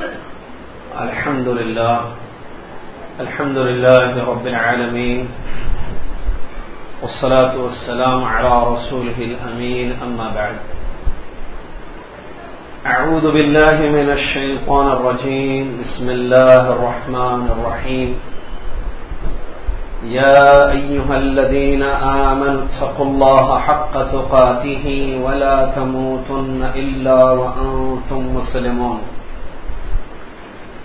الحمد لله الحمد لله رب العالمين، والصلاة والسلام على رسوله الأمين، أما بعد. أعوذ بالله من الشيطان الرجيم، بسم الله الرحمن الرحيم. يا أيها الذين آمنوا، اتقوا الله حق تقاته، ولا تموتن إلا وأنتم مسلمون.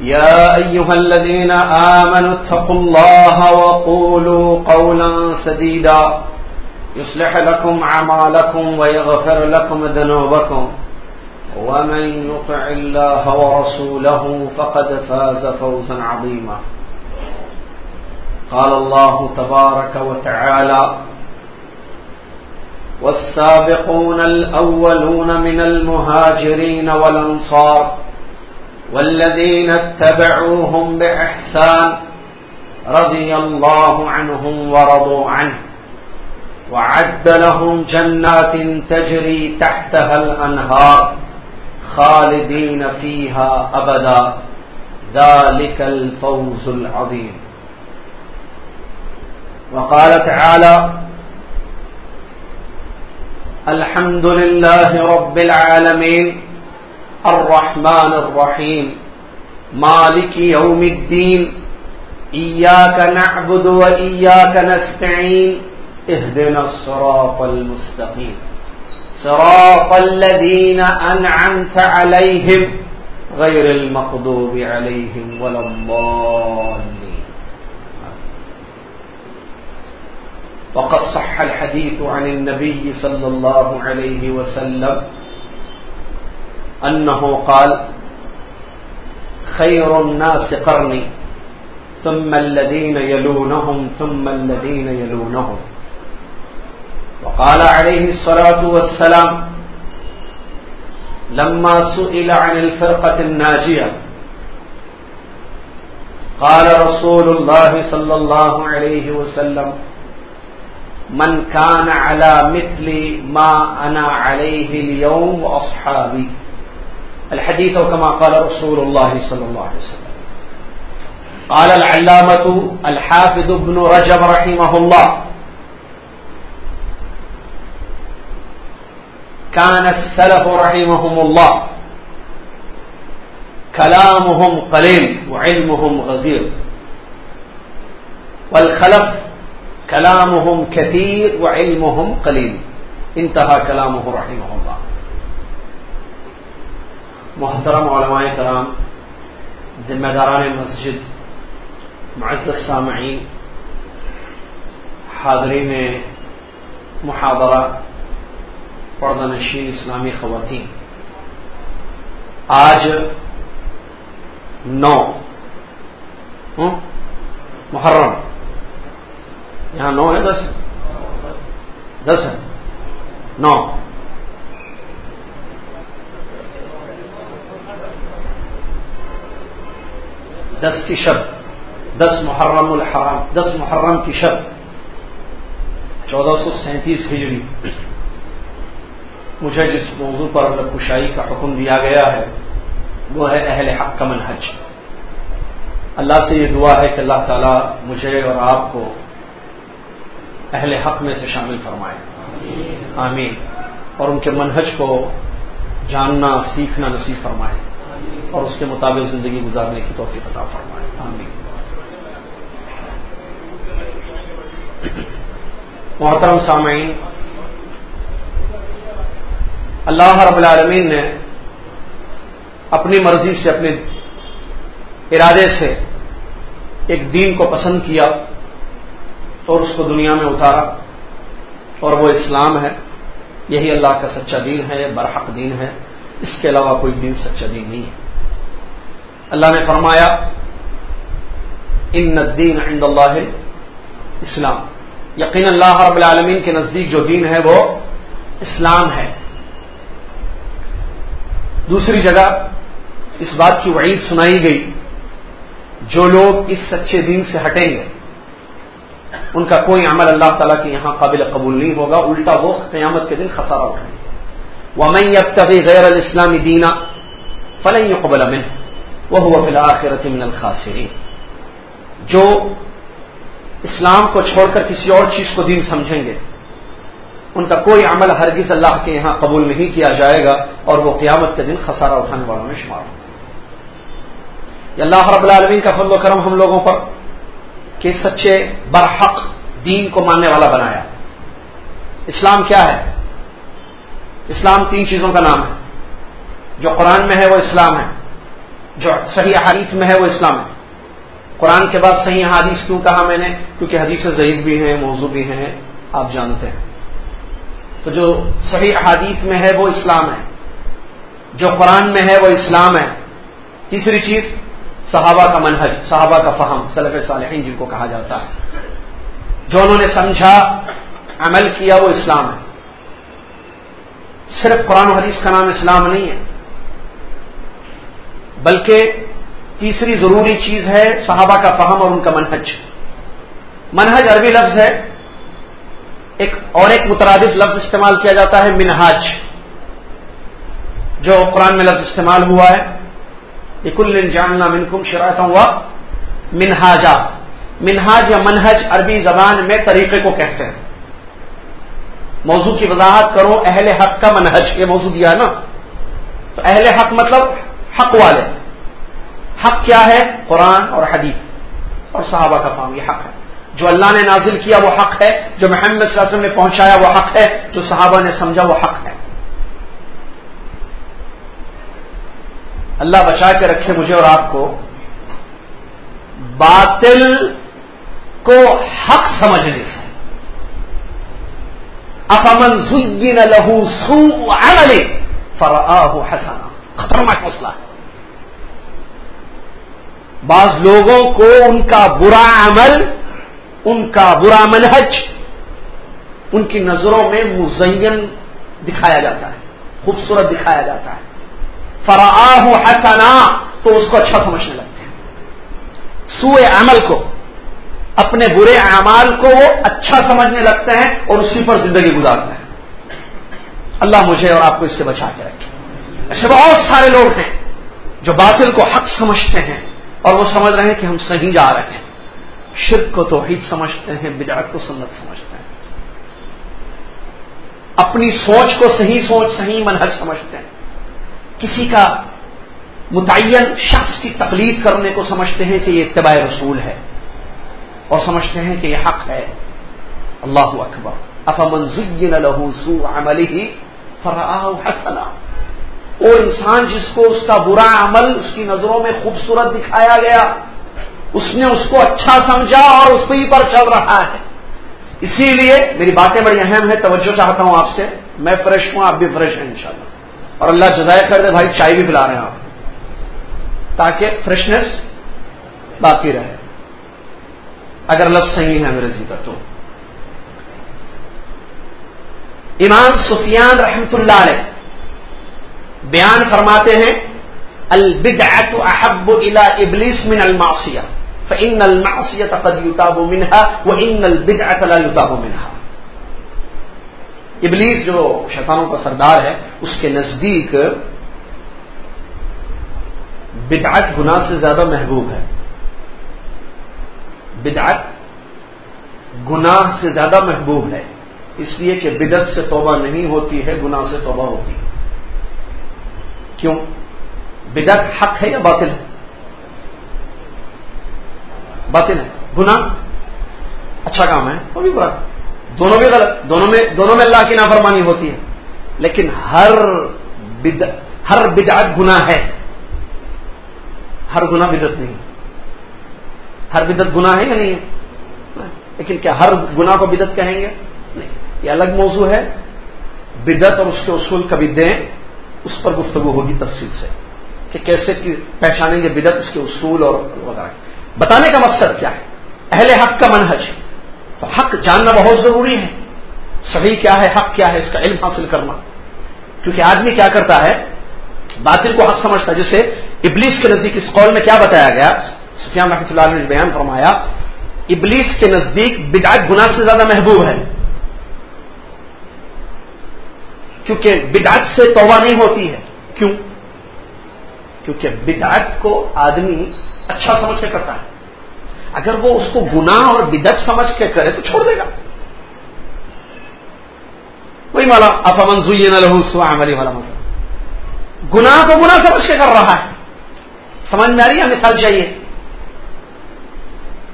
يا أيها الذين آمنوا اتقوا الله وقولوا قولا سديدا يصلح لكم عمالكم ويغفر لكم ذنوبكم ومن يطع الله ورسوله فقد فاز فوزا عظيما قال الله تبارك وتعالى والسابقون الأولون من المهاجرين والأنصار والذين اتبعوهم بإحسان رضي الله عنهم ورضوا عنه وعد لهم جنات تجري تحتها الأنهار خالدين فيها أبدا ذلك الفوز العظيم وقال تعالى الحمد لله رب العالمين الرحمن الرحيم. مالك يوم الدين. إياك نعبد وإياك نستعين. اهدنا الصراط المستقيم. صراط الذين أنعمت عليهم غير المقضوب عليهم ولا الضالين. وقد صح الحديث عن النبي صلى الله عليه وسلم أنه قال خير الناس قرني ثم الذين يلونهم ثم الذين يلونهم وقال عليه الصلاة والسلام، لما سئل عن الفرقة الناجية قال رسول الله صلى الله عليه وسلم، من كان على مثل ما أنا عليه اليوم وأصحابي الحديث كما قال رسول الله صلى الله عليه وسلم. قال العلامة الحافظ ابن رجب رحمه الله. كان السلف رحمهم الله. كلامهم قليل وعلمهم غزير. والخلف كلامهم كثير وعلمهم قليل. انتهى كلامه رحمه الله. محترم علماء کرام، ذمہ داران مسجد، معزز سامعین، حاضرین محاورہ پردہ نشین اسلامی خواتین۔ آج نو محرم۔ یہاں نو ہے، دس دس ہے۔ نو۔ دس کی شب، دس محرم الحرام، دس محرم کی شب، چودہ سو سینتیس ہجری۔ مجھے جس موضوع پر کشائی کا حکم دیا گیا ہے، وہ ہے اہل حق کا منحج اللہ سے یہ دعا ہے کہ اللہ تعالیٰ مجھے اور آپ کو اہل حق میں سے شامل فرمائے۔ آمین۔ اور ان کے منہج کو جاننا، سیکھنا نصیب فرمائے۔ اور اس کے مطابق زندگی گزارنے کی توفیق عطا فرمائے۔ آمین۔ محترم سامعین، اللہ رب العالمین نے اپنی مرضی سے، اپنے ارادے سے ایک دین کو پسند کیا اور اس کو دنیا میں اتارا، اور وہ اسلام ہے۔ یہی اللہ کا سچا دین ہے برحق دین ہے۔ اس کے علاوہ کوئی دین سچا دین نہیں ہے۔ اللہ نے فرمایا، ان الدین عند اللہ اسلام. یقین اللہ رب العالمین کے نزدیک جو دین ہے وہ اسلام ہے۔ دوسری جگہ اس بات کی وعید سنائی گئی، جو لوگ اس سچے دین سے ہٹیں گے، ان کا کوئی عمل اللہ تعالیٰ کے یہاں قابل قبول نہیں ہوگا، الٹا وہ قیامت کے دن خسارہ اٹھائیں گے۔ وہ میں اب تبھی غیر الاسلامی دینا فلن قبل امن وہ ہوا فی من الخاسرین۔ جو اسلام کو چھوڑ کر کسی اور چیز کو دین سمجھیں گے، ان کا کوئی عمل ہرگز اللہ کے یہاں قبول نہیں کیا جائے گا اور وہ قیامت کے دن خسارہ اٹھانے والوں میں شمار ہوگا اللہ رب العالمین کا فضل و کرم ہم لوگوں پر کہ سچے برحق دین کو ماننے والا بنایا۔ اسلام کیا ہے؟ اسلام تین چیزوں کا نام ہے۔ جو قرآن میں ہے وہ اسلام ہے۔ جو صحیح حدیث میں ہے وہ اسلام ہے۔ قرآن کے بعد صحیح حادث کیوں کہا میں نے؟ کیونکہ حدیث ضعیف بھی ہیں، موضوع بھی ہیں، آپ جانتے ہیں۔ تو جو صحیح حادیث میں ہے وہ اسلام ہے۔ جو قرآن میں ہے وہ اسلام ہے۔ تیسری چیز، صحابہ کا منہج، صحابہ کا فہم صلف صالحین جن کو کہا جاتا ہے۔ جو انہوں نے سمجھا، عمل کیا وہ اسلام ہے۔ صرف قرآن و حدیث کا نام اسلام نہیں ہے۔ بلکہ تیسری ضروری چیز ہے صحابہ کا فہم اور ان کا منہج۔ منہج عربی لفظ ہے، ایک اور ایک مترادف لفظ استعمال کیا جاتا ہے، منہاج۔ جو قرآن میں لفظ استعمال ہوا ہے۔ کل جاننا منکم شرائط ہوا منہاجا منہاج یا منہج عربی زبان میں طریقے کو کہتے ہیں۔ موضوع کی وضاحت کرو، اہل حق کا منہج، یہ موضوع دیا ہے نا۔ تو اہل حق مطلب حق والے۔ حق کیا ہے؟ قرآن اور حدیث۔ اور صحابہ کا کام یہ حق ہے۔ جو اللہ نے نازل کیا وہ حق ہے، جو محمد صلی اللہ علیہ وسلم نے پہنچایا وہ حق ہے، جو صحابہ نے سمجھا وہ حق ہے۔ اللہ بچا کے رکھے مجھے اور آپ کو۔ باطل کو حق سمجھنے سے۔ افامن زین لہو سو عمل فراہ حسنا۔ خطرناک مسئلہ ہے۔ بعض لوگوں کو ان کا برا عمل، ان کا برا منہج، ان کی نظروں میں مزین دکھایا جاتا ہے، خوبصورت دکھایا جاتا ہے۔ فراہ حسنا، تو اس کو اچھا سمجھنے لگتے ہیں۔ سوئے عمل کو، اپنے برے اعمال کو وہ اچھا سمجھنے لگتے ہیں اور اسی پر زندگی گزارتے ہیں۔ اللہ مجھے اور آپ کو اس سے بچا کے رکھے۔ ایسے بہت سارے لوگ ہیں جو باطل کو حق سمجھتے ہیں اور وہ سمجھ رہے ہیں کہ ہم صحیح جا رہے ہیں۔ شرک کو توحید سمجھتے ہیں، بدعت کو سنت سمجھتے ہیں۔ اپنی سوچ کو صحیح سوچ، صحیح منہج سمجھتے ہیں۔ کسی کا متعین شخص کی تقلید کرنے کو سمجھتے ہیں کہ یہ اتباع رسول ہے اور سمجھتے ہیں کہ یہ حق ہے۔ اللہ اکبر۔ افمن زین له سوء عمله فرآه حسنا وہ انسان جس کو اس کا برا عمل اس کی نظروں میں خوبصورت دکھایا گیا، اس نے اس کو اچھا سمجھا اور اس پہ ہی پر چل رہا ہے۔ اسی لیے میری باتیں بڑی اہم ہے توجہ چاہتا ہوں آپ سے۔ میں فریش ہوں، آپ بھی فریش ہیں انشاءاللہ۔ اور اللہ جزائے کر دے بھائی، چائے بھی پلا رہے ہیں آپ۔ تاکہ فریشنس باقی رہے۔ اگر لفظ صحیح ہے میرے ذکر تو۔ ایمان سفیان رحمت اللہ علیہ بیان فرماتے ہیں البدعت احب الى ابلیس من المعصیہ فان المعصیہ قد یتاب منها وان البدعت لا یتاب منها. ابلیس جو شیطانوں کا سردار ہے، اس کے نزدیک بدعت گناہ سے زیادہ محبوب ہے۔ بدعت گناہ سے زیادہ محبوب ہے، اس لیے کہ بدعت سے توبہ نہیں ہوتی ہے، گناہ سے توبہ ہوتی ہے۔ کیوں؟ بدعت حق ہے یا باطل ہے؟ باطل ہے۔ گناہ؟ اچھا کام ہے، وہ بھی برا دونوں بھی غلط، دونوں میں دونوں میں اللہ کی نافرمانی ہوتی ہے۔ لیکن ہر بد، ہر بدعت گنا ہے۔ ہر گنا بدت نہیں۔ ہر بدت گنا ہے یا نہیں ہے؟ لیکن کیا ہر گنا کو بدت کہیں گے؟ نہیں۔ یہ الگ موضوع ہے۔ بدت اور اس کے اصول کبھی دیں۔ اس پر گفتگو ہوگی تفصیل سے کہ کیسے پہچانیں گے بدت اس کے اصول اور وغیرہ۔ بتانے کا مقصد کیا ہے؟ اہل حق کا منحج تو حق جاننا بہت ضروری ہے۔ صحیح کیا ہے؟ حق کیا ہے؟ اس کا علم حاصل کرنا۔ کیونکہ آدمی کیا کرتا ہے؟ باطل کو حق سمجھتا ہے۔ جسے ابلیس کے نزدیک اس قول میں کیا بتایا گیا؟ سفیان رحمۃ اللہ نے بیان فرمایا، ابلیس کے نزدیک بدعت گناہ سے زیادہ محبوب ہے۔ کیونکہ بدعت سے توبہ نہیں ہوتی ہے۔ کیوں؟ کیونکہ بدعت کو آدمی اچھا سمجھ کے کرتا ہے۔ اگر وہ اس کو گناہ اور بدعت سمجھ کے کرے تو چھوڑ دے گا۔ وہی مالا افامن نہ لہو سوام علی والا مسئلہ گناہ کو گناہ سمجھ کے کر رہا ہے۔ سمجھ میں آ رہی ہے؟ مثال چاہیے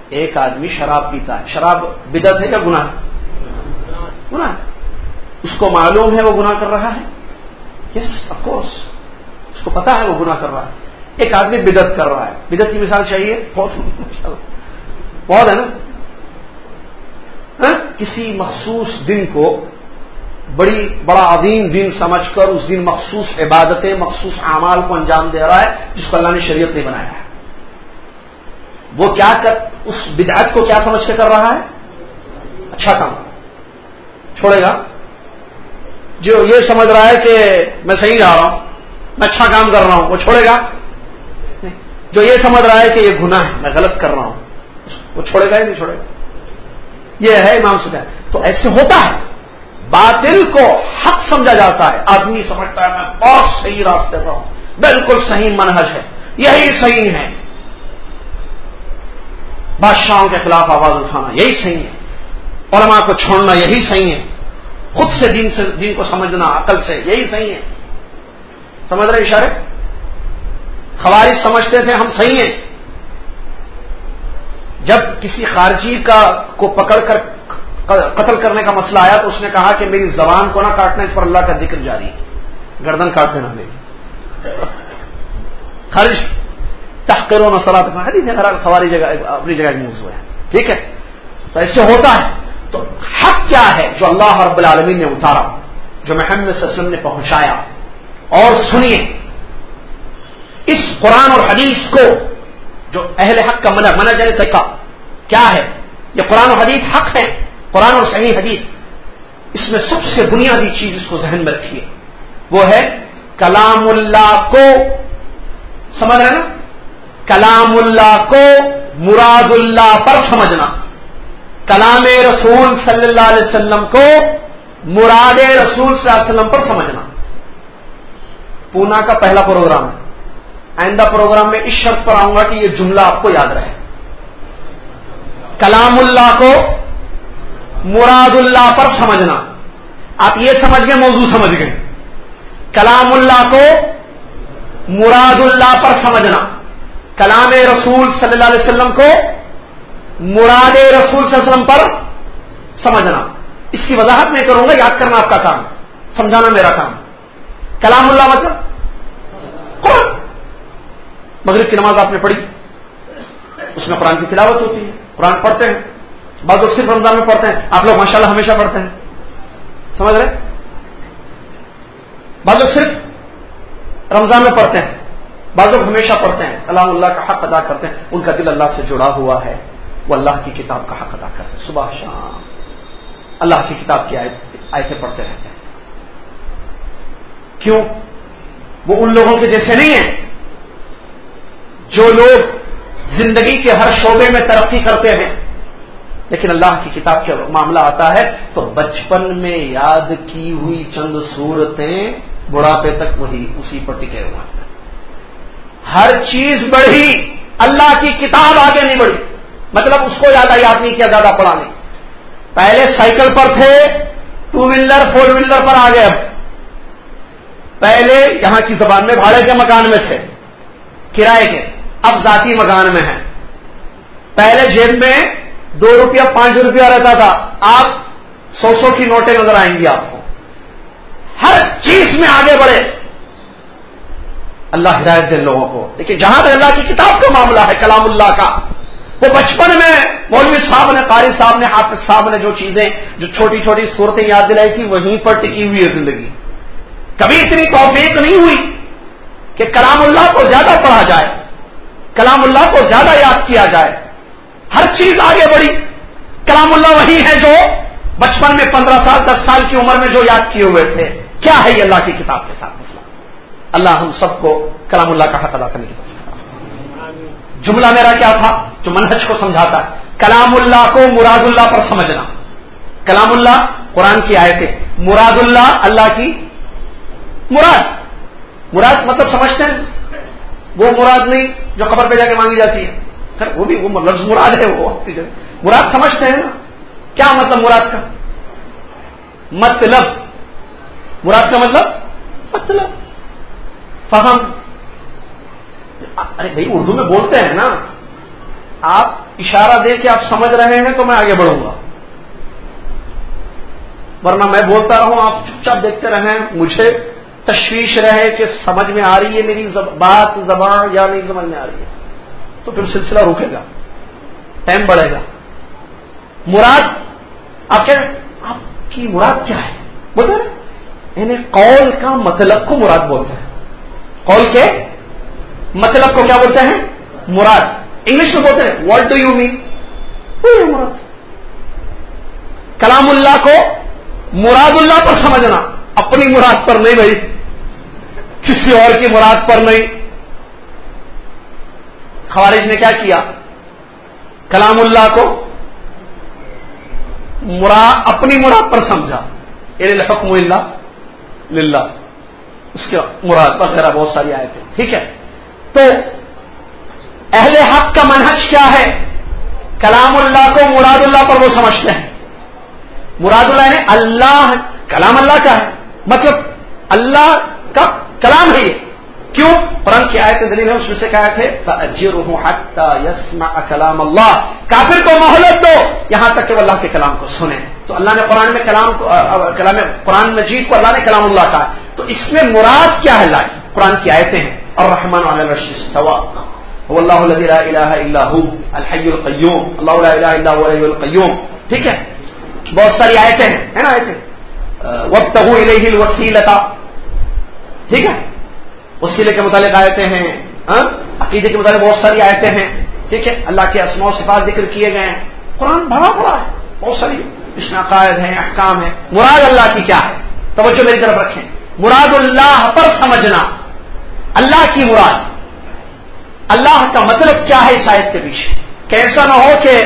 ایک آدمی شراب پیتا ہے۔ شراب بدت ہے کیا گناہ؟ گناہ اس کو معلوم ہے وہ گناہ کر رہا ہے؟ یس آف کورس اس کو پتا ہے وہ گناہ کر رہا ہے۔ ایک آدمی بدت کر رہا ہے۔ بدت کی مثال چاہیے؟ بہت بہت ہے نا؟ ہاں؟ کسی مخصوص دن کو بڑی بڑا عظیم دن سمجھ کر اس دن مخصوص عبادتیں، مخصوص اعمال کو انجام دے رہا ہے، جس کو اللہ نے شریعت نہیں بنایا ہے۔ وہ کیا کر اس بدعت کو کیا سمجھ کے کر رہا ہے؟ اچھا کام۔ چھوڑے گا۔ جو یہ سمجھ رہا ہے کہ میں صحیح جا رہا ہوں، میں اچھا کام کر رہا ہوں، وہ چھوڑے گا؟ جو یہ سمجھ رہا ہے کہ یہ گناہ ہے، میں غلط کر رہا ہوں، وہ چھوڑے گا یا نہیں چھوڑے گا؟ یہ ہے امام سے تو ایسے ہوتا ہے، باطل کو حق سمجھا جاتا ہے، آدمی سمجھتا ہے، میں بہت صحیح راستے پر ہوں، بالکل صحیح منہج ہے، یہی صحیح ہے۔ بادشاہوں کے خلاف آواز اٹھانا، یہی صحیح ہے۔ علماء کو چھوڑنا، یہی صحیح ہے۔ خود سے دین سے دین کو سمجھنا عقل سے، یہی صحیح ہے۔ سمجھ رہے اشارے؟ خوارج سمجھتے تھے، ہم صحیح ہیں۔ جب کسی خارجی کا کو پکڑ کر قتل کرنے کا مسئلہ آیا تو اس نے کہا کہ میری زبان کو نہ کاٹنا، اس پر اللہ کا ذکر جاری ہے۔ گردن کاٹ دینا میری خارج تحقیر و مسلات خواری جگہ اپنی جگہ نیوز ہوا ہے۔ ٹھیک ہے؟ تو ایسے ہوتا ہے۔ تو حق کیا ہے جو اللہ رب العالمین نے اتارا، جو محمد صلی اللہ علیہ وسلم نے پہنچایا؟ اور سنیے، اس قرآن اور حدیث کو جو اہل حق کا منع منع جانے طریقہ کیا ہے؟ یہ قرآن و حدیث حق ہے قرآن اور صحیح حدیث۔ اس میں سب سے بنیادی چیز اس کو ذہن میں رکھیے۔ وہ ہے کلام اللہ کو، سمجھ رہے نا؟ کلام اللہ کو مراد اللہ پر سمجھنا۔ کلام رسول صلی اللہ علیہ وسلم کو مراد رسول صلی اللہ علیہ وسلم پر سمجھنا۔ پونا کا پہلا پروگرام ہے۔ آئندہ پروگرام میں اس شرط پر آؤں گا کہ یہ جملہ آپ کو یاد رہے۔ کلام اللہ کو مراد اللہ پر سمجھنا۔ آپ یہ سمجھ گئے، موضوع سمجھ گئے۔ کلام اللہ کو مراد اللہ پر سمجھنا۔ کلام رسول صلی اللہ علیہ وسلم کو مراد رسول صلی اللہ علیہ وسلم پر سمجھنا۔ اس کی وضاحت میں کروں گا، یاد کرنا آپ کا کام، سمجھانا میرا کام۔ کلام اللہ مطلب؟ قرآن۔ مغرب کی نماز آپ نے پڑھی، اس میں قرآن کی تلاوت ہوتی ہے، قرآن پڑھتے ہیں، بعض لوگ صرف رمضان میں پڑھتے ہیں، آپ لوگ ماشاء اللہ ہمیشہ پڑھتے ہیں۔ سمجھ رہے؟ بعض لوگ صرف رمضان میں پڑھتے ہیں، بعض لوگ ہمیشہ پڑھتے ہیں، کلام اللہ کا حق ادا کرتے ہیں، ان کا دل اللہ سے جڑا ہوا ہے۔ وہ اللہ کی کتاب کا حق ادا کرتے ہیں۔ صبح شام اللہ کی کتاب کی آیتیں پڑھتے رہتے ہیں۔ کیوں؟ وہ ان لوگوں کے جیسے نہیں ہیں جو لوگ زندگی کے ہر شعبے میں ترقی کرتے ہیں۔ لیکن اللہ کی کتاب کا معاملہ آتا ہے تو بچپن میں یاد کی ہوئی چند صورتیں بڑھاپے تک وہی اسی پر ٹکے ہوئے ہیں۔ ہر چیز بڑھی، اللہ کی کتاب آگے نہیں بڑھی۔ مطلب اس کو زیادہ یاد نہیں کیا، زیادہ پڑھا نہیں۔ پہلے سائیکل پر تھے، ٹو ویلر، فور ویلر پر آ گئے اب۔ پہلے یہاں کی زبان میں بھاڑے کے مکان میں تھے، کرائے کے، اب ذاتی مکان میں ہیں۔ پہلے جیب میں دو روپیہ، پانچ روپیہ رہتا تھا۔ آپ سو سو کی نوٹیں نظر آئیں گی آپ کو۔ ہر چیز میں آگے بڑھے۔ اللہ ہدایت دے لوگوں کو۔ لیکن جہاں تک اللہ کی کتاب کا معاملہ ہے، کلام اللہ کا۔ وہ بچپن میں مولوی صاحب نے، قاری صاحب نے، حافظ صاحب نے جو چیزیں، جو چھوٹی چھوٹی صورتیں یاد دلائی تھی، وہیں پر ٹکی ہوئی ہے زندگی۔ کبھی اتنی توفیق نہیں ہوئی کہ کلام اللہ کو زیادہ پڑھا جائے، کلام اللہ کو زیادہ یاد کیا جائے۔ ہر چیز آگے بڑھی۔ کلام اللہ وہی ہے جو بچپن میں پندرہ سال، دس سال کی عمر میں جو یاد کیے ہوئے تھے۔ کیا ہے یہ اللہ کی کتاب کے ساتھ مسئلہ؟ اللہ ہم سب کو کلام اللہ کا حق ادا کرنے کی جملہ میرا کیا تھا؟ جو منہج کو سمجھاتا ہے۔ کلام اللہ کو مراد اللہ پر سمجھنا۔ کلام اللہ قرآن کی آئے تھے مراد اللہ اللہ کی مراد۔ مراد مطلب سمجھتے ہیں۔ وہ مراد نہیں جو قبر پہ جا کے مانگی جاتی ہے۔ وہ بھی وہ لفظ مراد ہے، وہ مراد سمجھتے ہیں نا۔ کیا مطلب مراد کا؟ مطلب۔ مراد کا مطلب مطلب۔ فہم۔ ارے بھائی، اردو میں بولتے ہیں نا۔ آپ اشارہ دے کے آپ سمجھ رہے ہیں تو میں آگے بڑھوں گا۔ ورنہ میں بولتا رہوں، آپ چپ چاپ دیکھتے رہیں۔ مجھے تشویش رہے کہ سمجھ میں آ رہی ہے میری بات، زبان یا نہیں سمجھ میں آ رہی ہے۔ تو پھر سلسلہ رکے گا۔ ٹائم بڑھے گا۔ مراد، آپ کیا آپ کی مراد کیا ہے؟ بولتے ہیں یعنی قول کا مطلب کو مراد بولتے ہیں۔ قول کے مطلب کو کیا بولتے ہیں؟ مراد۔ انگلش میں بولتے ہیں واٹ ڈو یو مین مراد؟ کلام اللہ کو مراد اللہ پر سمجھنا۔ اپنی مراد پر نہیں بھائی۔ کسی اور کی مراد پر نہیں۔ خوارج نے کیا کیا؟ کلام اللہ کو مراد اپنی مراد پر سمجھا۔ حکم اللہ للہ۔ اس کے مراد وغیرہ بہت ساری آئے تھے ٹھیک ہے؟ تو اہل حق کا منحج کیا ہے؟ کلام اللہ کو مراد اللہ پر وہ سمجھتے ہیں۔ مراد اللہ نے اللہ، کلام اللہ کا ہے۔ مطلب اللہ کا کلام ہے یہ۔ کیوں؟ قرآن کی آیت دلیل ہے اس میں سے کہا تھے کلام اللہ کافر کو مہلت دو یہاں تک کہ وہ اللہ کے کلام کو سنیں تو اللہ نے قرآن میں کلام کو، کلام قرآن مجید کو اللہ نے کلام اللہ کہا۔ تو اس میں مراد کیا ہے اللہ کی؟ قرآن کی آیتیں ہیں۔ الرحمن على العرش استوى. هو الله الذي اور رحمان اللہ اللہ الحی القیوم اللہ القیوم ٹھیک ہے؟ بہت ساری آیتیں ہیں نا آیتیں؟ وقت الوسیلتا ٹھیک ہے؟ وسیلے کے متعلق آیتیں ہیں ہاں؟ عقیدے کے متعلق بہت ساری آیتیں ہیں۔ ٹھیک ہے؟ اللہ کے اسماء و صفات ذکر کیے گئے ہیں۔ قرآن بڑا بڑا ہے، بہت ساری اس میں عقائد ہیں، احکام ہیں۔ مراد اللہ کی کیا ہے؟ توجہ میری طرف رکھیں۔ مراد اللہ پر سمجھنا۔ اللہ کی مراد. اللہ کا مطلب کیا ہے اس آیت کے پیچھے؟ کیسا نہ ہو کہ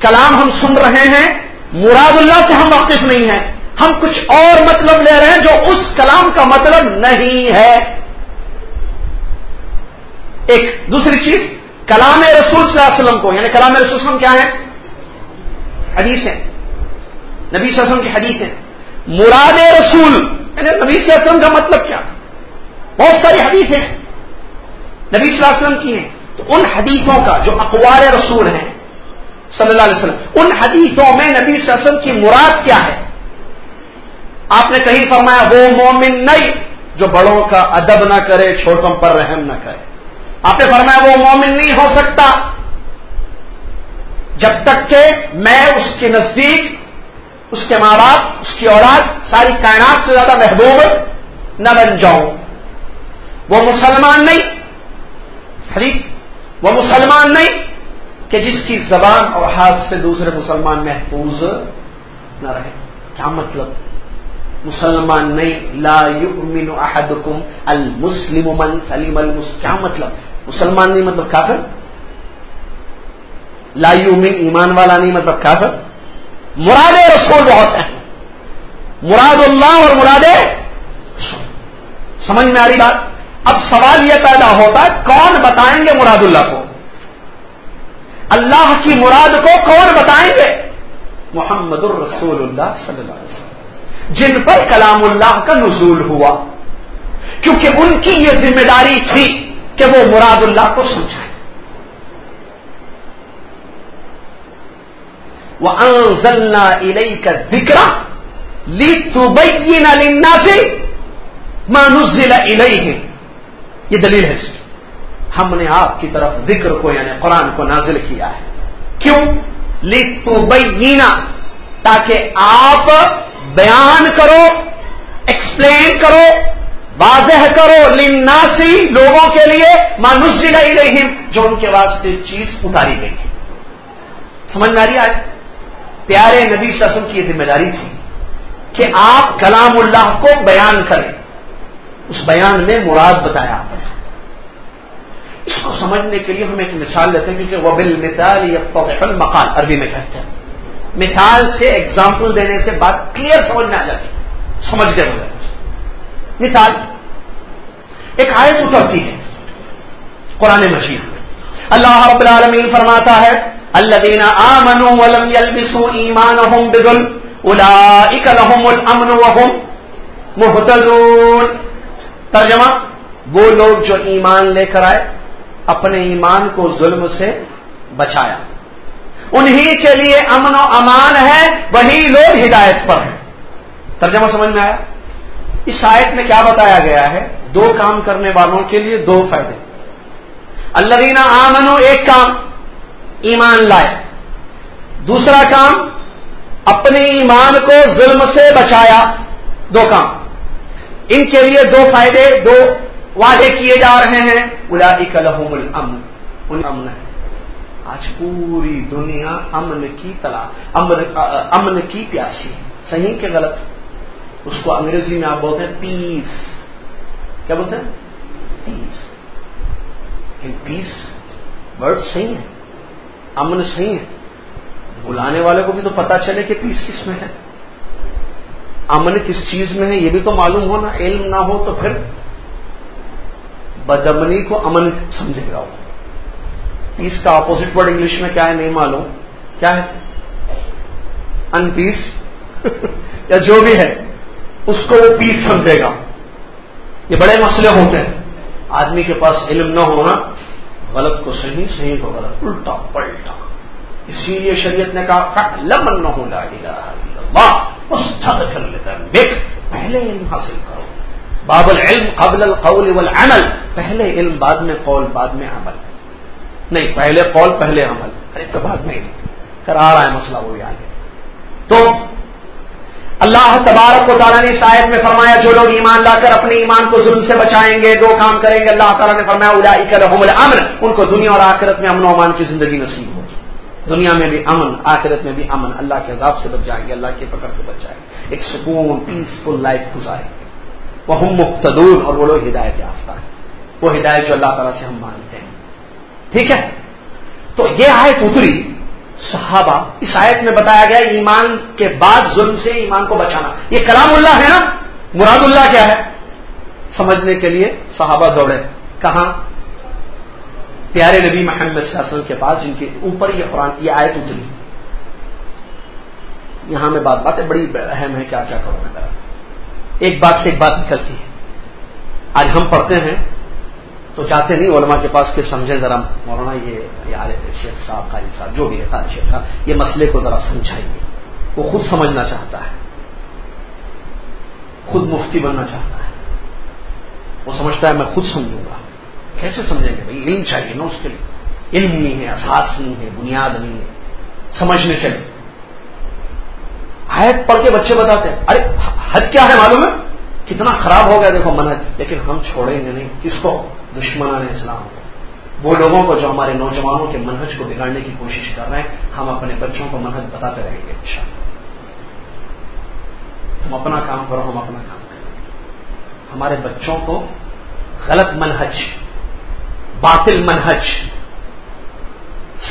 کلام ہم سن رہے ہیں، مراد اللہ سے ہم واقف نہیں ہیں۔ ہم کچھ اور مطلب لے رہے ہیں جو اس کلام کا مطلب نہیں ہے۔ ایک دوسری چیز، کلام رسول صلی اللہ علیہ وسلم کو یعنی کلام رسول وسلم کیا ہے حدیث ہے نبی صلی اللہ علیہ وسلم کی حدیث ہے مراد رسول یعنی نبی صلی اللہ علیہ وسلم کا مطلب کیا؟ بہت ساری حدیث ہیں۔ نبی صلی اللہ علیہ وسلم کی ہیں۔ تو ان حدیثوں کا جو اقوار رسول ہیں، صلی اللہ علیہ وسلم، ان حدیثوں میں نبی صلی اللہ علیہ وسلم کی مراد کیا ہے؟ آپ نے کہیں فرمایا، وہ مومن نہیں جو بڑوں کا ادب نہ کرے، چھوٹوں پر رحم نہ کرے۔ آپ نے فرمایا، وہ مومن نہیں ہو سکتا۔ جب تک کہ میں، اس کے نزدیک، اس کے ماں باپ، اس کی اولاد، ساری کائنات سے زیادہ محبوب نہ بن جاؤں۔ وہ مسلمان نہیں ٹھیک وہ مسلمان نہیں کہ جس کی زبان اور ہاتھ سے دوسرے مسلمان محفوظ نہ رہے۔ کیا مطلب؟ مسلمان نہیں، لا یؤمن احدکم المسلم من سلیم المسلم کیا مطلب؟ مسلمان نہیں مطلب کافر؟ لا یؤمن، ایمان والا نہیں مطلب کافر؟ مراد رسول بہت ہیں۔ مراد اللہ اور مراد سمجھ میں آ رہی بات؟ اب سوال یہ پیدا ہوتا ہے، کون بتائیں گے مراد اللہ کو؟ اللہ کی مراد کو کون بتائیں گے؟ محمد الرسول اللہ صلی اللہ علیہ وسلم۔ جن پر کلام اللہ کا نزول ہوا۔ کیونکہ ان کی یہ ذمہ داری تھی کہ وہ مراد اللہ کو سمجھائے وہ انزلنا علیہ کا ذکر لی تو لینا سے مانزل ہے یہ دلیل ہے اس کی۔ ہم نے آپ کی طرف ذکر کو یعنی قرآن کو نازل کیا ہے۔ کیوں؟ لی تو تاکہ آپ بیان کرو ایکسپلین کرو، واضح کرو لناسی لوگوں کے لیے مانوس جگائی رہی جو ان کے واسطے چیز اتاری گئی سمجھ میں آ رہی آج پیارے نبی سسم کی یہ ذمہ داری تھی کہ آپ کلام اللہ کو بیان کریں۔ اس بیان میں مراد بتایا آپ اس کو سمجھنے کے لیے ہم ایک مثال لیتے ہیں، کیونکہ وبل مثال یا مقال عربی میں کہتے ہیں۔ مثال سے ایگزامپل دینے سے بات کلیئر سمجھ میں آ جاتی سمجھ گئے ہوئے مثال۔ ایک آیت اترتی ہے۔ قرآن مجید۔ اللہ رب العالمین فرماتا ہے اللہ دینا آمنوا ولم يلبسوا ایمانهم بظلم اولئک لهم الامن وهم مهتدون ترجمہ، وہ لوگ جو ایمان لے کر آئے، اپنے ایمان کو ظلم سے بچایا۔ انہی کے لیے امن و امان ہے، وہی لوگ ہدایت پر ہیں۔ ترجمہ سمجھ میں آیا؟ اس آیت میں کیا بتایا گیا ہے؟ دو کام کرنے والوں کے لیے دو فائدے۔ اللہ دینا آمنو ایک کام، ایمان لائے۔ دوسرا کام، اپنے ایمان کو ظلم سے بچایا۔ دو کام۔ ان کے لیے دو فائدے، دو وعدے کیے جا رہے ہیں۔ الا الحم الامن۔ امن ہے۔ آج پوری دنیا امن کی تلاش امن امن کی پیاسی ہے۔ صحیح کہ غلط؟ اس کو انگریزی میں آپ بولتے ہیں پیس کیا بولتے ہیں؟ پیس پیس ورڈ صحیح ہے۔ امن صحیح ہے۔ بلانے والے کو بھی تو پتا چلے کہ پیس کس میں ہے۔ امن کس چیز میں ہے یہ بھی تو معلوم ہونا، علم نہ ہو تو پھر بدمنی کو امن سمجھے گا وہ۔ پیس کا اپوزٹ ورڈ انگلش میں کیا ہے نہیں معلوم۔ کیا ہے؟ ان پیس یا جو بھی ہے، اس کو وہ پیس سمجھے گا۔ یہ بڑے مسئلے ہوتے ہیں۔ آدمی کے پاس علم نہ ہونا غلط کو صحیح صحیح کو غلط، الٹا پلٹا۔ اسی لیے شریعت نے کہا لمن نہ ہو پہلے علم حاصل کرو۔ باب العلم قبل القول والعمل۔ پہلے علم، بعد میں قول، بعد میں عمل۔ نہیں، پہلے قول، پہلے عمل۔ ارے، تو بعد میں پھر آ رہا ہے مسئلہ وہ آگے تو اللہ تبارک و تعالیٰ نے شاید میں فرمایا، جو لوگ ایمان لا کر اپنے ایمان کو ظلم سے بچائیں گے دو کام کریں گے، اللہ تعالیٰ نے فرمایا الا امن ان کو دنیا اور آخرت میں امن و امان کی زندگی نصیب ہوگی دنیا میں بھی امن، آخرت میں بھی امن۔ اللہ کے عذاب سے بچ جائیں گے اللہ کے پکڑ سے بچ جائیں گے ایک سکون پیسفل لائف گزاریں گے وہ ہم مختدور اور وہ لوگ ہدایت یافتہ ہیں۔ وہ ہدایت جو اللہ تعالیٰ سے ہم مانتے ہیں۔ ٹھیک ہے؟ تو یہ آیت اتری۔ صحابہ، اس آیت میں بتایا گیا ایمان کے بعد ظلم سے ایمان کو بچانا۔ یہ کلام اللہ ہے نا؟ مراد اللہ کیا ہے؟ سمجھنے کے لیے صحابہ دوڑے۔ کہاں؟ پیارے نبی محمد صلی اللہ علیہ وسلم کے پاس جن کے اوپر یہ قرآن، یہ آیت اتری۔ یہاں میں بات باتیں بڑی اہم ہے کیا کیا کروں میں ذرا۔ ایک بات سے ایک بات نکلتی ہے۔ آج ہم پڑھتے ہیں، تو چاہتے نہیں علماء کے پاس کہ سمجھے ذرا۔ مولانا، یہ یار شیخ صاحب قاری صاحب جو بھی ہے قاری شیخ صاحب، یہ مسئلے کو ذرا سمجھائیے۔ وہ خود سمجھنا چاہتا ہے۔ خود مفتی بننا چاہتا ہے۔ وہ سمجھتا ہے، میں خود سمجھوں گا۔ کیسے سمجھیں گے بھائی علم چاہیے نا اس کے لیے؟ علم نہیں ہے احساس نہیں ہے، بنیاد نہیں ہے۔ سمجھنے چلے آیت پڑھ کے بچے بتاتے ہیں، ارے، حد کیا ہے معلوم ہے؟ کتنا خراب ہو گیا دیکھو منہج۔ لیکن ہم چھوڑیں گے نہیں۔ کس کو؟ دشمنان اسلام کو۔ وہ لوگوں کو جو ہمارے نوجوانوں کے منہج کو بگاڑنے کی کوشش کر رہے ہیں، ہم اپنے بچوں کو منہج بتاتے رہیں گے اچھا تم اپنا کام کرو، ہم اپنا کام کریں ہمارے بچوں کو غلط منہج باطل منہج۔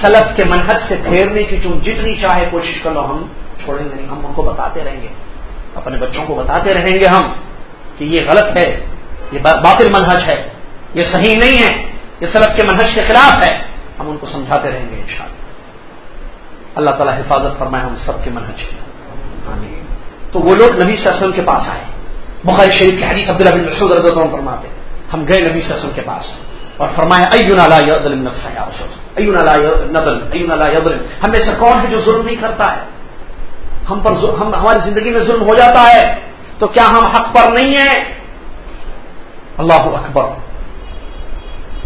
سلف کے منہج سے پھیرنے کی تم جتنی چاہے کوشش کر لو، ہم چھوڑیں گے نہیں، ہم ان کو بتاتے رہیں گے۔ اپنے بچوں کو بتاتے رہیں گے ہم کہ یہ غلط ہے، یہ باطل منہج ہے، یہ صحیح نہیں ہے، یہ سلف کے منہج کے خلاف ہے۔ ہم ان کو سمجھاتے رہیں گے انشاءاللہ۔ اللہ تعالیٰ حفاظت فرمائے ہم سب کے منہج کی تو وہ لوگ نبی صلی اللہ علیہ وسلم کے پاس آئے۔ بخاری شریف کے حدیث عبداللہ بن مسعود رضی اللہ فرماتے ہم گئے نبی صلی اللہ علیہ وسلم کے پاس۔ اور فرمایا ایون لا یظلم نفسه یا رسول ایون لا یظلم ایون لا یظلم ہم میں سے کون ہے جو ظلم نہیں کرتا ہے؟ ہم پر ہم ہماری زندگی میں ظلم ہو جاتا ہے۔ تو کیا ہم حق پر نہیں ہیں؟ اللہ اکبر۔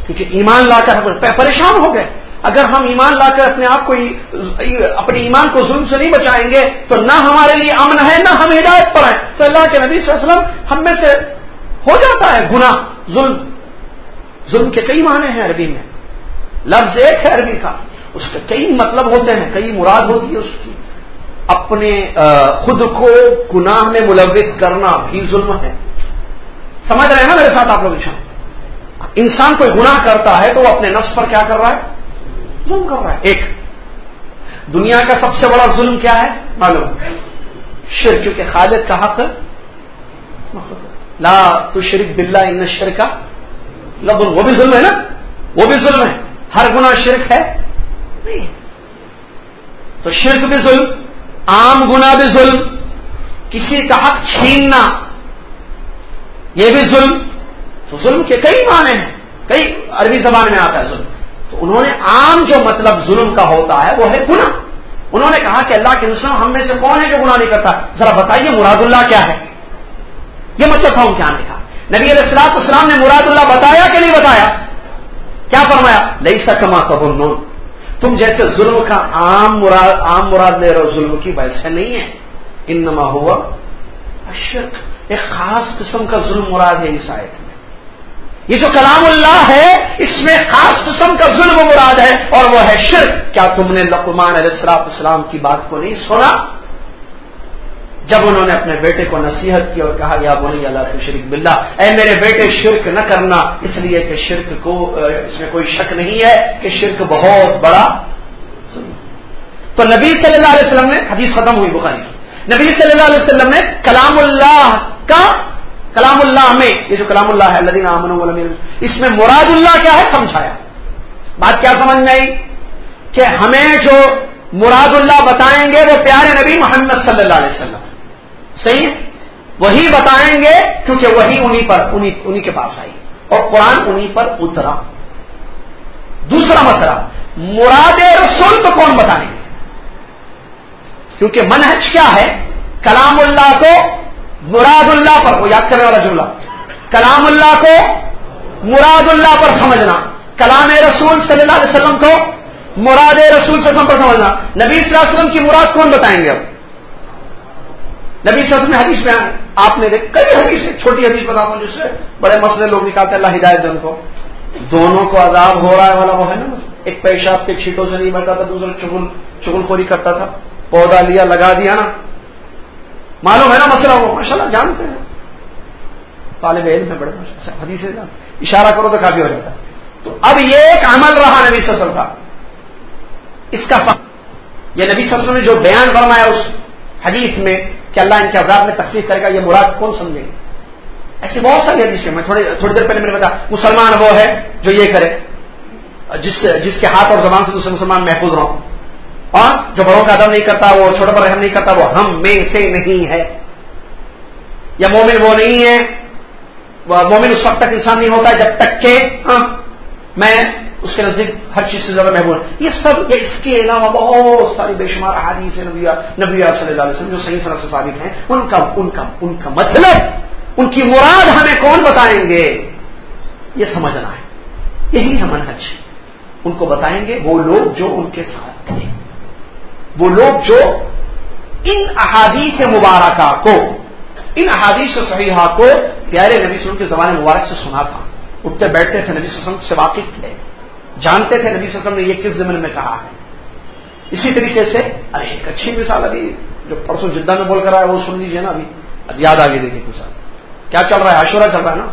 کیونکہ ایمان لا کر پریشان ہو گئے۔ اگر ہم ایمان لا کر اپنے آپ کو اپنے ایمان کو ظلم سے نہیں بچائیں گے، تو نہ ہمارے لیے امن ہے، نہ ہم ہدایت پر ہیں۔ تو اللہ کے نبی صلی اللہ علیہ وسلم ہم میں سے ہو جاتا ہے گنا ظلم۔ ظلم کے کئی معنی ہیں عربی میں۔ لفظ ایک ہے عربی کا۔ اس کے کئی مطلب ہوتے ہیں، کئی مراد ہوتی ہے اس کی۔ اپنے خود کو گناہ میں ملوث کرنا بھی ظلم ہے۔ سمجھ رہے ہیں نا میرے ساتھ آپ لوگ انسان کوئی گناہ کرتا ہے تو وہ اپنے نفس پر کیا کر رہا ہے؟ ظلم کر رہا ہے۔ ایک، دنیا کا سب سے بڑا ظلم کیا ہے؟ معلوم۔ شرک، کیونکہ خالد کا حق لا تو شرک بلّہ ان شرک کا لب وہ بھی ظلم ہے نا؟ وہ بھی ظلم ہے۔ ہر گنا شرک ہے۔ نہیں۔ تو شرک بھی ظلم، عام گنا بھی ظلم، کسی کا حق چھیننا یہ بھی ظلم۔ تو ظلم کے کئی معنی ہیں۔ کئی عربی زبان میں آتا ہے ظلم۔ تو انہوں نے عام جو مطلب ظلم کا ہوتا ہے وہ ہے گنا انہوں نے کہا کہ اللہ کے مسلم ہم میں سے کون ہے جو گناہ نہیں کرتا؟ ذرا بتائیے مراد اللہ کیا ہے؟ یہ مطلب تھا ان کیا نے کہا نبی علیہ السلاط اسلام نے مراد اللہ بتایا کہ نہیں بتایا؟ کیا فرمایا؟ لئی سکما قبول تم جیسے ظلم کا عام مراد عام مراد لے رہے ظلم کی ویسے نہیں ہے۔ انما ہوا اشرک ایک خاص قسم کا ظلم مراد ہے اس آیت میں۔ یہ جو کلام اللہ ہے، اس میں خاص قسم کا ظلم مراد ہے اور وہ ہے شرک۔ کیا تم نے لقمان علیہ السلاط اسلام کی بات کو نہیں سنا؟ جب انہوں نے اپنے بیٹے کو نصیحت کی اور کہا، یا بولی اللہ تو شرک بلّہ اے میرے بیٹے، شرک نہ کرنا، اس لیے کہ شرک کو، اس میں کوئی شک نہیں ہے کہ شرک بہت بڑا تو نبی صلی اللہ علیہ وسلم نے، حدیث ختم ہوئی بخاری کی، نبی صلی اللہ علیہ وسلم نے کلام اللہ کا، کلام اللہ میں، یہ جو کلام اللہ ہے اللہ امن اس میں مراد اللہ کیا ہے سمجھایا۔ بات کیا سمجھ میں آئی؟ کہ ہمیں جو مراد اللہ بتائیں گے وہ پیارے نبی محمد صلی اللہ علیہ وسلم۔ صحیح وہی بتائیں گے کیونکہ وہی انہی پر، انہی انہی کے پاس آئی۔ اور قرآن انہی پر اترا۔ دوسرا مسئلہ، مراد رسول تو کون بتائیں گے؟ کیونکہ منہج کیا ہے؟ کلام اللہ کو مراد اللہ پر، وہ یاد کرنے والا جملہ۔ کلام اللہ کو مراد اللہ پر سمجھنا۔ کلام رسول صلی اللہ علیہ وسلم کو مراد رسول سے سمجھنا۔ نبی صلی اللہ علیہ وسلم کی مراد کون بتائیں گے؟ اب نبی صلی اللہ علیہ وسلم حدیث میں آپ نے دیکھ کئی حدیث چھوٹی حدیث بتا دوں جس سے بڑے مسئلے لوگ نکالتے اللہ ہدایت دن کو۔ دونوں کو عذاب ہو رہا ہے، والا وہ ہے نا۔ ایک پیشاب کے چھیٹوں سے نہیں بچتا تھا، دوسرا چگل چگل خوری کرتا تھا۔ پودا لیا، لگا دیا نا۔ معلوم ہے نا مسئلہ وہ ماشاء اللہ جانتے ہیں۔ طالب علم ہے، بڑے حدیث اشارہ کرو تو کافی ہو جاتا ہے۔ تو اب یہ ایک عمل رہا نبی سسل کا۔ اس کا یہ نبی سسل نے جو بیان فرمایا اس حدیث میں کہ اللہ ان کے عذاب میں تکلیف کرے گا، یہ مراد کون سمجھے؟ گا ایسی بہت ساری حدیث میں تھوڑی تھوڑی دیر پہلے میں نے بتا مسلمان وہ ہے جو یہ کرے، جس جس کے ہاتھ اور زبان سے دوسرے مسلمان محفوظ رہو اور جو بڑوں کا ادب نہیں کرتا، وہ چھوٹے پر رحم نہیں کرتا، وہ ہم میں سے نہیں ہے۔ یا مومن وہ نہیں ہے مومن اس وقت تک انسان نہیں ہوتا جب تک کہ ہاں میں اس کے نزدیک ہر چیز سے زیادہ محبوب یہ سب یہ اس کے علاوہ بہت ساری بے شمار حادیث نبی نبی صلی اللہ علیہ وسلم جو صحیح صنعت سے ثابت ہیں۔ ان کا ان کا ان کا مطلب ان کی مراد ہمیں کون بتائیں گے؟ یہ سمجھنا ہے۔ یہی ہے منہج ان کو بتائیں گے وہ لوگ جو ان کے ساتھ تھے۔ وہ لوگ جو ان احادیث مبارکہ کو، ان احادیث صحیحہ کو پیارے نبی وسلم کے زمانے مبارک سے سنا تھا۔ اٹھتے بیٹھتے تھے، نبی وسلم سے واقف تھے۔ جانتے تھے نبی وسلم نے یہ کس زمین میں کہا ہے۔ اسی طریقے سے، ارے ایک اچھی مثال ابھی جو پرسوں جدہ میں بول کر آیا وہ سن لیجیے نا ابھی۔ اب یاد آگے دیکھیے مثال کیا چل رہا ہے؟ عشورہ چل رہا ہے نا۔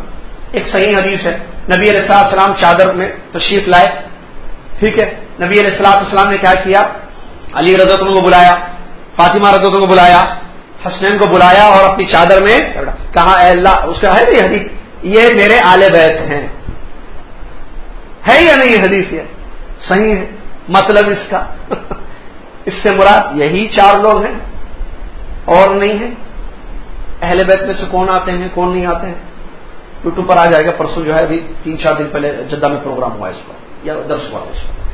ایک صحیح حدیث ہے۔ نبی علیہ السلام السلام چادر میں تشریف لائے۔ ٹھیک ہے۔ نبی علیہ السلاط السلام نے کیا کیا؟ علی رضتوں کو بلایا، فاطمہ رضتوں کو بلایا، حسنین کو بلایا اور اپنی چادر میں کہا، اے اللہ، اس کا ہے نا حدیث؟ یہ میرے آلے بیت ہیں۔ ہے یا نہیں حدیث یہ؟ صحیح ہے۔ مطلب اس کا۔ اس سے مراد یہی چار لوگ ہیں۔ اور نہیں ہے اہل بیت میں سے کون آتے ہیں کون نہیں آتے ہیں؟ یوٹیوب پر آ جائے گا پرسوں جو ہے ابھی تین چار دن پہلے جدہ میں پروگرام ہوا اس پر یا درس ہوا اس پر۔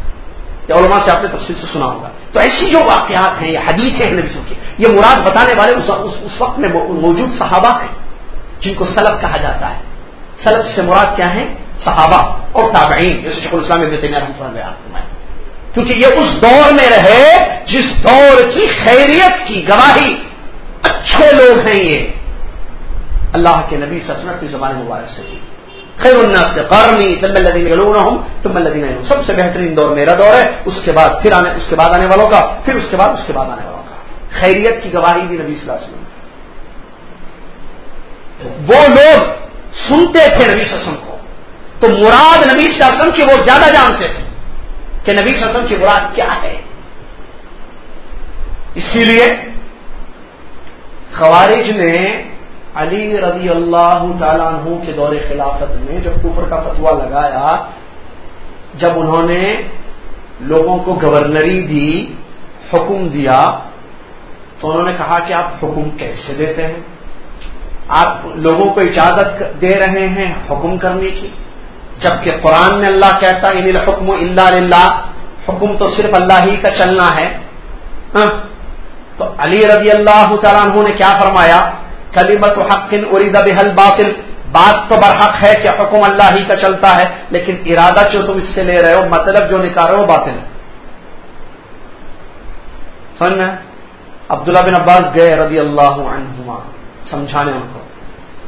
یا علماء سے آپ نے تفصیل سے سنا ہوگا۔ تو ایسی جو واقعات ہیں یہ حدیث ہے نبی کی یہ مراد بتانے والے اس, اس, اس وقت میں موجود صحابہ ہیں جن کو سلب کہا جاتا ہے۔ سلب سے مراد کیا ہے صحابہ اور تابعین، جیسے شیخ الاسلام ابن تیمیہ رحمۃ اللہ علیہ کیونکہ یہ اس دور میں رہے، جس دور کی خیریت کی گواہی، اچھے لوگ ہیں یہ۔ اللہ کے نبی سسمت کی زبان مبارک سے خیر الناس سے قرنی تم الذین یلونہم، ثم الذین سب سے بہترین دور میرا دور ہے، اس کے بعد پھر آنے، اس کے بعد آنے والوں کا، پھر اس کے بعد، اس کے بعد آنے والوں کا۔ خیریت کی گواہی دی نبی صلی اللہ علیہ وسلم وہ لوگ سنتے تھے نبی صلی کو۔ تو مراد نبی صلی اللہ علیہ وسلم کی وہ زیادہ جانتے تھے کہ نبی صلی اللہ علیہ وسلم کی مراد کیا ہے۔ اسی لیے خوارج نے علی رضی اللہ تعالیٰ عنہ کے دور خلافت میں جب کفر کا فتوا لگایا، جب انہوں نے لوگوں کو گورنری دی، حکم دیا، تو انہوں نے کہا کہ آپ حکم کیسے دیتے ہیں؟ آپ لوگوں کو اجازت دے رہے ہیں حکم کرنے کی؟ جبکہ قرآن میں اللہ کہتا ہے الحکم اللہ اللہ حکم تو صرف اللہ ہی کا چلنا ہے۔ ہاں؟ تو علی رضی اللہ تعالیٰ عنہ نے کیا فرمایا؟ کلیمت حق ارید بحل باطل بات تو برحق ہے کہ حکم اللہ ہی کا چلتا ہے، لیکن ارادہ جو تم اس سے لے رہے ہو مطلب جو نکال رہے ہو باطل ہے۔ سمجھ میں؟ عبداللہ بن عباس گئے رضی اللہ عنہما، سمجھانے ان کو۔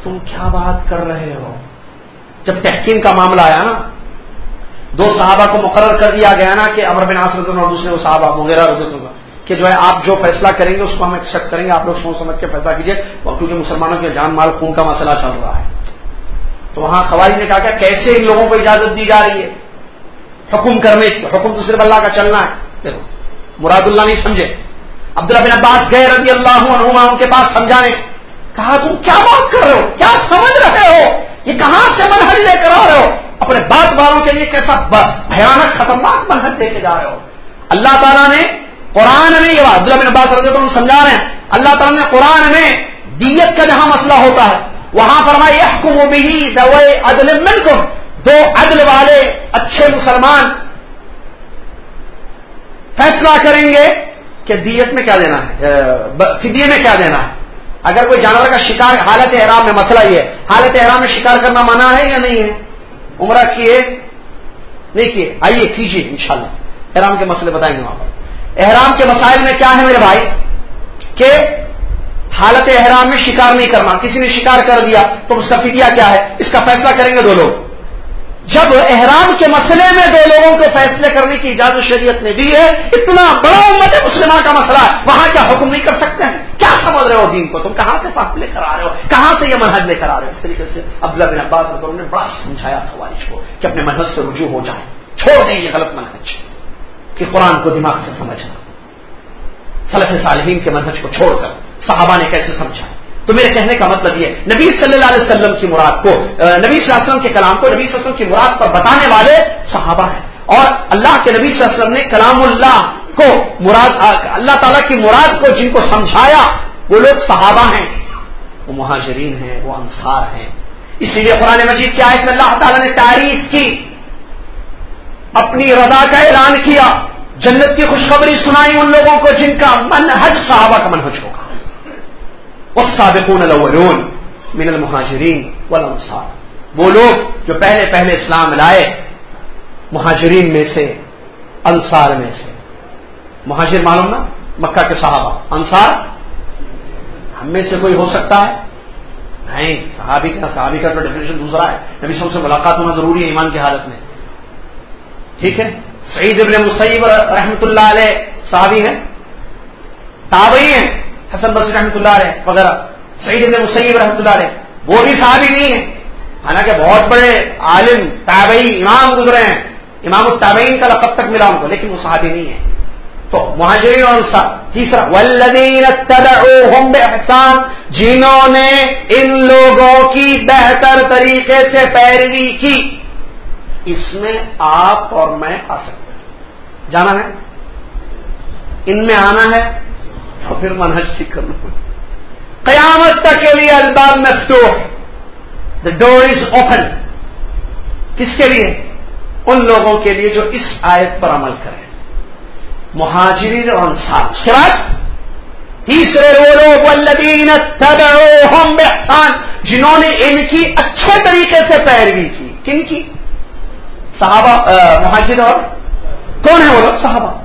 تم کیا بات کر رہے ہو؟ جب تحقین کا معاملہ آیا نا، دو صحابہ کو مقرر کر دیا گیا نا کہ امر بن آسر اور دوسرے وہ صحابہ وغیرہ کہ جو ہے آپ جو فیصلہ کریں گے اس کو ہم ایکسپٹ کریں گے، آپ لوگ سوچ سمجھ کے فیصلہ کیجیے کیونکہ مسلمانوں کے جان مال خون کا مسئلہ چل رہا ہے۔ تو وہاں خواری نے کہا کہ کیسے ان لوگوں کو اجازت دی جا رہی ہے؟ حکم کرنے کی، حکم تو صرف اللہ کا چلنا ہے۔ دیکھو، مراد اللہ نہیں سمجھے۔ عبداللہ بن عباس گئے رضی اللہ عنہما ان کے پاس سمجھانے۔ کہا، تم کیا بات کر رہے ہو؟ کیا سمجھ رہے ہو؟ یہ کہاں سے منہج لے کر آ رہے ہو؟ اپنے بات والوں کے لیے کیسا بھیانک خطرناک منہج دے کے جا رہے ہو؟ اللہ تعالیٰ نے قرآن میں یہ بات عبداللہ بن عباس رضی اللہ سمجھا رہے ہیں۔ اللہ تعالیٰ نے قرآن میں دیت کا جہاں مسئلہ ہوتا ہے، وہاں فرمائی حکم و بھی عدل ملکم دو عدل والے اچھے مسلمان فیصلہ کریں گے کہ دیت میں کیا دینا ہے؟ فدیے میں کیا دینا ہے؟ اگر کوئی جانور کا شکار حالت احرام میں مسئلہ یہ ہے، حالت احرام میں شکار کرنا منع ہے یا نہیں ہے؟ عمرہ کیے؟ نہیں کیے۔ آئیے، کیجیے انشاءاللہ۔ احرام کے مسئلے بتائیں گے وہاں پر۔ احرام کے مسائل میں کیا ہے میرے بھائی؟ کہ حالت احرام میں شکار نہیں کرنا۔ کسی نے شکار کر دیا تو اس کا فدیہ کیا ہے؟ اس کا فیصلہ کریں گے دو لوگ۔ جب احرام کے مسئلے میں دو لوگوں کو فیصلے کرنے کی اجازت شریعت نے دی ہے، اتنا بڑا امت مسلمان کا مسئلہ ہے۔ وہاں کیا حکم نہیں کر سکتے ہیں؟ کیا سمجھ رہے ہو دین کو؟ تم کہاں سے پاپ لے کر آ رہے ہو؟ کہاں سے یہ منہج لے کر آ رہے ہو؟ اس طریقے سے عبداللہ بن عباس رضی نے بڑا سمجھایا خوارش کو کہ اپنے منہج سے رجوع ہو جائے چھوڑ دیں یہ غلط منہج کہ قرآن کو دماغ سے سمجھنا۔ صلف صالحین کے منہج کو چھوڑ کر صحابہ نے کیسے سمجھا؟ تو میرے کہنے کا مطلب یہ نبی صلی اللہ علیہ وسلم کی مراد کو نبی صلی اللہ علیہ وسلم کے کلام کو، نبی صلی اللہ علیہ وسلم کی مراد پر بتانے والے صحابہ ہیں۔ اور اللہ کے نبی صلی اللہ علیہ وسلم نے کلام اللہ کو مراد اللہ تعالیٰ کی مراد کو، جن کو سمجھایا، وہ لوگ صحابہ ہیں۔ وہ مہاجرین ہیں، وہ انصار ہیں۔ اسی لیے قرآن مجید کی آیت میں اللہ تعالیٰ نے تعریف کی۔ اپنی رضا کا اعلان کیا۔ جنت کی خوشخبری سنائی ان لوگوں کو، جن کا منحج صحابہ کا منحج ہوگا۔ والسابقون الاولون من المہاجرین والانصار وہ لوگ جو پہلے پہلے اسلام لائے، مہاجرین میں سے، انصار میں سے. مہاجر معلوم نا؟ مکہ کے صحابہ. انصار؟ ہم میں سے کوئی ہو سکتا ہے؟ نہیں. صحابی کا صحابی کا تو ڈیفینیشن دوسرا ہے. نبی سب سے ملاقات ہونا ضروری ہے ایمان کی حالت میں. ٹھیک ہے؟ سعید ابن مسیب رحمۃ اللہ علیہ صحابی ہیں؟ تابعی ہیں. حسن بصری رحمۃ اللہ علیہ وغیرہ، سعید ابن مسیب رحمۃ اللہ علیہ، وہ بھی صحابی نہیں ہے حالانکہ بہت بڑے عالم، تابعی، امام گزرے ہیں۔ امام التابعین کا لقب تک ملا ان کو، لیکن وہ صحابی نہیں ہے تو مہاجرین اور تیسرا ولدین جنہوں نے ان لوگوں کی بہتر طریقے سے پیروی کی۔ اس میں آپ اور میں آ سکتے ہیں۔ جانا ہے؟ ان میں آنا ہے؟ تو پھر منہج سیکھ کرنا قیامت تک کے لیے الباب مفتوح۔ دا ڈور از اوپن کس کے لیے؟ ان لوگوں کے لیے جو اس آیت پر عمل کریں۔ مہاجرین اور انصار۔ اس کے بعد تیسرے وہ لوگ والذین اتبعوہم بحسان جنہوں نے ان کی اچھے طریقے سے پیروی کی۔ کن کی؟ صحابہ مہاجر اور؟ کون ہے وہ لوگ؟ صحابہ۔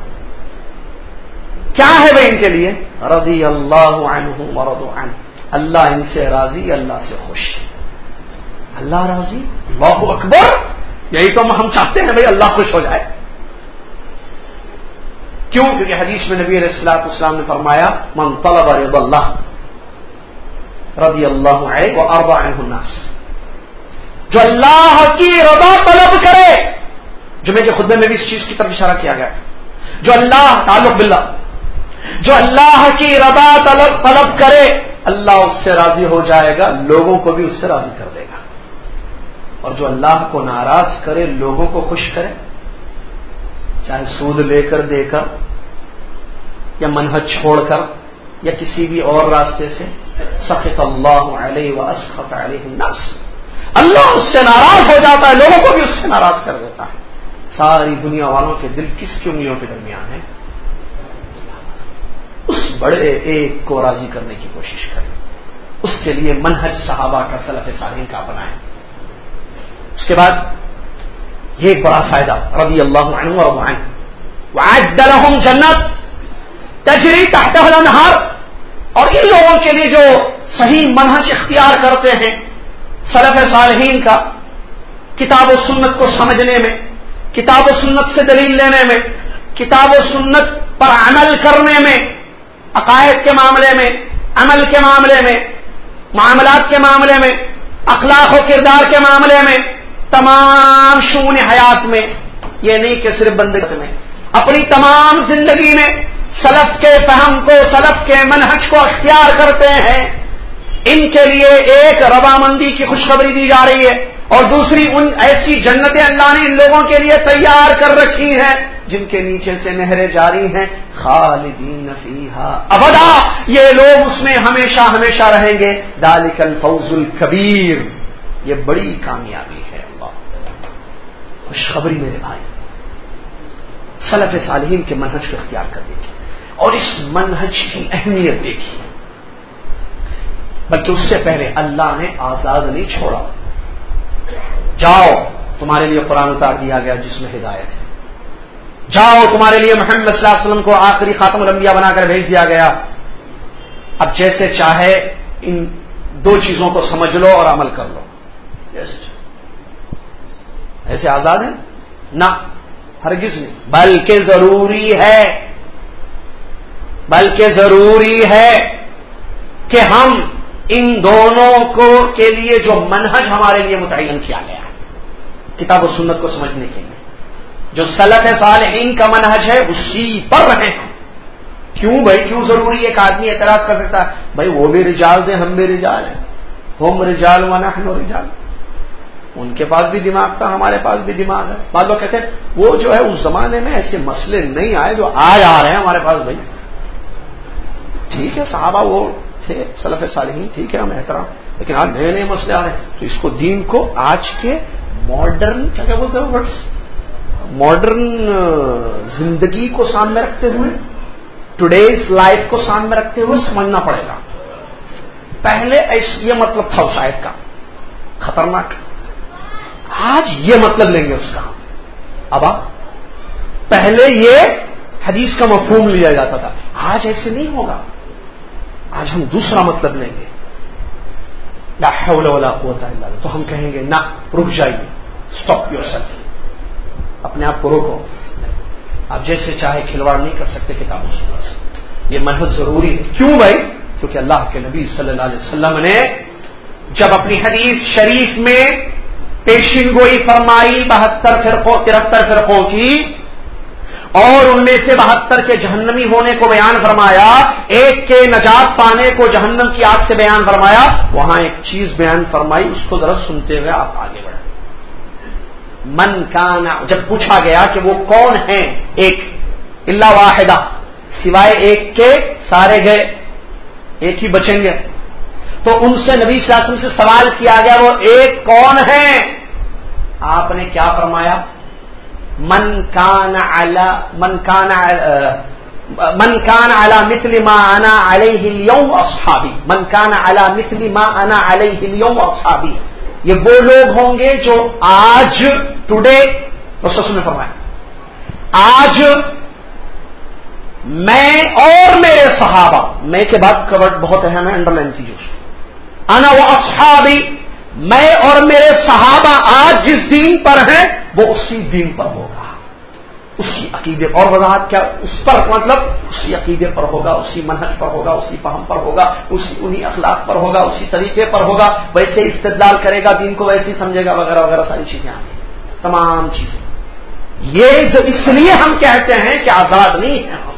کیا ہے وہ ان کے لیے؟ رضی اللہ عنہ ورضو عنہ۔ اللہ ان سے راضی، اللہ سے خوش اللہ راضی؟ اللہ اکبر! یہی تو ہم چاہتے ہیں بھائی اللہ خوش ہو جائے۔ کیوں؟ کیونکہ حدیث میں نبی علیہ السلاط اسلام نے فرمایا، من طلب رضا اللہ رضی اللہ علیہ و الناس. جو اللہ کی رضا طلب کرے، جو میرے خطبے میں بھی اس چیز کی طرف اشارہ کیا گیا۔ تھا جو اللہ تعلق باللہ جو اللہ کی رضا طلب طلب کرے، اللہ اس سے راضی ہو جائے گا، لوگوں کو بھی اس سے راضی کر دے گا۔ اور جو اللہ کو ناراض کرے، لوگوں کو خوش کرے، چاہے سود لے کر، دے کر، یا منہج چھوڑ کر، یا کسی بھی اور راستے سے سخت اللہ علیہ و اسخط علیہ الناس۔ اللہ اس سے ناراض ہو جاتا ہے، لوگوں کو بھی اس سے ناراض کر دیتا ہے۔ ساری دنیا والوں کے دل کس کی انگلیوں کے درمیان ہے؟ اس بڑے ایک کو راضی کرنے کی کوشش کریں۔ اس کے لیے منہج صحابہ کا سلف سالین کا اپنائیں اس کے بعد یہ ایک بڑا فائدہ رضی اللہ عنہ اور جنت تجری تحت الانہار اور ان لوگوں کے لیے جو صحیح منہج اختیار کرتے ہیں سلف صالحین کا، کتاب و سنت کو سمجھنے میں، کتاب و سنت سے دلیل لینے میں، کتاب و سنت پر عمل کرنے میں عقائد کے معاملے میں، عمل کے معاملے میں، معاملات کے معاملے میں، اخلاق و کردار کے معاملے میں تمام شون حیات میں، یہ نہیں کہ صرف بندگی میں، اپنی تمام زندگی میں سلف کے فہم کو، سلف کے منہج کو اختیار کرتے ہیں۔ ان کے لیے ایک ربامندی کی خوشخبری دی جا رہی ہے۔ اور دوسری ان ایسی جنتیں اللہ نے ان لوگوں کے لیے تیار کر رکھی ہیں جن کے نیچے سے نہریں جاری ہیں، خالدین فیہا۔ ابدا یہ لوگ اس میں ہمیشہ ہمیشہ رہیں گے۔ دالک الفوز الکبیر۔ یہ بڑی کامیابی ہے اللہ۔ خوشخبری میرے بھائی۔ سلف صالحین کے منہج کو اختیار کر دیجیے اور اس منہج کی اہمیت دیکھی بلکہ اس سے پہلے اللہ نے آزاد نہیں چھوڑا۔ جاؤ، تمہارے لیے قرآن اتار دیا گیا جس میں ہدایت ہے۔ جاؤ، تمہارے لیے محمد صلی اللہ علیہ وسلم کو آخری خاتم الانبیاء بنا کر بھیج دیا گیا۔ اب جیسے چاہے ان دو چیزوں کو سمجھ لو اور عمل کر لو۔ ایسے آزاد ہیں؟ نہ، ہرگز نہیں۔ بلکہ ضروری ہے، بلکہ ضروری ہے کہ ہم ان دونوں کو کے لیے جو منہج ہمارے لیے متعین کیا گیا۔ ہے کتاب و سنت کو سمجھنے کے لیے۔ جو سلط صالحین کا منہج ہے، اسی پر رہے ہیں کیوں بھائی؟ کیوں ضروری ایک آدمی اعتراض کر سکتا ہے، بھائی وہ بھی رجال دیں ہم بھی رجال ہیں۔ ہوم رجال وانا ہم رجال۔ ان کے پاس بھی دماغ تھا، ہمارے پاس بھی دماغ ہے۔ بعض لوگ کہتے ہیں، وہ جو ہے، اس زمانے میں ایسے مسئلے نہیں آئے جو آج آ رہے ہیں ہمارے پاس بھائی۔ ٹھیک ہے، صحابہ وہ تھے، سلف صالحین، ٹھیک ہے، ہم احترام۔ لیکن آج نئے نئے مسئلے آ رہے ہیں۔ تو اس کو دین کو آج کے ماڈرن کیا کیا بولتے ہیں ورڈس ماڈرن زندگی کو سامنے رکھتے ہوئے ٹوڈیز لائف کو سامنے رکھتے ہوئے سمجھنا پڑے گا۔ پہلے یہ مطلب تھا اس آیت کا۔ خطرناک۔ آج یہ مطلب لیں گے اس کا۔ اب آپ، پہلے یہ حدیث کا مفہوم لیا جاتا تھا۔ آج ایسے نہیں ہوگا۔ آج ہم دوسرا مطلب لیں گے۔ لا حول ولا قوت الا باللہ تو ہم کہیں گے نہ رک جائیے۔ اسٹاپ یور سیلف اپنے آپ کو روکو۔ آپ جیسے چاہے کھلواڑ نہیں کر سکتے کتابوں سے یہ محبت ضروری ہے۔ کیوں بھائی؟ کیونکہ اللہ کے نبی صلی اللہ علیہ وسلم نے جب اپنی حدیث شریف میں پیشن گوئی فرمائی، بہتر فرقوں، ترہتر فرقوں کی اور ان میں سے بہتر کے جہنمی ہونے کو بیان فرمایا، ایک کے نجات پانے کو جہنم کی آگ سے بیان فرمایا، وہاں ایک چیز بیان فرمائی، اس کو ذرا سنتے ہوئے آپ آگے بڑھیں۔ من کان، جب پوچھا گیا کہ وہ کون ہیں ایک اللہ واحدہ، سوائے ایک کے سارے گئے، ایک ہی بچیں گے۔ تو ان سے نبی شاسن سے سوال کیا گیا، وہ ایک کون ہے آپ نے کیا فرمایا؟ من کان من کان من کان اعلی مثل ما انا علیہ اليوم اصحابی. من کان اعلی مثل ما انا علیہ اليوم اصحابی. یہ وہ لوگ ہوں گے جو آج ٹوڈے رسول نے فرمایا. آج میں اور میرے صحابہ میں کے بعد کورڈ بہت اہم ہے انڈر لائن کیجیے انا وہ اصحابی میں اور میرے صحابہ آج جس دین پر ہیں، وہ اسی دین پر ہوگا۔ اس کی عقیدے، اور وضاحت کیا؟ اس پر مطلب اسی عقیدے پر ہوگا، اسی منہج پر ہوگا، اسی فہم پر ہوگا، اسی انہی اخلاق پر ہوگا، اسی طریقے پر ہوگا۔ ویسے استدلال کرے گا، دین کو ویسے ہی سمجھے گا، وغیرہ وغیرہ، ساری چیزیں آ تمام چیزیں۔ یہ جو اس لیے ہم کہتے ہیں کہ آزاد نہیں ہے ہم،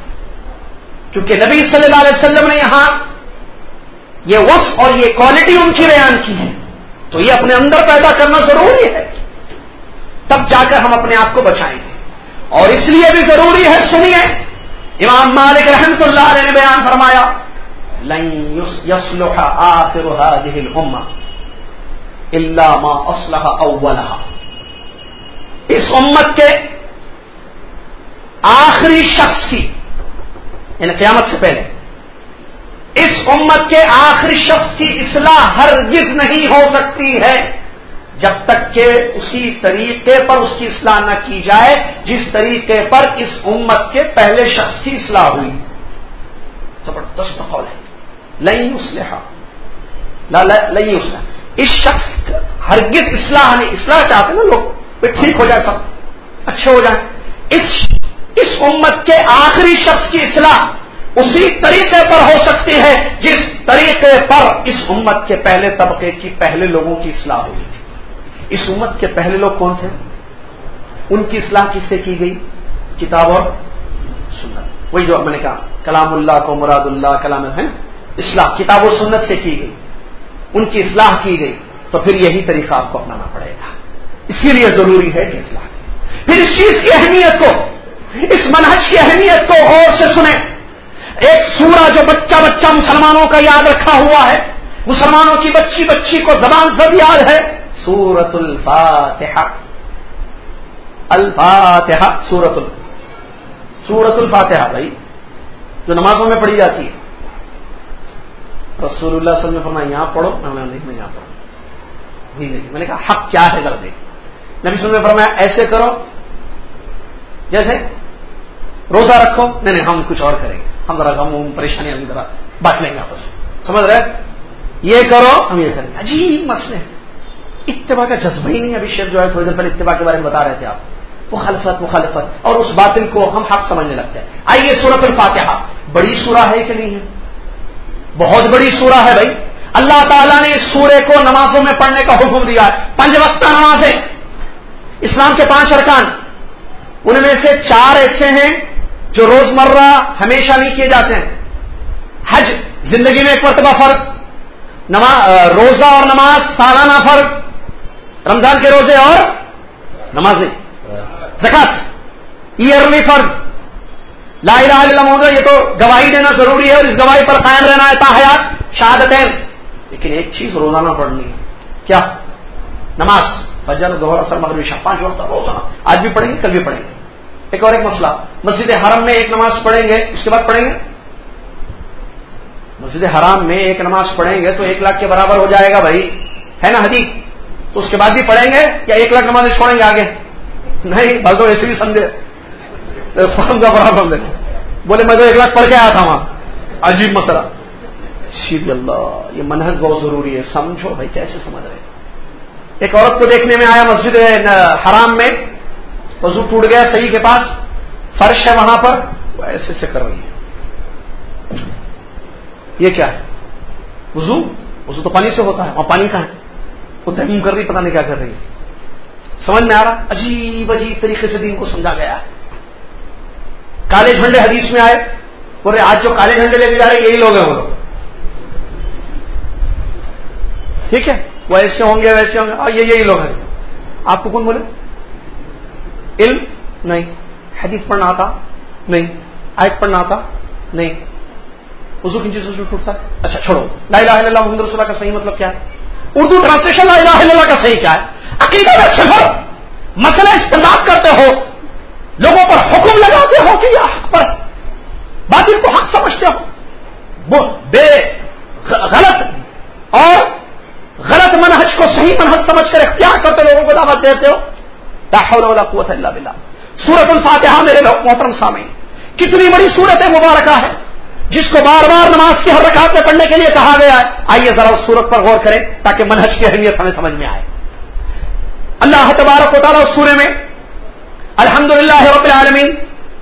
کیونکہ نبی صلی اللہ علیہ وسلم نے یہاں یہ وصف اور یہ کوالٹی ان کی بیان کی ہے۔ تو یہ اپنے اندر پیدا کرنا ضروری ہے۔ تب جا کر ہم اپنے آپ کو بچائیں گے۔ اور اس لیے بھی ضروری ہے، سنیے۔ امام مالک رحمت اللہ علیہ نے بیان فرمایا آخر هذه الامه الا ما اصلح اولها اس امت کے آخری شخص کی یعنی قیامت سے پہلے اس امت کے آخری شخص کی اصلاح ہرگز نہیں ہو سکتی ہے۔ جب تک کہ اسی طریقے پر اس کی اصلاح نہ کی جائے، جس طریقے پر اس امت کے پہلے شخص کی اصلاح ہوئی۔ زبردست قول ہے۔ لئی اسلحہ لئی اسلح اس شخص ہرگز اصلاح نہیں، اصلاح چاہتے نا لوگ ٹھیک ہو جائے سب، اچھے ہو جائیں۔ اس اس امت کے آخری شخص کی اصلاح اسی طریقے پر ہو سکتی ہے جس طریقے پر اس امت کے پہلے طبقے کی پہلے لوگوں کی اصلاح ہوئی۔ تھی اس امت کے پہلے لوگ کون تھے؟ ان کی اصلاح کس سے کی گئی؟ کتاب اور سنت۔ وہی جو میں نے کہا، کلام اللہ کو مراد اللہ، کلام ہے، اصلاح کتاب و سنت سے کی گئی۔ ان کی اصلاح کی گئی، تو پھر یہی طریقہ آپ کو اپنانا پڑے گا۔ اسی لیے ضروری ہے کہ اصلاح۔ پھر اس چیز کی اہمیت کو، اس منہج کی اہمیت کو غور سے سنیں۔ ایک سورہ جو بچہ بچہ مسلمانوں کا یاد رکھا ہوا ہے، مسلمانوں کی بچی بچی کو زبان زد یاد ہے۔ سورت الفاتحہ۔ الفاتحہ سورت ال سورت الفاتحہ بھائی، جو نمازوں میں پڑھی جاتی ہے۔ رسول اللہ صلی اللہ علیہ وسلم نے یہاں پڑھو، میں نے نہیں، میں یہاں پڑھو نہیں جی، نہیں، میں نے کہا، حق کیا ہے ذرا دیکھ نبی صلی اللہ فرمایا، ایسے کرو، جیسے روزہ رکھو، نہیں نہیں، ہم کچھ اور کریں گے۔ ہم ذرا غم پریشانی ابھی ذرا بانٹ لیں گے آپس سمجھ رہے یہ کرو ہم یہ کریں عجیب مسئلے ہیں اتباع کا جذبہ ہی نہیں ابھی شیخ جو ہے تھوڑی دیر پہلے اتباع کے بارے میں بتا رہے تھے آپ مخالفت مخالفت اور اس باطل کو ہم حق سمجھنے لگتے ہیں آئیے سورت الفاتحہ بڑی سورہ ہے کہ نہیں ہے بہت بڑی سورہ ہے بھائی اللہ تعالیٰ نے اس سورے کو نمازوں میں پڑھنے کا حکم دیا ہے پنج وقتہ نمازیں اسلام کے پانچ ارکان ان میں سے چار ایسے ہیں جو روز مرہ ہمیشہ نہیں کیے جاتے ہیں۔ حج زندگی میں ایک مرتبہ فرق روزہ اور نماز سالانہ فرق، رمضان کے روزے اور نمازیں زکات، ایئرلی فرض۔ لا الہ الا اللہ یہ تو گواہی دینا ضروری ہے اور اس گواہی پر قائم رہنا ہے تاحیات شہادتین لیکن ایک چیز روزانہ پڑھنی ہے۔ کیا؟ نماز، فجر دوہر اثر مغربی شاہ پانچ وقت روزانہ۔ آج بھی پڑھیں گے، کل بھی پڑھیں گے۔ ایک اور ایک مسئلہ۔ مسجد حرم میں ایک نماز پڑھیں گے، اس کے بعد پڑھیں گے؟ مسجد حرام میں ایک نماز پڑھیں گے تو ایک لاکھ کے برابر ہو جائے گا بھائی۔ ہے نا حدیث؟ تو اس کے بعد بھی پڑھیں گے یا ایک لاکھ نمازیں چھوڑیں گے آگے؟ نہیں، بھائی تو ایسے بھی سمجھے۔ کا بڑا سمجھے بولے، میں تو ایک لاکھ پڑھ کے آیا تھا وہاں۔ عجیب مسئلہ۔ شیب اللہ، یہ منہج بہت ضروری ہے۔ سمجھو بھائی، کیسے سمجھ رہے ایک عورت کو دیکھنے میں آیا مسجد حرام میں۔ وضو ٹوٹ گیا صحیح کے پاس، فرش ہے وہاں پر، وہ ایسے سے کر رہی ہے۔ یہ کیا ہے؟ وضو؟ وضو تو پانی سے ہوتا ہے وہاں پانی کا ہے؟ وہ تحمیم کر رہی، پتہ نہیں کیا کر رہی سمجھ میں آ رہا؟ عجیب عجیب طریقے سے دین کو سمجھا گیا ہے۔ کالے جھنڈے حدیث میں آئے، بولے آج جو کالے جھنڈے لے کے جا رہے، یہی لوگ ہیں وہ۔ لوگ ٹھیک ہے؟ وہ ایسے ہوں گے، ویسے ہوں گے، اور یہ یہی لوگ ہیں۔ آپ کو کون بولے؟ علم نہیں، حدیث پڑھنا آتا نہیں، آیت پڑھنا آتا نہیں۔ وضو کن چیزوں سے ٹوٹتا ہے؟ اچھا چھوڑو۔ لا الہ الا اللہ محمد رسول اللہ کا صحیح مطلب کیا ہے؟ اردو ٹرانسلیشن لا الہ الا اللہ کا صحیح کیا ہے؟ عقیدہ میں صفر۔ مسئلہ استعمال کرتے ہو، لوگوں پر حکم لگاتے ہو کہ یہ پر، باطل کو حق سمجھتے ہو۔ بے، غلط اور غلط منہج کو صحیح منہج سمجھ کر اختیار کرتے لوگوں کو دعوت دیتے ہو۔ حول ولا قوت الا باللہ سورت الفاتحہ میرے محترم سامنے کتنی بڑی صورت مبارکہ ہے، جس کو بار بار نماز کی ہر رکعت میں پڑھنے کے لیے کہا گیا ہے۔ آئیے ذرا اس صورت پر غور کریں تاکہ منہج کی اہمیت ہمیں سمجھ میں آئے۔ اللہ تبارک و تعالیٰ اس سورے میں الحمد للہ رب العالمین،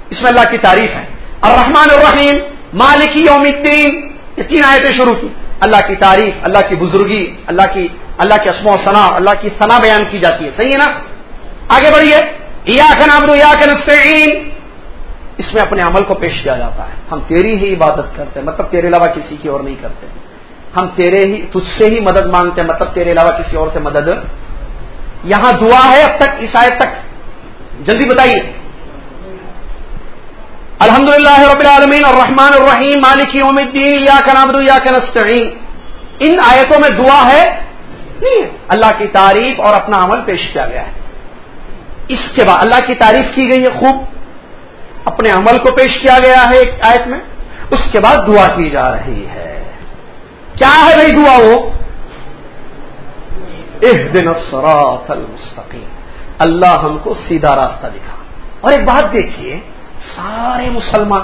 اس میں اللہ کی تعریف ہے۔ الرحمن الرحیم مالکی یوم الدین، یہ تین آیتیں شروع کی۔ اللہ کی تعریف، اللہ کی بزرگی، اللہ کی، اللہ کے اسم و ثنا اللہ کی ثنا بیان کی جاتی ہے۔ صحیح ہے نا؟ آگے بڑھیے۔ یا نابدو یا نستعین اس میں اپنے عمل کو پیش کیا جاتا ہے۔ ہم تیری ہی عبادت کرتے ہیں مطلب تیرے علاوہ کسی کی اور نہیں کرتے۔ ہم تیرے ہی، تجھ سے ہی مدد مانگتے ہیں مطلب تیرے علاوہ کسی اور سے مدد۔ یہاں دعا ہے اب تک عیسائی تک۔ جلدی بتائیے۔ الحمد للہ رب العالمین اور رحمان الرحیم، مالک یوم الدین یا کا یا کا ان آیتوں میں دعا ہے؟ نہیں ہے۔ اللہ کی تعریف اور اپنا عمل پیش کیا گیا ہے۔ اس کے بعد اللہ کی تعریف کی گئی ہے، خوب اپنے عمل کو پیش کیا گیا ہے ایک آیت میں۔ اس کے بعد دعا کی جا رہی ہے۔ کیا ہے بھائی دعا وہ؟ دن المستقیم۔ اللہ ہم کو سیدھا راستہ دکھا۔ اور ایک بات دیکھیے، سارے مسلمان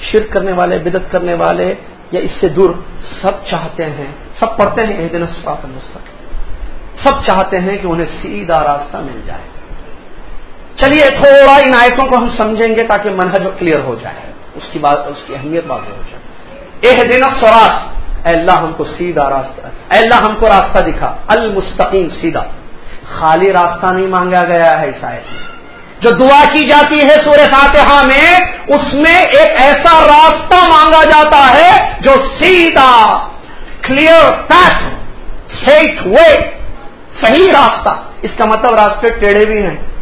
شرک کرنے والے بدت کرنے والے یا اس سے دور سب چاہتے ہیں، سب پڑھتے ہیں دن اسراف المستقیم۔ سب چاہتے ہیں کہ انہیں سیدھا راستہ مل جائے۔ چلیے، تھوڑا ان آیتوں کو ہم سمجھیں گے تاکہ منہج کلیئر ہو جائے۔ اس کی بات، اس کی اہمیت واضح ہو جائے۔ اح دن اے اللہ، ہم کو سیدھا راستہ، اے اللہ، ہم کو راستہ دکھا۔ المستقیم، سیدھا۔ خالی راستہ نہیں مانگا گیا ہے اس آیت میں۔ جو دعا کی جاتی ہے سورہ فاتحہ میں، اس میں ایک ایسا راستہ مانگا جاتا ہے جو سیدھا کلیئر پیتھ اسٹریٹ وے صحیح راستہ۔ اس کا مطلب راستے ٹیڑھے بھی ہیں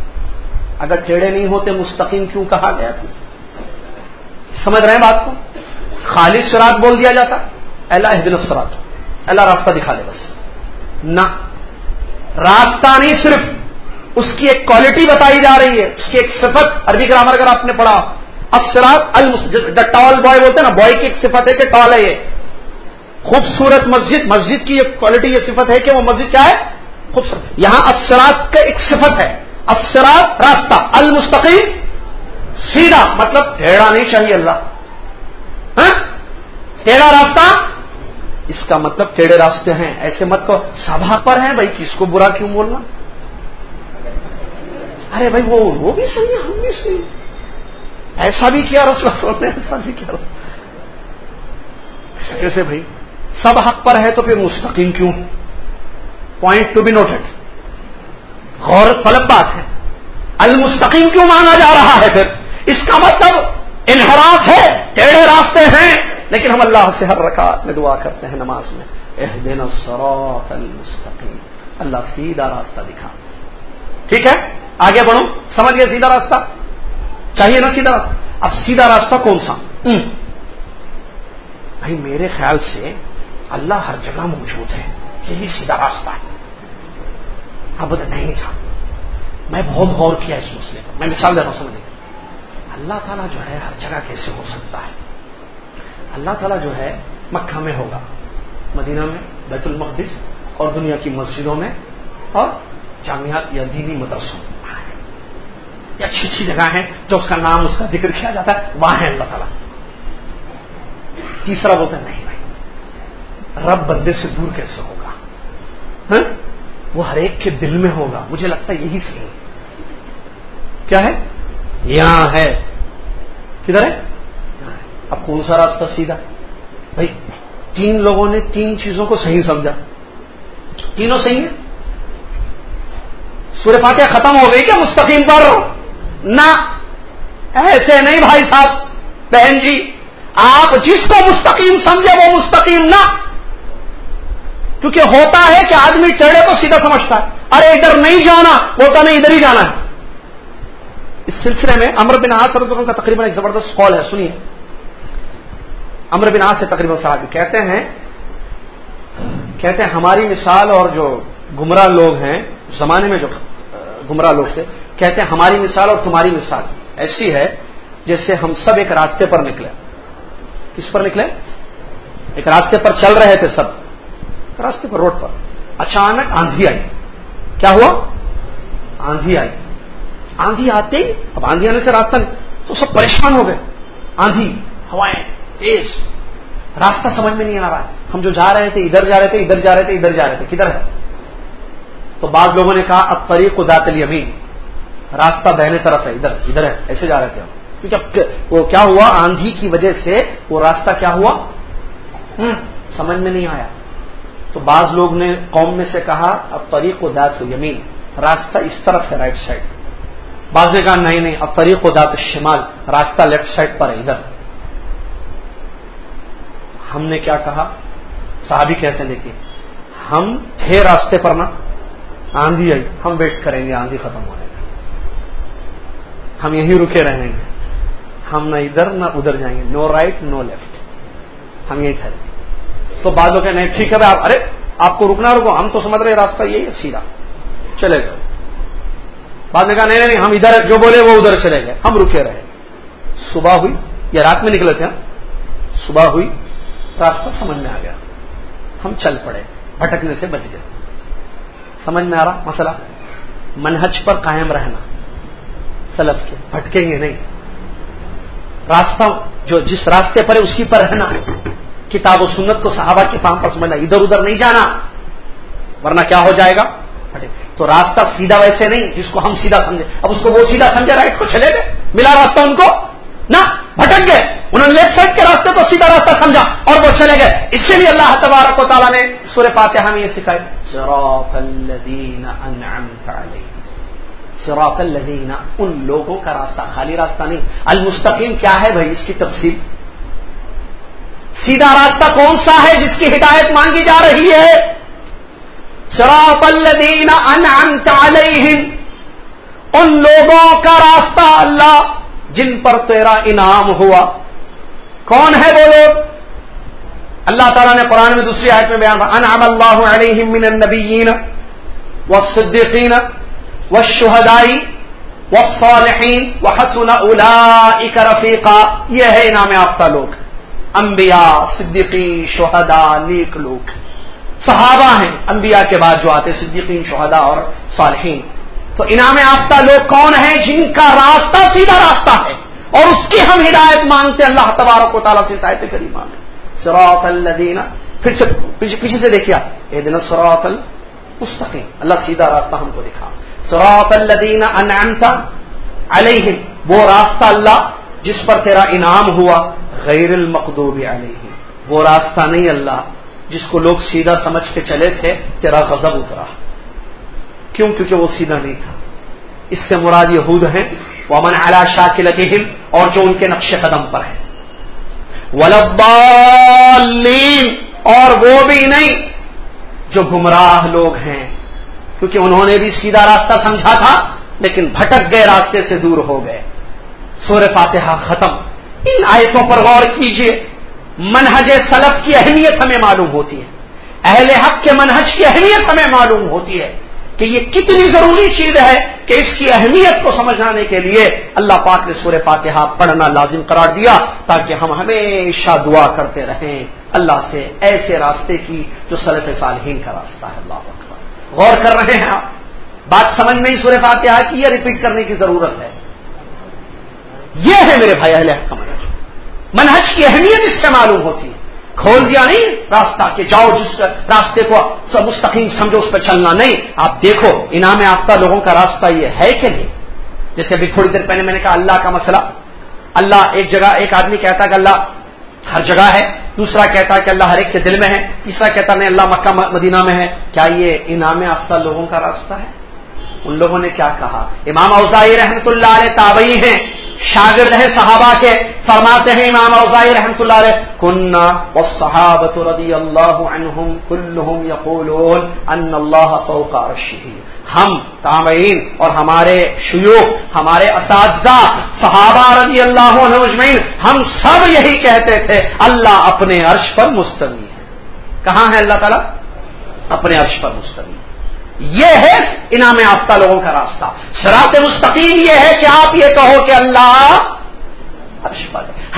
اگر ٹیڑھے نہیں ہوتے مستقیم کیوں کہا گیا تھا؟ سمجھ رہے ہیں بات کو؟ خالص سرات بول دیا جاتا۔ اللہ دن سرات اللہ راستہ دکھا دے بس۔ نہ۔ راستہ نہیں صرف اس کی ایک کوالٹی بتائی جا رہی ہے، اس کی ایک صفت۔ عربی گرامر اگر آپ نے پڑھا افسرات ٹال بوائے بولتے ہیں نا بوائے کی ایک صفت ہے کہ ٹال ہے یہ۔ خوبصورت مسجد مسجد کی ایک کوالٹی یہ صفت ہے کہ وہ مسجد کیا ہے؟ خوبصورت۔ یہاں افسرات کا ایک صفت ہے۔ افسرات راستہ، المستقیم، سیدھا مطلب ٹھہرا نہیں چاہیے اللہ۔ ہاں؟ ٹیڑھا راستہ، اس کا مطلب ٹیڑھے راستے ہیں۔ ایسے مت کو سبھا پر ہیں بھائی، کس کو برا کیوں بولنا؟ ارے بھائی، وہ وہ بھی صحیح ہے، ہم بھی صحیح ایسا بھی کیا رسول نے، ایسا بھی کیا کیسے بھائی؟ سب حق پر ہے تو پھر مستقیم کیوں؟ پوائنٹ ٹو بی نوٹڈ غور طلب بات ہے۔ المستقیم کیوں مانا جا رہا ہے پھر؟ اس کا مطلب انحراف ہے، ٹیڑھے راستے ہیں، لیکن ہم اللہ سے ہر رکعت میں دعا کرتے ہیں نماز میں۔ اح دن المستقیم۔ اللہ سیدھا راستہ دکھا۔ ٹھیک ہے؟ آگے بڑھو۔ سمجھ گئے سیدھا راستہ؟ چاہیے نا سیدھا راستہ؟ اب سیدھا راستہ کون سا؟ بھائی، میرے خیال سے اللہ ہر جگہ موجود ہے، یہی سیدھا راستہ ہے۔ اب نہیں تھا میں بہت غور کیا اس مسئلے پر میں مثال دے رہا ہوں سمجھے۔ اللہ تعالیٰ جو ہے ہر جگہ کیسے ہو سکتا ہے؟ اللہ تعالیٰ جو ہے مکہ میں ہوگا، مدینہ میں، بیت المقدس، اور دنیا کی مسجدوں میں، اور جامعات یا دینی مدرسوں یہ اچھی اچھی جگہ ہیں جو اس کا نام، اس کا ذکر کیا جاتا ہے، وہاں ہے اللہ تعالیٰ۔ تیسرا بولتا ہے نہیں بھائی، رب بندے سے دور کیسے ہوگا؟ ہاں؟ وہ ہر ایک کے دل میں ہوگا۔ مجھے لگتا ہے یہی صحیح۔ کیا ہے؟ یہاں ہے۔ کدھر ہے؟ اب کون سا راستہ سیدھا؟ بھائی، تین لوگوں نے تین چیزوں کو صحیح سمجھا۔ تینوں صحیح ہیں؟ سورہ فاتحہ ختم ہو گئی کیا؟ مستقیم پر نہ، ایسے نہیں بھائی صاحب۔ بہن جی آپ جس کو مستقیم سمجھے وہ مستقیم نہ۔ کیونکہ ہوتا ہے کہ آدمی چڑھے تو سیدھا سمجھتا ہے۔ ارے ادھر نہیں جانا، ہوتا نہیں، ادھر ہی جانا ہے۔ اس سلسلے میں امر بن آسر کا تقریباً ایک زبردست کال ہے، سنیے۔ امر بن آس سے تقریباً صاحب کہتے ہیں کہتے ہیں، ہماری مثال اور جو گمراہ لوگ ہیں زمانے میں جو گمراہ لوگ تھے، کہتے ہیں، ہماری مثال اور تمہاری مثال۔ ایسی ہے جیسے ہم سب ایک راستے پر نکلے۔ کس پر نکلے؟ ایک راستے پر چل رہے تھے سب۔ راستے پر روڈ پر۔ اچانک آندھی آئی۔ کیا ہوا؟ آندھی آئی۔ آندھی آتے ہی، اب آندھی آنے سے راستہ نہیں تو سب پریشان ہو گئے۔ آندھی، ہوائیں، تیز۔ راستہ سمجھ میں نہیں آ رہا ہے۔ ہم جو جا رہے تھے، ادھر جا رہے تھے، ادھر جا رہے تھے، ادھر جا رہے تھے۔ کدھر ہے؟ تو بعض لوگوں نے کہا، اب تریق کو دات الیمین۔ راستہ بہنے طرف ہے، ادھر ادھر ہے۔ ایسے جا رہے تھے ہم۔ کیونکہ وہ کیا ہوا؟ آندھی کی وجہ سے وہ راستہ کیا ہوا؟ سمجھ میں نہیں آیا۔ تو بعض لوگ نے قوم میں سے کہا، اب طریق و دات یمین، راستہ اس طرف ہے رائٹ سائڈ بعض نے کہا، نہیں نہیں، اب طریق و دات شمال، راستہ لیفٹ سائڈ پر ہے، ادھر۔ ہم نے کیا کہا؟ صحابی کہتے ہیں، دیکھیے، ہم تھے راستے پر نا، آندھی آئی، ہم ویٹ کریں گے، آندھی ختم ہونے کا ہم یہیں رکے رہیں گے۔ ہم نہ ادھر نہ ادھر جائیں گے نو رائٹ نو لیفٹ ہم یہی ٹھہرے تو بعد لوگ نہیں، ٹھیک ہے آپ ارے، آپ کو رکنا رکو ہم تو سمجھ رہے راستہ یہی ہے، سیدھا۔ چلے گئے۔ بعد نے کہا نہیں نہیں ہم ادھر جو بولے وہ ادھر چلے گئے۔ ہم رکے رہے صبح ہوئی، یا رات میں نکلے تھے صبح ہوئی، راستہ سمجھ میں آ گیا۔ ہم چل پڑے، بھٹکنے سے بچ گئے۔ سمجھ میں آ رہا مسئلہ؟ منہج پر قائم رہنا۔ سلف کے، بھٹکیں گے نہیں۔ راستہ جو جس راستے پر ہے، اسی پر رہنا۔ کتاب و سنت کو صحابہ کی پام پر سمجھنا، ادھر ادھر نہیں جانا، ورنہ کیا ہو جائے گا؟ تو راستہ سیدھا ویسے نہیں، جس کو ہم سیدھا سمجھے اب اس کو وہ سیدھا سمجھے، رائٹ کو چلے گئے۔ ملا راستہ ان کو؟ نہ، بھٹک گئے۔ انہوں نے لیفٹ سائڈ کے راستے کو سیدھا راستہ سمجھا اور وہ چلے گئے۔ اس سے بھی اللہ تبارک و تعالیٰ نے سورہ فاتحہ میں یہ سکھائے صراط الذین انعمت علیہم۔ صراط الذین، ان لوگوں کا راستہ، خالی راستہ نہیں۔ المستقیم کیا ہے بھائی؟ اس کی تفصیل۔ سیدھا راستہ کون سا ہے جس کی ہدایت مانگی جا رہی ہے؟ صراط الذین انعمت علیہم۔ ان لوگوں کا راستہ اللہ، جن پر تیرا انعام ہوا۔ کون ہے وہ لوگ؟ اللہ تعالیٰ نے قرآن میں دوسری آیت میں بیان انعم اللہ علیہم من النبیین والصدیقین والشہدائی والصالحین وحسن اولئک رفیقا۔ یہ ہے انعام یافتہ لوگ۔ انبیاء، صدیقین، شہداء، نیک لوگ۔ صحابہ ہیں انبیاء کے بعد جو آتے، صدیقین، شہداء اور صالحین۔ تو انعام یافتہ لوگ کون ہیں؟ جن کا راستہ سیدھا راستہ ہے۔ اور اس کی ہم ہدایت مانگتے اللہ تبارک و تعالیٰ سے ہدایت کری مانگے سراط الدین پھر سے پیچھے سے دیکھیا اے دن سراط المستقیم۔ اللہ سیدھا راستہ ہم کو دکھا۔ سراط الدین انعمت علیہم۔ وہ راستہ اللہ جس پر تیرا انعام ہوا، غیر المقدوب علیہ۔ وہ راستہ نہیں اللہ، جس کو لوگ سیدھا سمجھ کے چلے تھے، تیرا غضب اترا۔ کیوں؟ کیونکہ وہ سیدھا نہیں تھا۔ اس سے مراد یہود ہیں وہ امن اعلیٰ شاہ کے اور جو ان کے نقش قدم پر ہیں۔ ولبالین اور وہ بھی نہیں، جو گمراہ لوگ ہیں۔ کیونکہ انہوں نے بھی سیدھا راستہ سمجھا تھا، لیکن بھٹک گئے راستے سے دور ہو گئے۔ سور فاتحہ ختم۔ ان آیتوں پر غور کیجیے۔ منہج سلف کی اہمیت ہمیں معلوم ہوتی ہے۔ اہل حق کے منہج کی اہمیت ہمیں معلوم ہوتی ہے کہ یہ کتنی ضروری چیز ہے کہ اس کی اہمیت کو سمجھانے کے لیے اللہ پاک نے سورہ فاتحہ پڑھنا لازم قرار دیا تاکہ ہم ہمیشہ دعا کرتے رہیں۔ اللہ سے ایسے راستے کی جو صلف صالحین کا راستہ ہے۔ اللہ اکبر۔ غور کر رہے ہیں آپ۔ بات سمجھ میں ہی سورہ فاتحہ کی یا ریپیٹ کرنے کی ضرورت ہے۔ یہ ہے میرے بھائی اہل کا منہج منہج کی اہمیت اس سے معلوم ہوتی ہے۔ کھول دیا نہیں، راستہ کہ جاؤ جس راستے کو سب مستقیم سمجھو، اس پہ چلنا نہیں۔ آپ دیکھو، انعام یافتہ لوگوں کا راستہ یہ ہے کہ نہیں۔ جیسے ابھی تھوڑی دیر پہلے میں نے کہا، اللہ کا مسئلہ۔ اللہ ایک جگہ ایک آدمی کہتا کہ اللہ ہر جگہ ہے، دوسرا کہتا کہ اللہ ہر ایک کے دل میں ہے، تیسرا کہتا نہیں، اللہ مکہ مدینہ میں ہے۔ کیا یہ انعام یافتہ لوگوں کا راستہ ہے؟ ان لوگوں نے کیا کہا؟ امام اوزائی رحمت اللہ علیہ تابعی ہیں۔ شاگرد ہیں صحابہ کے، فرماتے ہیں امام اوزائی رحمۃ اللہ علیہ کنہ والصحابۃ رضی اللہ عنہم كلهم يقولون ان اللہ فوق عرشه ہم تابعین اور ہمارے شیوخ، ہمارے اساتذہ، صحابہ رضی اللہ عنہ اجمعین، ہم سب یہی کہتے تھے، اللہ اپنے عرش پر مستوی ہے. کہاں ہے اللہ تعالی؟ اپنے عرش پر مستوی یہ ہے انعام یافتہ لوگوں کا راستہ۔ شراط مستقیم یہ ہے کہ آپ یہ کہو کہ اللہ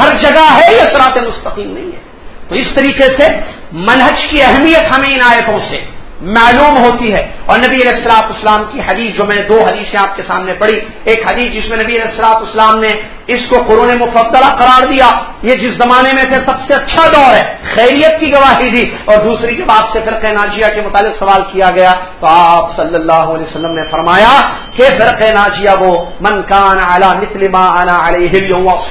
ہر جگہ ہے یہ شراط مستقیم نہیں ہے۔ تو اس طریقے سے منہج کی اہمیت ہمیں ان آیتوں سے معلوم ہوتی ہے۔ اور نبی علیہ السلاط اسلام کی حدیث جو میں دو حدیثیں آپ کے سامنے پڑھی، ایک حدیث جس میں نبی علیہ السلاط اسلام نے اس کو قرون مفدلہ قرار دیا۔ یہ جس زمانے میں تھے، سب سے اچھا دور ہے۔ خیریت کی گواہی دی۔ اور دوسری جب آپ سے فرق ناجیہ کے متعلق سوال کیا گیا۔ تو آپ صلی اللہ علیہ وسلم نے فرمایا کہ فرق ناجیہ وہ، من کان اعلیٰ نتلما انا علیہ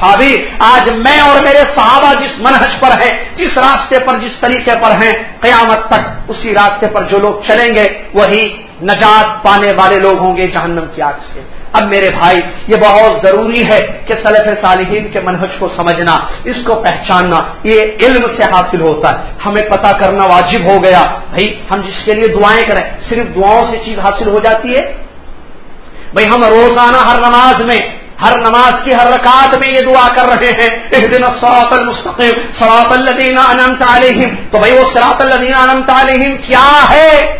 صحابی آج میں اور میرے صحابہ جس منہج پر ہیں، جس راستے پر، جس طریقے پر ہیں، قیامت تک اسی راستے پر جو لوگ چلیں گے، وہی نجات پانے والے لوگ ہوں گے جہنم کی آگ سے۔ اب میرے بھائی، یہ بہت ضروری ہے کہ سلف صالحین کے منہج کو سمجھنا، اس کو پہچاننا، یہ علم سے حاصل ہوتا ہے۔ ہمیں پتا کرنا واجب ہو گیا۔ بھائی، ہم جس کے لیے دعائیں کریں، صرف دعاؤں سے چیز حاصل ہو جاتی ہے؟ بھائی، ہم روزانہ ہر نماز میں، ہر نماز کی ہر رکعت میں یہ دعا کر رہے ہیں ایک دن سراط المستقیم سراط الدین انمت علیہم۔ تو بھائی، وہ سراط الدین انمت علیہم کیا ہے؟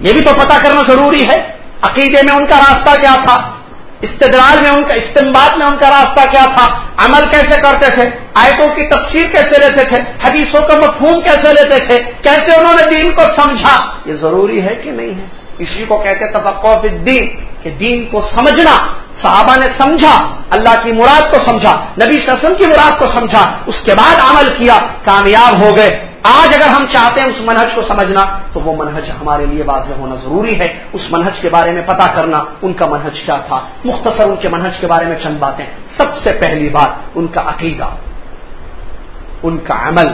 یہ بھی تو پتا کرنا ضروری ہے۔ عقیدے میں ان کا راستہ کیا تھا؟ استدلال میں ان کا استعمال میں ان کا راستہ کیا تھا؟ عمل کیسے کرتے تھے؟ آیتوں کی تفسیر کیسے لیتے تھے؟ حدیثوں کا مفہوم کیسے لیتے تھے؟ کیسے انہوں نے دین کو سمجھا؟ یہ ضروری ہے کہ نہیں ہے؟ اسی کو کہتے تفقوف الدین، کہ دین کو سمجھنا، صحابہ نے سمجھا، اللہ کی مراد کو سمجھا، نبی سسن کی مراد کو سمجھا، اس کے بعد عمل کیا، کامیاب ہو گئے۔ آج اگر ہم چاہتے ہیں اس منہج کو سمجھنا، تو وہ منہج ہمارے لیے واضح ہونا ضروری ہے۔ اس منہج کے بارے میں پتا کرنا، ان کا منہج کیا تھا۔ مختصر ان کے منہج کے بارے میں چند باتیں۔ سب سے پہلی بات، ان کا عقیدہ، ان کا عمل۔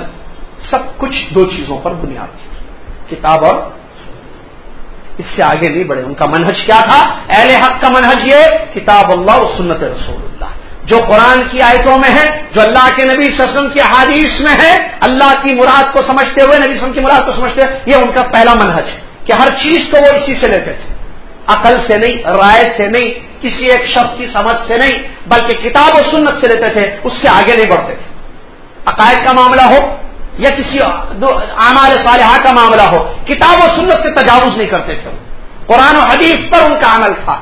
سب کچھ دو چیزوں پر بنیاد کتاب اور اس سے آگے نہیں بڑھے۔ ان کا منہج کیا تھا؟ اہل حق کا منہج یہ، کتاب اللہ اور سنت رسول اللہ۔ جو قرآن کی آیتوں میں ہے، جو اللہ کے نبی وسلم کی حادیث میں ہے، اللہ کی مراد کو سمجھتے ہوئے، نبی وسلم کی مراد کو سمجھتے ہوئے، یہ ان کا پہلا منحج ہے کہ ہر چیز کو وہ اسی سے لیتے تھے۔ عقل سے نہیں، رائے سے نہیں، کسی ایک شخص کی سمجھ سے نہیں، بلکہ کتاب و سنت سے لیتے تھے، اس سے آگے نہیں بڑھتے تھے۔ عقائد کا معاملہ ہو یا کسی اعمال صالحہ کا معاملہ ہو، کتاب و سنت سے تجاوز نہیں کرتے تھے۔ قرآن و حدیث پر ان کا عمل تھا۔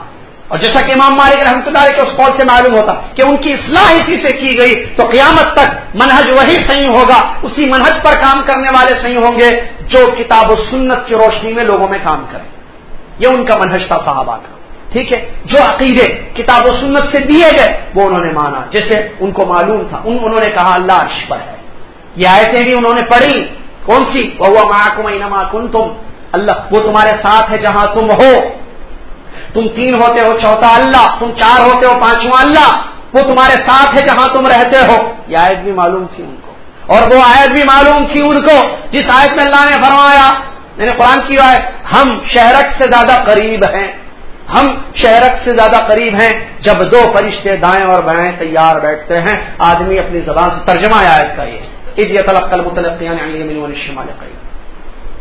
اور جیسا کہ امام مالک رحمۃ اللہ کے اس قول سے معلوم ہوتا کہ ان کی اصلاح اسی سے کی گئی تو قیامت تک منہج وہی صحیح ہوگا، اسی منہج پر کام کرنے والے صحیح ہوں گے جو کتاب و سنت کی روشنی میں لوگوں میں کام کریں۔ یہ ان کا منہج تھا صحابہ کا۔ ٹھیک ہے؟ جو عقیدے کتاب و سنت سے دیے گئے، وہ انہوں نے مانا۔ جیسے ان کو معلوم تھا، ان انہوں نے کہا اللہ عرش پر ہے۔ یہ آیتیں بھی انہوں نے پڑھی۔ کون سی؟ وہ محکم تم اللہ، وہ تمہارے ساتھ ہے جہاں تم ہو۔ تم تین ہوتے ہو، چوتھا اللہ، تم چار ہوتے ہو، پانچواں اللہ۔ وہ تمہارے ساتھ ہے جہاں تم رہتے ہو۔ یہ آیت بھی معلوم تھی ان کو۔ اور وہ آیت بھی معلوم تھی ان کو جس آیت میں اللہ نے فرمایا، میں نے قرآن کی آئے ہم شہرک سے زیادہ قریب ہیں۔ ہم شہرک سے زیادہ قریب ہیں۔ جب دو فرشتے دائیں اور بائیں تیار بیٹھتے ہیں، آدمی اپنی زبان سے ترجمہ آیت کا یہ عید طلب کل مطلب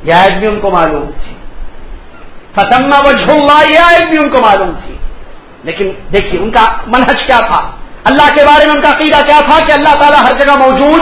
یہ آیت بھی ان کو معلوم تھی۔ فتم وجہ اللہ یہ آیت بھی ان کو معلوم تھی۔ لیکن دیکھیے، ان کا منحج کیا تھا؟ اللہ کے بارے میں ان کا عقیدہ کیا تھا کہ اللہ تعالیٰ ہر جگہ موجود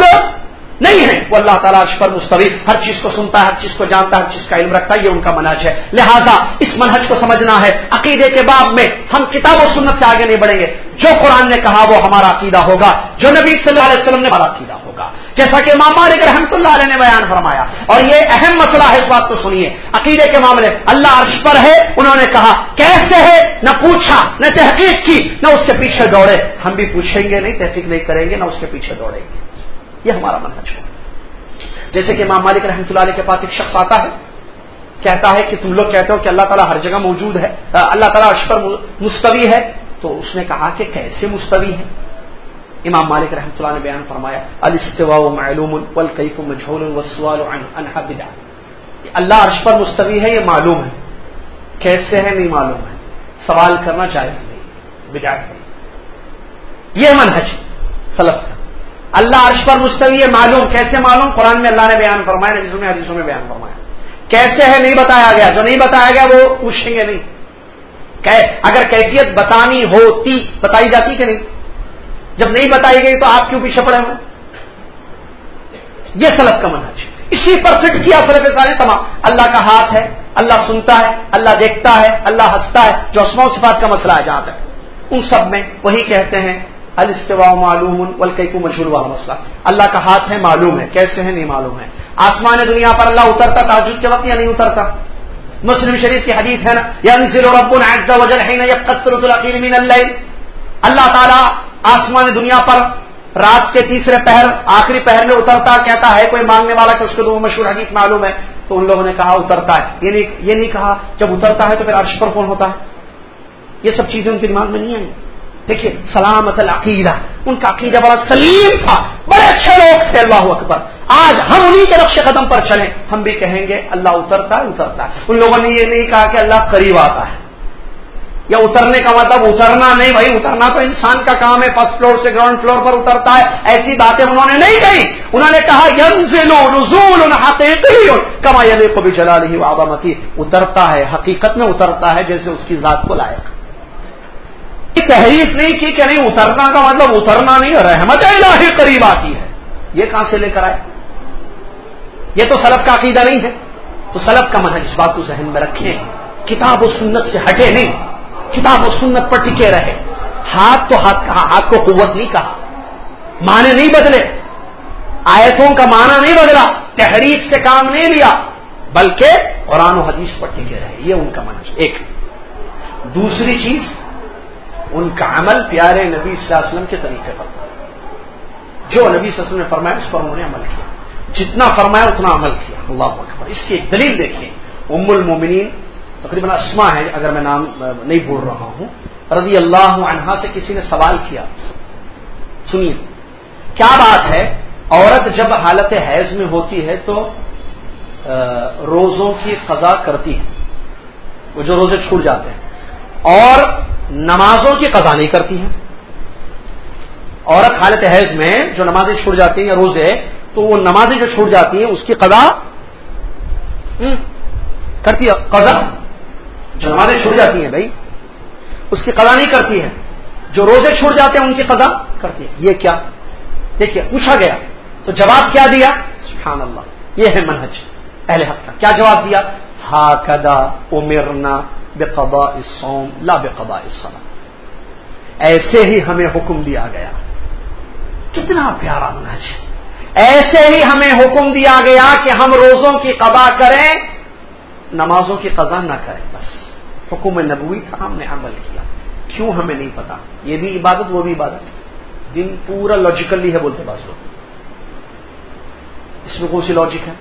نہیں ہے؟ وہ اللہ تعالیٰ پر مستوی، ہر چیز کو سنتا ہے، ہر چیز کو جانتا ہے، ہر چیز کا علم رکھتا ہے، یہ ان کا منہج ہے۔ لہذا اس منہج کو سمجھنا ہے۔ عقیدے کے باب میں ہم کتاب و سنت سے آگے نہیں بڑھیں گے۔ جو قرآن نے کہا وہ ہمارا عقیدہ ہوگا۔ جو نبی صلی اللہ علیہ وسلم نے ہمارا عقیدہ ہوگا۔ جیسا کہ امام مالک رحمۃ اللہ علیہ نے بیان فرمایا۔ اور یہ اہم مسئلہ ہے اس بات کو سنیے۔ عقیدے کے معاملے، اللہ عرش پر ہے، انہوں نے کہا، کیسے ہے؟ نہ پوچھا، نہ تحقیق کی، نہ اس کے پیچھے دوڑے۔ ہم بھی پوچھیں گے، نہیں تحقیق نہیں کریں گے، نہ اس کے پیچھے دوڑیں گے۔ یہ ہمارا منحج ہے۔ جیسے کہ امام مالک رحمۃ اللہ علیہ کے پاس ایک شخص آتا ہے، کہتا ہے کہ تم لوگ کہتے ہو کہ اللہ تعالیٰ ہر جگہ موجود ہے، اللہ تعالیٰ عرش پر مستوی ہے۔ تو اس نے کہا کہ کیسے مستوی ہے؟ امام مالک رحمۃ اللہ نے بیان فرمایا، الاستواء معلوم والکیف مجهول والسؤال عنها بدعہ. اللہ عرش پر مستوی ہے یہ معلوم ہے؟ کیسے ہے نہیں معلوم ہے؟ سوال کرنا جائز نہیں بدعت نہیں یہ منہج سلف کا اللہ عرش پر مستوی ہے، معلوم، کیسے معلوم؟ قرآن میں اللہ نے بیان فرمایا حدیثوں میں حدیثوں میں بیان فرمایا۔ کیسے ہے نہیں بتایا گیا، جو نہیں بتایا گیا وہ پوچھیں گے نہیں۔ اگر کیفیت بتانی ہوتی، بتائی جاتی کہ نہیں؟ جب نہیں بتائی گئی تو آپ کیوں پیچھے پڑے ہوئے یہ سلب کا منحج اسی پر فٹ کیا سلب سارے تمام۔ اللہ کا ہاتھ ہے، اللہ سنتا ہے، اللہ دیکھتا ہے، اللہ ہنستا ہے۔ جو اسما صفات کا مسئلہ ہے۔ جہاں تک ان سب میں وہی کہتے ہیں، الاستواء معلوم والکیف مشہور والا مسئلہ۔ اللہ کا ہاتھ ہے، معلوم ہے۔ کیسے ہے نہیں معلوم ہے۔ آسمان دنیا پر اللہ اترتا تاجد کے وقت یا نہیں اترتا؟ مسلم شریف کی حدیث ہے نا یا رب عز وجل حين يقتل العقيل من الليل۔ اللہ تعالیٰ آسمان دنیا پر رات کے تیسرے پہر، آخری پہر میں اترتا کہتا ہے، کوئی مانگنے والا کہ اس کو تو مشہور حدیث معلوم ہے، تو ان لوگوں نے کہا، اترتا ہے۔ یہ نہیں یہ نہیں کہا، جب اترتا ہے تو پھر عرش پر کون ہوتا ہے؟ یہ سب چیزیں ان کے دماغ میں نہیں آئیں۔ دیکھیے، سلامت العقیدہ، ان کا عقیدہ بڑا سلیم تھا، بڑے اچھے لوگ تھے، اللہ اکبر۔ آج ہم انہیں کے نقش قدم پر چلیں، ہم بھی کہیں گے، اللہ اترتا ہے اترتا ہے۔ ان لوگوں نے یہ نہیں کہا کہ اللہ قریب آتا ہے۔ یا اترنے کا مطلب اترنا نہیں بھائی، اترنا تو انسان کا کام ہے فرسٹ فلور سے گراؤنڈ فلور پر اترتا ہے۔ ایسی باتیں انہوں نے نہیں کہی۔ انہوں نے کہا نزول کما کو بھی چلا رہی وابامتی اترتا ہے، حقیقت میں اترتا ہے، جیسے اس کی ذات کو لائے تحریف نہیں کی کہ نہیں، اترنا کا مطلب اترنا نہیں، رحمت الہی قریب آتی ہے۔ یہ کہاں سے لے کر آئے؟ یہ تو سلب کا عقیدہ نہیں ہے۔ تو سلب کا منہج اس بات کو ذہن میں رکھیں۔ کتاب و سنت سے ہٹے نہیں۔ کتاب و سنت پر ٹکے رہے۔ ہاتھ تو ہاتھ کہا، ہاتھ کو قوت نہیں کہا۔ معنی نہیں بدلے۔ آیتوں کا معنی نہیں بدلا۔ تحریف سے کام نہیں لیا، بلکہ قرآن و حدیث پر ٹکے رہے۔ یہ ان کا منج ایک۔ دوسری چیز، ان کا عمل پیارے نبی صلی اللہ علیہ وسلم کے طریقے پر۔ جو نبی صلی اللہ علیہ وسلم نے فرمایا، اس پر انہوں نے عمل کیا۔ جتنا فرمایا، اتنا عمل کیا۔ اللہ اکبر۔ اس کی ایک دلیل دیکھیں ام المومنین تقریباً اسما ہے اگر میں نام نہیں بول رہا ہوں۔ رضی اللہ عنہا سے کسی نے سوال کیا۔ سنیے، کیا بات ہے؟ عورت جب حالت حیض میں ہوتی ہے تو روزوں کی قضا کرتی ہے۔ وہ جو روزے چھوٹ جاتے ہیں۔ اور نمازوں کی قضا نہیں کرتی ہے۔ عورت حالت حیض میں جو نمازیں چھوٹ جاتی ہیں یا روزے، تو وہ نمازیں جو چھوٹ جاتی ہیں، اس کی قضا کرتی ہے۔ قضا جو نمازیں چھوٹ جاتی ہیں بھائی، اس کی قضا نہیں کرتی ہے جو روزے چھوٹ جاتے ہیں، ان کی قضا کرتی ہے یہ کیا؟ دیکھیے، پوچھا گیا۔ تو جواب کیا دیا؟ سبحان اللہ یہ ہے منہج، اہل حق کا۔ کیا جواب دیا؟ ہا کدا امرنا بے قبا اسوم لا بے قبا ایسے ہی ہمیں حکم دیا گیا۔ کتنا پیارا منہج۔ ایسے ہی ہمیں حکم دیا گیا کہ ہم روزوں کی قضا کریں، نمازوں کی قضا نہ کریں، بس۔ حکم نبوی تھا ہم نے عمل کیا۔ کیوں ہمیں نہیں پتا؟ یہ بھی عبادت، وہ بھی عبادت۔ دن پورا لاجیکلی ہے بولتے بس لوگ۔ اس میں کون سی لاجک ہے؟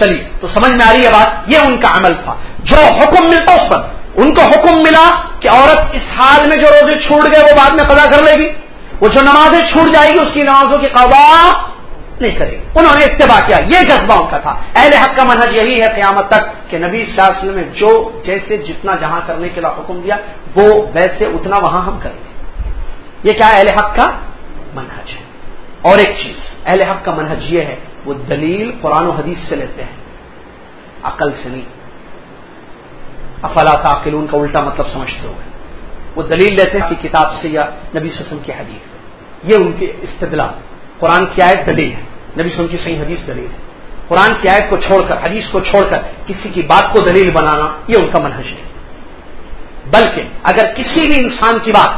چلیے، تو سمجھ میں آ رہی ہے بات؟ یہ ان کا عمل تھا۔ جو حکم ملتا اس پر۔ ان کو حکم ملا کہ عورت اس حال میں جو روزے چھوٹ گئے وہ بعد میں قضا کر لے گی۔ وہ جو نمازیں چھوٹ جائے گی، اس کی نمازوں کی قضا نہیں کرے انہوں نے اتباع کیا، یہ جذبہ ان کا تھا۔ اہل حق کا منحج یہی ہے قیامت تک کہ نبی صلی اللہ علیہ وسلم نے جو جیسے جتنا جہاں کرنے کے لیے حکم دیا، وہ ویسے اتنا وہاں ہم کریں گے۔ یہ کیا اہل حق کا منحج ہے؟ اور ایک چیز، اہل حق کا منحج یہ ہے، وہ دلیل قرآن و حدیث سے لیتے ہیں۔ عقل سے نہیں۔ افلا تعقلون کا الٹا مطلب سمجھتے ہوئے۔ وہ دلیل لیتے ہیں کہ کتاب سے یا نبی سسم کی حدیث۔ یہ ان کے استدلال۔ قرآن کی آیت دلیل ہے۔ نبی سسم کی صحیح حدیث دلیل ہے۔ قرآن کی آیت کو چھوڑ کر، حدیث کو چھوڑ کر کسی کی بات کو دلیل بنانا، یہ ان کا منحج ہے۔ بلکہ اگر کسی بھی انسان کی بات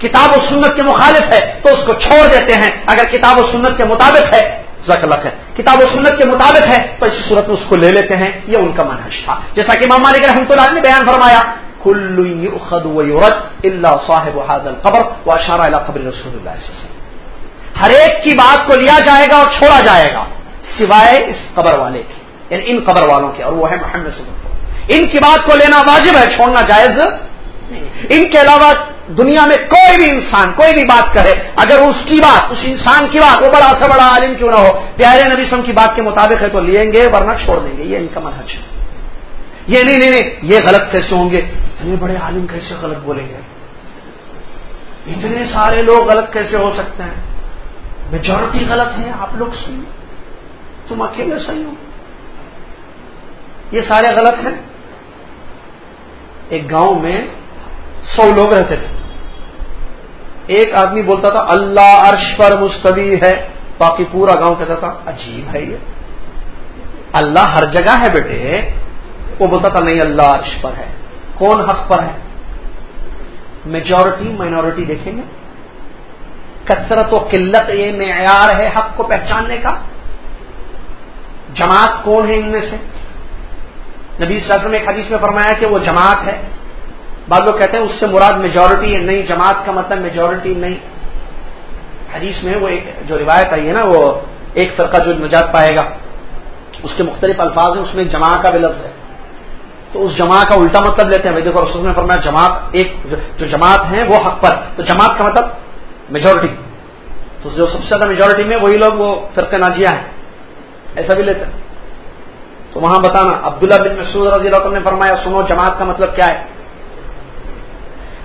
کتاب و سنت کے مخالف ہے، تو اس کو چھوڑ دیتے ہیں۔ اگر کتاب و سنت کے مطابق ہے ہے کتاب و سنت کے مطابق ہے، تو اس صورت میں اس کو لے لیتے ہیں۔ یہ ان کا منحج تھا۔ جیسا کہ ماما علیہ رحمۃ اللہ نے بیان فرمایا اللہ صاحب القبر و اشارہ قبر رسول اللہ ہر ایک کی بات کو لیا جائے گا اور چھوڑا جائے گا، سوائے اس قبر والے کی یعنی ان قبر والوں کے، اور وہ ہے محمد صلی اللہ ان کی بات کو لینا واجب ہے، چھوڑنا جائز ان کے علاوہ دنیا میں کوئی بھی انسان، کوئی بھی بات کرے، اگر اس کی بات، اس انسان کی بات، وہ بڑا سے بڑا عالم کیوں نہ ہو، پیارے نبی سم کی بات کے مطابق ہے تو لیں گے، ورنہ چھوڑ دیں گے، یہ ان کا منحج ہے۔ یہ نہیں نہیں نہیں، یہ غلط کیسے ہوں گے؟ اتنے بڑے عالم کیسے غلط بولیں گے؟ اتنے سارے لوگ غلط کیسے ہو سکتے ہیں؟ میجورٹی غلط ہے آپ لوگ سنیے تم اکیلے صحیح ہو۔ یہ سارے غلط ہیں۔ ایک گاؤں میں سو لوگ رہتے تھے۔ ایک آدمی بولتا تھا، اللہ عرش پر مستوی ہے۔ باقی پورا گاؤں کہتا تھا، عجیب ہے یہ۔ اللہ ہر جگہ ہے بیٹے۔ وہ بولتا تھا، نہیں، اللہ عرش پر ہے۔ کون حق پر ہے؟ میجورٹی مائنورٹی دیکھیں گے۔ کثرت و قلت یہ معیار ہے حق کو پہچاننے کا۔ جماعت کون ہے ان میں سے؟ نبی صلی اللہ علیہ وسلم ایک حدیث میں فرمایا کہ وہ جماعت ہے۔ بعض لوگ کہتے ہیں اس سے مراد میجورٹی نہیں، جماعت کا مطلب میجورٹی نہیں۔ حدیث میں وہ ایک جو روایت آئی ہے نا، وہ ایک فرقہ جو نجات پائے گا۔ اس کے مختلف الفاظ ہیں، اس میں جماع کا بھی لفظ ہے۔ تو اس جماع کا الٹا مطلب لیتے ہیں۔ دیکھو رسول میں فرمایا جماعت ایک جو جماعت ہیں وہ حق پر۔ تو جماعت کا مطلب میجورٹی تو جو سب سے زیادہ میجورٹی میں وہی لوگ وہ فرق ناجیہ ہیں۔ ایسا بھی لیتے ہیں۔ تو وہاں بتانا، عبداللہ بن مسعود رضی اللہ عنہ نے فرمایا، سنو جماعت کا مطلب کیا ہے؟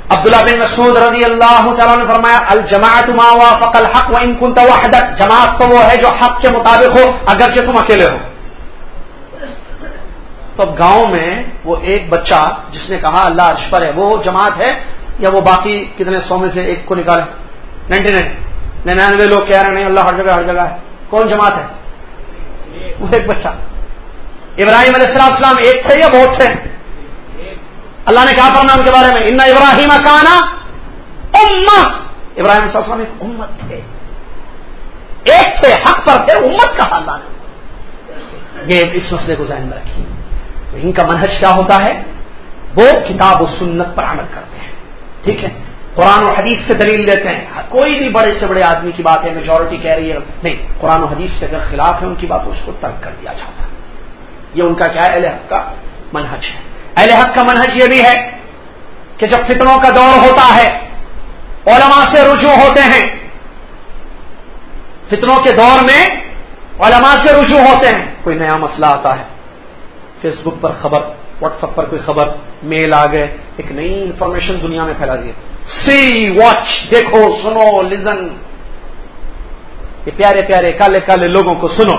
عبداللہ بن مسعود رضی اللہ تعالیٰ نے فرمایا، الجماعت ما وافق الحق وان كنت وحدك۔ جماعت تو وہ ہے جو حق کے مطابق ہو، اگرچہ تم اکیلے ہو۔ تو اب گاؤں میں وہ ایک بچہ جس نے کہا، اللہ عرش پر ہے، وہ جماعت ہے یا وہ باقی کتنے سو میں سے ایک کو نکالے؟ نائنٹی نائن ننانوے لوگ کہہ رہے ہیں اللہ ہر جگہ ہر جگہ ہے۔ کون جماعت ہے؟ وہ ایک بچہ۔ ابراہیم علیہ السلام السلام ایک تھے یا بہت تھے؟ اللہ نے کہا فرما ان کے بارے میں، ان ابراہیم کانا ابراہیم علیہ السلام ایک امت تھے۔ ایک تھے، حق پر تھے، امت کہا اللہ نے۔ یہ اس مسئلے کو ذہن میں رکھیے۔ تو ان کا منہج کیا ہوتا ہے؟ وہ کتاب و سنت پر عمل کرتے ہیں۔ ٹھیک ہے؟ قرآن و حدیث سے دلیل لیتے ہیں۔ کوئی بھی بڑے سے بڑے آدمی کی بات ہے میجورٹی کہہ رہی ہے، نہیں، قرآن و حدیث سے اگر خلاف ہے، ان کی بات اس کو ترک کر دیا جاتا ہے۔ یہ ان کا کیا ہے؟ اہل حق کا منہج ہے۔ اہل حق کا منہج یہ بھی ہے کہ جب فتنوں کا دور ہوتا ہے، علماء سے رجوع ہوتے ہیں۔ فتنوں کے دور میں علماء سے رجوع ہوتے ہیں۔ کوئی نیا مسئلہ آتا ہے۔ فیس بک پر خبر واٹس ایپ پر کوئی خبر میل آ گئے، ایک نئی انفارمیشن دنیا میں پھیلا دی سی واچ دیکھو سنو لزن یہ پیارے پیارے کالے کالے لوگوں کو سنو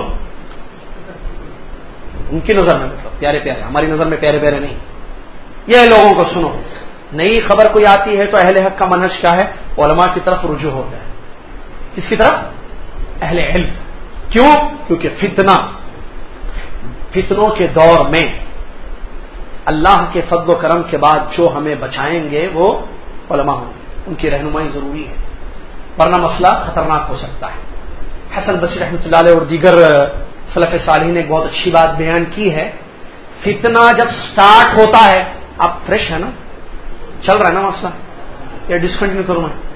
ان کی نظر میں مطلب پیارے پیارے ہماری نظر میں پیارے پیارے نہیں یہ لوگوں کو سنو نئی خبر کوئی آتی ہے تو اہل حق کا منہج کیا ہے علماء کی طرف رجوع ہوتا ہے کس کی طرف اہل علم کیوں کیونکہ فتنہ فتنوں کے دور میں اللہ کے فضل و کرم کے بعد جو ہمیں بچائیں گے وہ علماء ہوں گے ان کی رہنمائی ضروری ہے۔ ورنہ مسئلہ خطرناک ہو سکتا ہے۔ حسن بصیر رحمۃ اللہ علیہ اور دیگر صلف صالح نے ایک بہت اچھی بات بیان کی ہے۔ فتنہ جب سٹارٹ ہوتا ہے آپ فریش ہے نا؟ چل رہا ہے نا مسئلہ؟ یا ڈسکنٹینیو کروں میں؟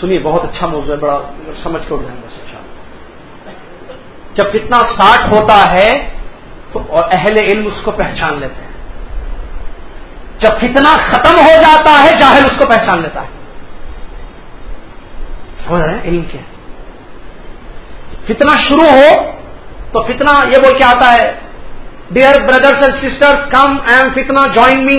سنیے، بہت اچھا موضوع ہے، بڑا سمجھ کے اٹھ بس اچھا جب فتنہ سٹارٹ ہوتا ہے، تو اہل علم اس کو پہچان لیتے ہیں۔ جب فتنہ ختم ہو جاتا ہے، جاہل اس کو پہچان لیتا ہے۔ سمجھ رہے ہیں؟ علم کیا فتنہ شروع ہو تو فتنہ یہ بول کے آتا ہے dear brothers and sister come I'm فتنا جوائن می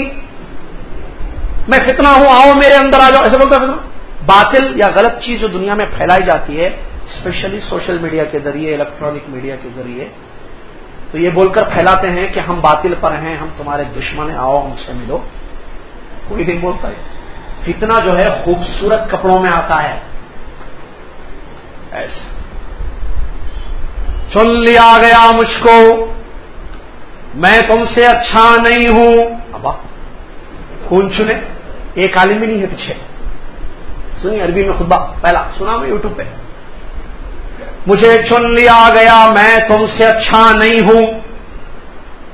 میں فتنا ہوں، آؤ میرے اندر آ جاؤ۔ ایسے بولتا فتنا باطل یا غلط چیز جو دنیا میں پھیلائی جاتی ہے اسپیشلی سوشل میڈیا کے ذریعے الیکٹرانک میڈیا کے ذریعے تو یہ بول کر پھیلاتے ہیں کہ ہم باطل پر ہیں، ہم تمہارے دشمن ہیں، آؤ ہم سے ملو۔ کوئی نہیں بولتا ہے فتنا جو ہے خوبصورت کپڑوں میں آتا ہے۔ ایسا۔ چن لیا گیا مجھ کو۔ میں تم سے اچھا نہیں ہوں۔ ابا خون چنے ایک عالم بھی نہیں ہے پیچھے۔ سنی عربی میں خطبہ۔ پہلا، سنا میں یوٹیوب پہ۔ مجھے چن لیا گیا، میں تم سے اچھا نہیں ہوں۔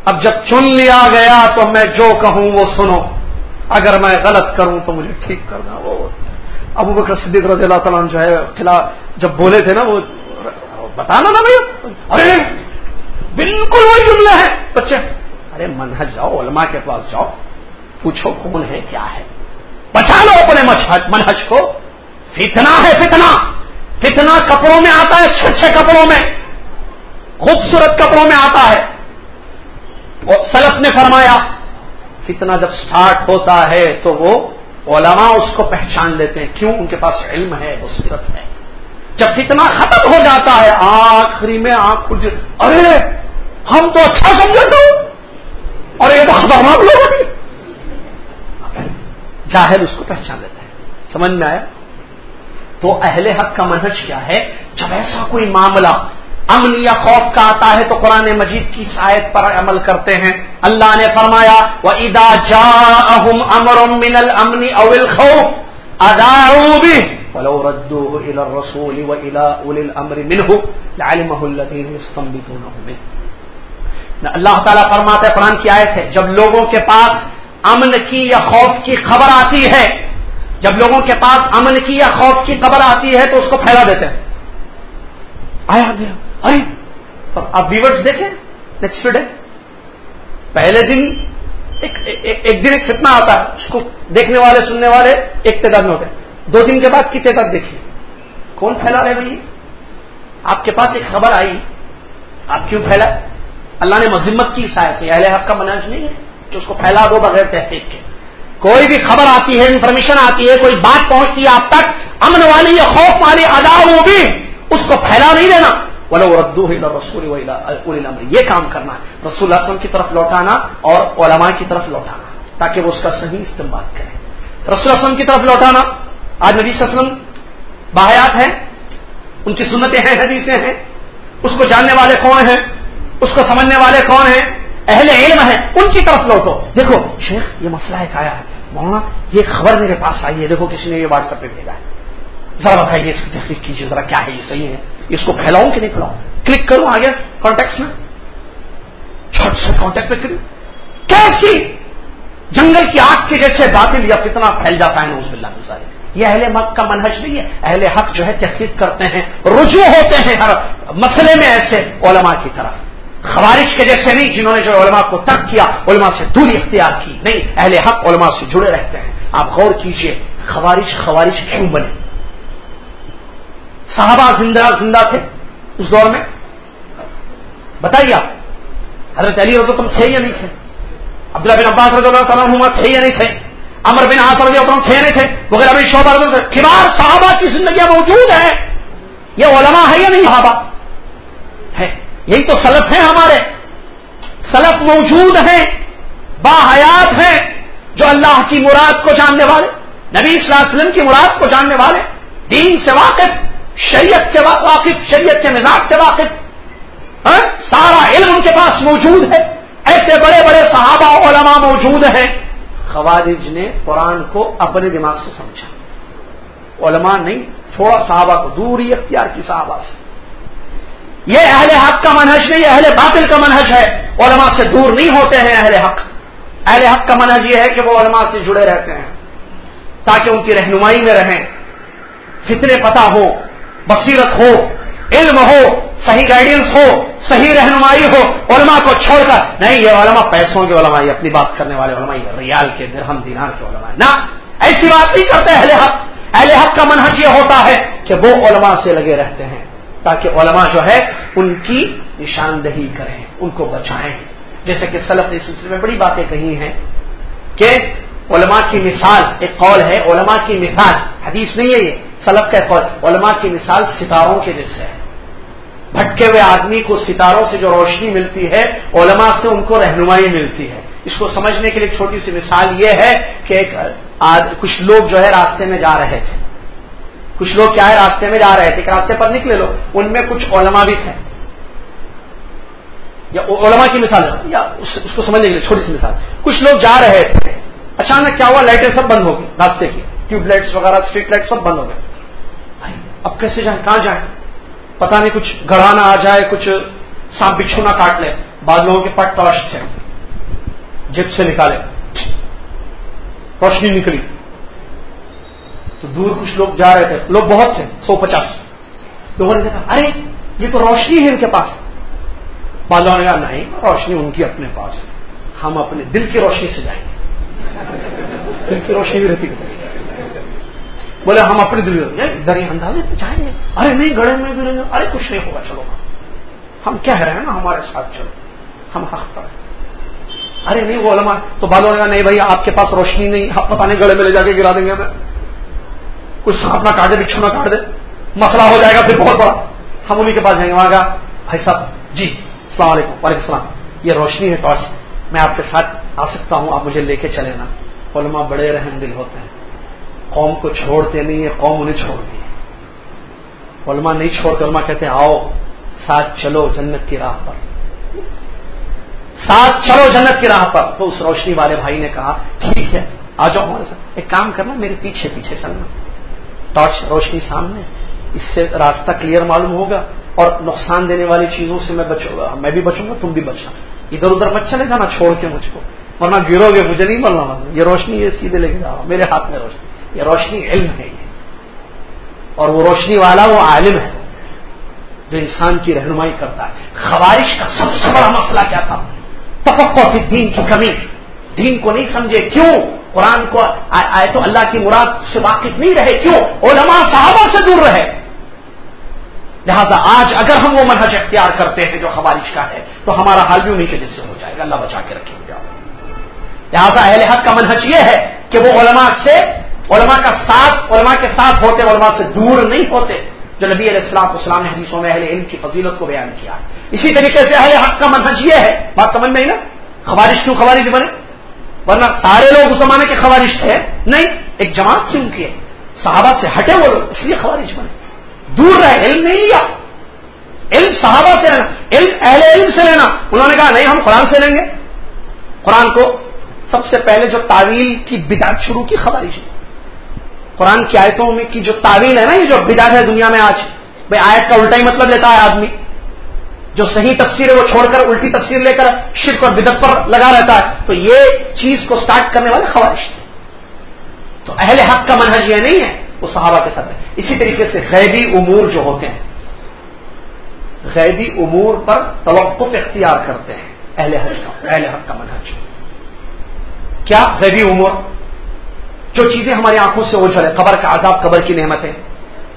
اب جب چن لیا گیا تو میں جو کہوں وہ سنو۔ اگر میں غلط کروں تو مجھے ٹھیک کرنا۔ وہ ابو بکر صدیق رضی اللہ تعالیٰ جو ہے، خلاف جب بولے تھے نا، وہ بتانا نا بھائی۔ ارے، بالکل وہی جملہ ہے۔ بچے، ارے، منہج جاؤ، علماء کے پاس جاؤ۔ پوچھو کون ہے، کیا ہے۔ بچا لو اپنے منہج کو۔ فتنا ہے فتنا فتنا کپڑوں میں آتا ہے؟ اچھے اچھے کپڑوں میں۔ خوبصورت کپڑوں میں آتا ہے۔ سلف نے فرمایا فتنا جب سٹارٹ ہوتا ہے تو وہ علماء اس کو پہچان لیتے ہیں۔ کیوں؟ ان کے پاس علم ہے، بصیرت ہے۔ جب فتنا ختم ہو جاتا ہے، آخری میں آنکھ کھل ارے، ہم تو اچھا سمجھے تو اور یہ تو خطرناک لوگ جاہل اس کو پہچان لیتا ہے۔ سمجھ میں آیا؟ تو اہل حق کا منہج کیا ہے؟ جب ایسا کوئی معاملہ امن یا خوف کا آتا ہے تو قرآن مجید کی شاید پر عمل کرتے ہیں۔ اللہ نے فرمایا وہ ادا جا امر من المن اول خوف ادارو بھی ولو ردوه الى الرسول والى اولي الامر منه لعلمه الذين يستنبطونه منه اللہ تعالیٰ فرماتے قرآن کی آیت ہے، جب لوگوں کے پاس امن کی یا خوف کی خبر آتی ہے جب لوگوں کے پاس امن کی یا خوف کی خبر آتی ہے تو اس کو پھیلا دیتے ہیں۔ آیا گیا۔ ارے۔ آپ ویورس دیکھیں۔ نیکسٹ ڈے پہلے دن ایک ایک دن ایک فتنا آتا ہے۔ اس کو دیکھنے والے، سننے والے ایک تعداد میں ہوتے ہیں۔ دو دن کے بعد کی تعداد دیکھیے کون پھیلا رہے بھائی؟ آپ کے پاس ایک خبر آئی۔ آپ کیوں پھیلا اللہ نے مذمت کی شاید۔ اہل حق کا مناج نہیں ہے کہ اس کو پھیلا دو بغیر تحقیق کے۔ کوئی بھی خبر آتی ہے انفارمیشن آتی ہے، کوئی بات پہنچتی ہے آپ تک، امن والی یا خوف والی ادا وہ بھی اس کو پھیلا نہیں دینا۔ بولے وہ ردو رسول یہ کام کرنا ہے۔ رسول اللہ وسلم کی طرف لوٹانا اور علماء کی طرف لوٹانا، تاکہ وہ اس کا صحیح استعمال کرے۔ رسول اللہ وسلم کی طرف لوٹانا۔ آج نبی وسلم باحیات ہیں، ان کی سنتیں ہیں، حدیثیں ہیں۔ اس کو جاننے والے کون ہیں؟ اس کو سمجھنے والے کون ہیں؟ اہل علم ہیں، ان کی طرف لوٹو۔ دیکھو، شیخ، یہ مسئلہ ایک آیا ہے۔ مولانا، یہ خبر میرے پاس آئی ہے۔ دیکھو، کسی نے یہ واٹس ایپ پہ بھیجا ہے۔ ذرا بتائیے، اس کی تحقیق کیجیے۔ ذرا کیا ہے، یہ صحیح ہے؟ اس کو پھیلاؤں کہ نہیں پھیلاؤں؟ کلک کروں آگے کانٹیکٹ میں؟ چھٹ سے کانٹیکٹ پہ کروں؟ کیسی جنگل کی آگ کے جیسے باطل یا کتنا پھیل جاتا ہے؟ نا اس بلّہ یہ اہل مک کا منحج نہیں ہے۔ اہل حق جو ہے، تحقیق کرتے ہیں، رجوع ہوتے ہیں ہر مسئلے میں ایسے علماء کی طرف۔ خوارش کے جیسے نہیں جنہوں نے جو علماء کو ترک کیا، علماء سے دوری اختیار کی۔ نہیں، اہل حق علماء سے جڑے رہتے ہیں۔ آپ غور کیجیے خوارش خوارش کیوں بنے؟ صحابہ زندہ زندہ تھے اس دور میں؟ بتائیے آپ، حضرت علی رضو تم تھے یا نہیں تھے؟ عبداللہ بن عباس رضی اللہ تعالیٰ تھے یا نہیں تھے؟ امر بن آس رضی اللہ تھے نہیں تھے؟ وغیرہ بن شعبہ کبار صحابہ کی زندگیاں موجود ہیں؟ یہ علماء ہے یا نہیں صحابہ؟ یہی تو سلف ہیں ہمارے۔ سلف موجود ہیں باحیات ہیں، جو اللہ کی مراد کو جاننے والے، نبی صلی اللہ علیہ وسلم کی مراد کو جاننے والے۔ دین سے واقف، شریعت کے واقف، شریعت کے مزاج سے واقف۔ ہاں؟ سارا علم ان کے پاس موجود ہے۔ ایسے بڑے بڑے صحابہ علماء موجود ہیں۔ خوارج نے قرآن کو اپنے دماغ سے سمجھا۔ علماء نہیں، تھوڑا صحابہ کو، دوری اختیار کی صحابہ سے۔ یہ اہل حق کا منحج نہیں اہل باطل کا منحج ہے۔ علماء سے دور نہیں ہوتے ہیں اہل حق۔ اہل حق کا منحج یہ ہے کہ وہ علماء سے جڑے رہتے ہیں، تاکہ ان کی رہنمائی میں رہیں۔ فتنے پتہ ہو، بصیرت ہو، علم ہو، صحیح گائیڈنس ہو، صحیح رہنمائی ہو، علماء کو چھوڑ کر۔ نہیں، یہ علماء پیسوں کے علماء اپنی بات کرنے والے علماء ریال کے درہم دینار کے علماء۔ نہ، ایسی بات نہیں کرتے اہل حق۔ اہل حق کا منحج یہ ہوتا ہے کہ وہ علماء سے لگے رہتے ہیں۔ تاکہ علماء جو ہے ان کی نشاندہی کریں، ان کو بچائیں۔ جیسے کہ سلف نے سلسلے میں بڑی باتیں کہی ہیں کہ علماء کی مثال ایک قول ہے، علماء کی مثال، حدیث نہیں ہے یہ، سلف کا قول، علماء کی مثال ستاروں کے جیسے ہے۔ بھٹکے ہوئے آدمی کو ستاروں سے جو روشنی ملتی ہے، علماء سے ان کو رہنمائی ملتی ہے۔ اس کو سمجھنے کے لیے ایک چھوٹی سی مثال یہ ہے کہ ایک کچھ لوگ جو ہے راستے میں جا رہے تھے۔ کچھ لوگ کیا ہے راستے میں جا رہے تھے کہ راستے پر نکلے لو، ان میں کچھ علماء بھی تھے۔ یا علماء کی مثال یا اس کو سمجھنے کے لیے چھوٹی سی مثال۔ کچھ لوگ جا رہے تھے، اچانک کیا ہوا، لائٹیں سب بند ہو گئی راستے کی۔ ٹیوب لائٹس وغیرہ اسٹریٹ لائٹ سب بند ہو گئے۔ اب کیسے جائیں؟ کہاں جائیں؟ پتا نہیں، کچھ گڑانا آ جائے، کچھ سانپ بچھو نہ کاٹ لے۔ بعد لوگوں کے پٹ ٹارچ تھے جب سے نکالے۔ روشنی نکلی۔ تو دور کچھ لوگ جا رہے تھے، لوگ بہت تھے، سو پچاس۔ لوگوں نے دیکھا ارے، یہ تو روشنی ہے ان کے پاس۔ بالوں نے کہا، نہیں، روشنی ان کی اپنے پاس ہم اپنے دل کی روشنی سے جائیں گے۔ دل کی روشنی بھی رہتی بولے، ہم اپنے دل درے اندازے جائیں گے۔ ارے، نہیں گڑے میں گریں گے ارے، کچھ نہیں ہوگا، چلو۔ ہم کہہ رہے ہیں نا، ہمارے ساتھ چلو۔ ہم حق پر ارے، نہیں، وہ علماء۔ تو بالوں نے کہا، نہیں بھائی، آپ کے پاس روشنی نہیں پتا نہیں گڑے میں لے جا کے گرا دیں گے ہمیں۔ کچھ سانپ نہ کاٹ دے بچھو نہ کاٹ دے۔ مسئلہ ہو جائے گا پھر بہت بڑا۔ ہم انہیں کے پاس جائیں گے، وہاں کا بھائی صاحب۔ جی السلام علیکم، وعلیکم السلام۔ یہ روشنی ہے ٹارچ۔ میں آپ کے ساتھ آ سکتا ہوں، آپ مجھے لے کے چلے نا۔ علماء بڑے رحم دل ہوتے ہیں۔ قوم کو چھوڑتے نہیں ہے قوم انہیں چھوڑتی ہے۔ علماء نہیں چھوڑتے، علماء کہتے ہیں، آؤ، ساتھ چلو جنت کی راہ پر۔ ساتھ چلو جنت کی راہ پر۔ تو اس روشنی والے بھائی نے کہا، ٹھیک ہے، آ جاؤ ہمارے ساتھ۔ ایک کام کرنا، میرے پیچھے پیچھے چلنا۔ ٹارچ روشنی سامنے، اس سے راستہ کلیئر معلوم ہوگا اور نقصان دینے والی چیزوں سے میں بچوں گا، میں بھی بچوں گا، تم بھی بچنا ادھر ادھر مت چلے جانا، چھوڑ کے مجھ کو۔ ورنہ گرو گے، مجھے نہیں بولنا یہ روشنی یہ سیدھے لے کے جاؤ، میرے ہاتھ میں روشنی۔ یہ روشنی علم ہے یہ۔ اور وہ روشنی والا وہ عالم ہے، جو انسان کی رہنمائی کرتا ہے۔ خوارش کا سب سے بڑا مسئلہ کیا تھا؟ تفقع فی دین کی کمی۔ دین کو نہیں سمجھے، کیوں؟ قرآن کو آئے تو اللہ کی مراد سے واقف نہیں رہے، کیوں؟ علماء، صحابہ سے دور رہے۔ لہذا آج اگر ہم وہ منہج اختیار کرتے ہیں جو خوارش کا ہے، تو ہمارا حال بھی انہیں کے دل سے ہو جائے گا۔ اللہ بچا کے رکھے گا۔ لہٰذا اہل حق کا منہج یہ ہے کہ وہ علماء سے، علماء کا ساتھ، علماء کے ساتھ ہوتے، علماء سے دور نہیں ہوتے، جو نبی علیہ السلام اسلام نے حدیثوں میں اہل علم کی فضیلت کو بیان کیا اسی طریقے سے اہل حق کا منہج یہ ہے، بات سمجھ میں ہی نا؟ خوارش کیوں خوارش بنے؟ ورنہ سارے لوگ اس زمانے کے خوارش تھے۔ نہیں، ایک جماعت سے ان کی۔ ہے صحابہ سے ہٹے وہ لوگ، اس لیے خوارش بنے۔ دور رہے، علم نہیں لیا۔ علم صحابہ سے لینا، علم اہل علم سے لینا۔ انہوں نے کہا، نہیں، ہم قرآن سے لیں گے۔ قرآن کو سب سے پہلے جو تعویل کی بدعت شروع کی خوارش ہے قرآن کی آیتوں میں کی جو تعویل ہے نا، یہ جو بدعت ہے دنیا میں آج۔ بھائی، آیت کا الٹا ہی مطلب لیتا ہے آدمی۔ جو صحیح تفسیر ہے وہ چھوڑ کر الٹی تفسیر لے کر شرک اور بدت پر لگا رہتا ہے، تو یہ چیز کو سٹارٹ کرنے والے خواہش تو اہل حق کا منہج یہ نہیں ہے، وہ صحابہ کے ساتھ ہے۔ اسی طریقے سے غیبی امور جو ہوتے ہیں، غیبی امور پر توقف اختیار کرتے ہیں اہل حج کا اہل حق کا منہج۔ کیا غیبی امور؟ جو چیزیں ہماری آنکھوں سے اوجھل ہے قبر کا عذاب، قبر کی نعمتیں،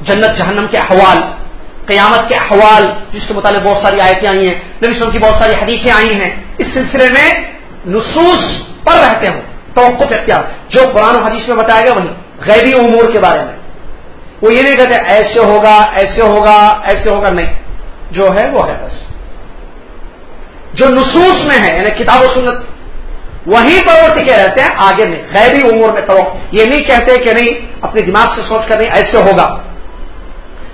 جنت جہنم کے احوال۔ قیامت کے احوال، جس کے متعلق بہت ساری آیتیں آئی ہیں، نبی وسلم کی بہت ساری حدیثیں آئی ہیں، اس سلسلے میں نصوص پر رہتے ہوں، توقف اختیار، جو قرآن و حدیث میں بتایا گیا وہی، غیبی امور کے بارے میں۔ وہ یہ نہیں کہتے ایسے ہوگا ایسے ہوگا ایسے ہوگا، نہیں، جو ہے وہ ہے بس۔ جو نصوص میں ہے یعنی کتاب و سنت، وہیں پر وہ ٹکے رہتے ہیں، آگے نہیں غیبی امور میں تو یہ نہیں کہتے کہ نہیں، اپنے دماغ سے سوچ کر نہیں، ایسے ہوگا۔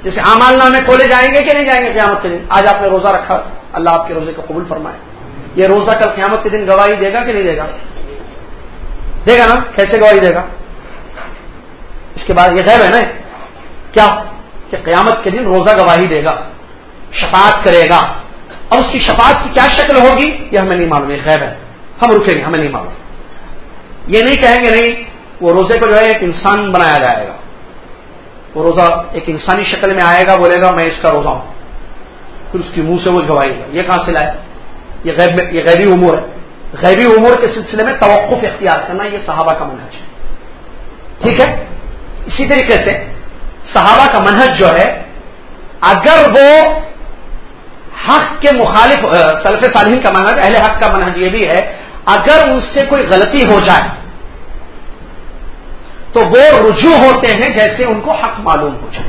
جیسے امال نامے کھولے جائیں گے کہ نہیں جائیں گے قیامت کے دن؟ آج آپ نے روزہ رکھا، اللہ آپ کے روزے کو قبول فرمائے۔ یہ روزہ کل قیامت کے دن گواہی دے گا کہ نہیں دے گا؟ دے گا نا؟ کیسے گواہی دے گا؟ اس کے بعد یہ غیر ہے نا، کیا؟ کہ قیامت کے دن روزہ گواہی دے گا، شفاعت کرے گا۔ اور اس کی شفاعت کی کیا شکل ہوگی؟ یہ ہمیں نہیں معلوم، یہ غیر ہے۔ ہم رکیں گے، ہمیں نہیں معلوم۔ یہ نہیں کہیں گے نہیں، وہ روزے کو جو ہے ایک انسان بنایا جائے گا۔ وہ روزہ ایک انسانی شکل میں آئے گا، بولے گا، میں اس کا روزہ ہوں۔ پھر اس کی منہ سے وہ گوائے گا یہ کہاں سے لائے؟ یہ غیب یہ غیبی امور ہے۔ غیبی امور کے سلسلے میں توقف اختیار کرنا یہ صحابہ کا منحج ہے۔ ٹھیک ہے؟ اسی طریقے سے صحابہ کا منحج جو ہے، اگر وہ حق کے مخالف سلف صالحین کا منحج اہل حق کا منحج یہ بھی ہے، اگر ان سے کوئی غلطی ہو جائے تو وہ رجوع ہوتے ہیں جیسے ان کو حق معلوم ہو جائے۔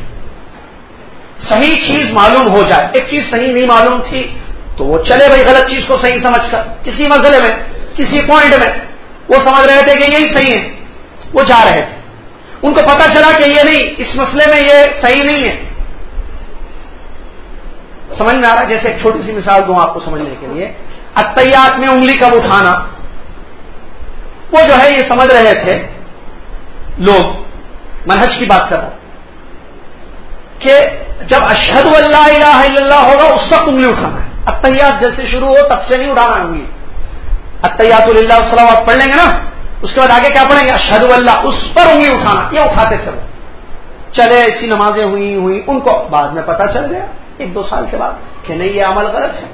صحیح چیز معلوم ہو جائے۔ ایک چیز صحیح نہیں معلوم تھی تو وہ چلے بھائی، غلط چیز کو صحیح سمجھ کر۔ کسی مسئلے میں، کسی پوائنٹ میں۔ وہ سمجھ رہے تھے کہ یہی صحیح ہے۔ وہ جا رہے تھے۔ ان کو پتا چلا کہ یہ نہیں، اس مسئلے میں یہ صحیح نہیں ہے۔ سمجھ میں آ رہا جیسے ایک چھوٹی سی مثال دوں آپ کو سمجھنے کے لیے۔ اتیات میں انگلی کب اٹھانا؟ وہ جو ہے، یہ سمجھ رہے تھے۔ لوگ منہج کی بات کر رہا کہ جب اشہد اللہ الہ الا اللہ ہوگا، اس وقت انگلی اٹھانا ہے۔ اتیات جیسے شروع ہو، تب سے نہیں اٹھانا انگلی اتیات اللہ وسلم آپ پڑھ لیں گے نا؟ اس کے بعد آگے کیا پڑھیں گے؟ اشہد اللہ اس پر انگلی اٹھانا، یہ اٹھاتے تھے چلے، ایسی نمازیں ہوئی ہوئی، ان کو بعد میں پتا چل گیا۔ ایک دو سال کے بعد کہ نہیں، یہ عمل غلط ہے۔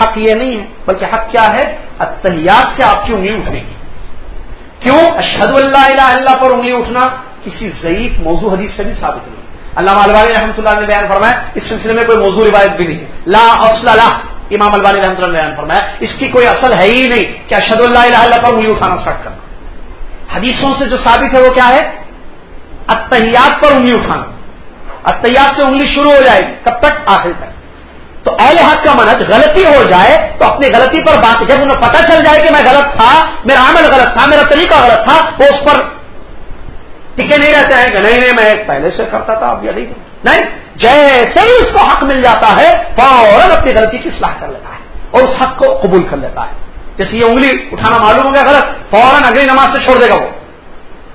حق یہ نہیں ہے، بلکہ حق کیا ہے؟ اتحیات سے آپ کی انگلی اٹھنے کی کیوں اشد اللہ الہ اللہ پر انگلی اٹھنا کسی ضعیف موضوع حدیث سے بھی ثابت نہیں اللہ البانی رحمۃ اللہ نے بیان فرمایا، اس سلسلے میں کوئی موضوع روایت بھی نہیں ہے۔ لا اصل اللہ امام البانی رحمۃ اللہ نے بیان فرمایا، اس کی کوئی اصل ہے ہی نہیں کہ اشد اللہ الہ اللہ پر انگلی اٹھانا اسٹارٹ کرنا۔ حدیثوں سے جو ثابت ہے وہ کیا ہے؟ اتحیات پر انگلی اٹھانا۔ اتحیات سے انگلی شروع ہو جائے گی، کب تک؟ آخر تک۔ تو اہل حق کا منج غلطی ہو جائے تو اپنی غلطی پر بات، جب انہیں پتہ چل جائے کہ میں غلط تھا، میرا عمل غلط تھا، میرا طریقہ غلط تھا، وہ اس پر ٹکے نہیں رہتے ہیں کہ نہیں نہیں، میں پہلے سے کرتا تھا، اب یہ نہیں، جیسے ہی اس کو حق مل جاتا ہے، فوراً اپنی غلطی کی اصلاح کر لیتا ہے اور اس حق کو قبول کر لیتا ہے۔ جیسے یہ انگلی اٹھانا معلوم ہو گیا غلط، فوراً اگلی نماز سے چھوڑ دے گا وہ۔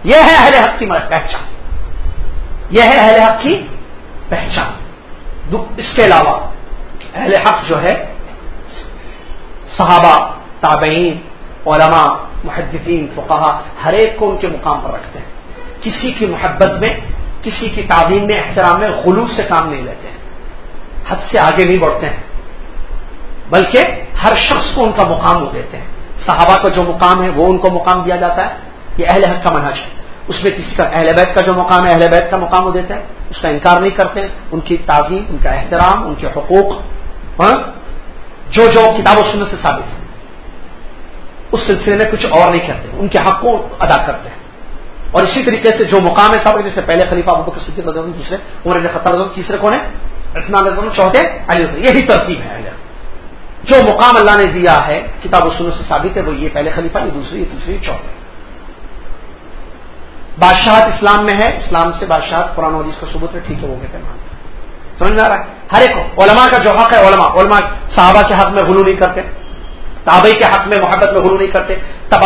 یہ ہے اہل حق کی پہچان۔ یہ ہے اہل حق کی پہچان۔ اس کے علاوہ اہل حق جو ہے، صحابہ، تابعین، علماء، محدثین، فقہا، ہر ایک کو ان کے مقام پر رکھتے ہیں۔ کسی کی محبت میں، کسی کی تعلیم میں، احترام میں خلوص سے کام نہیں لیتے ہیں۔ حد سے آگے نہیں بڑھتے ہیں۔ بلکہ ہر شخص کو ان کا مقام وہ دیتے ہیں۔ صحابہ کا جو مقام ہے، وہ ان کو مقام دیا جاتا ہے۔ یہ اہل حق کا منحج ہے۔ اس میں کسی کا اہل بیت کا جو مقام ہے، اہل بیت کا مقام وہ دیتے ہیں۔ اس کا انکار نہیں کرتے۔ ان کی تعظیم، ان کا احترام، ان کے حقوق ہاں؟ جو جو کتاب و سنت سے ثابت ہے۔ اس سلسلے میں کچھ اور نہیں کرتے ان کے حق کو ادا کرتے ہیں۔ اور اسی طریقے سے جو مقام ہے صاحب، جیسے پہلے خلیفہ ابو بکر صدیق رضی دوسرے عمر ابن خطر رضی تیسرے کون ہے عثمان چوتھے علی یہی ترتیب ہے۔ اہل جو مقام اللہ نے دیا ہے، کتاب و سنت سے ثابت ہے، وہ یہ پہلے خلیفہ، یہ دوسری یہ تیسری چوتھے۔ بادشاہت اسلام میں ہے۔ اسلام سے بادشاہت قرآن حدیث کا ثبوت ہے، ٹھیک ہے، وہ کہتے ہیں۔ سمجھ میں آ رہا ہے؟ ہر ایک علماء کا جو حق ہے، علماء۔ علماء صحابہ کے حق میں غلو نہیں کرتے۔ تابعی کے حق میں محبت میں غلو نہیں کرتے۔ طب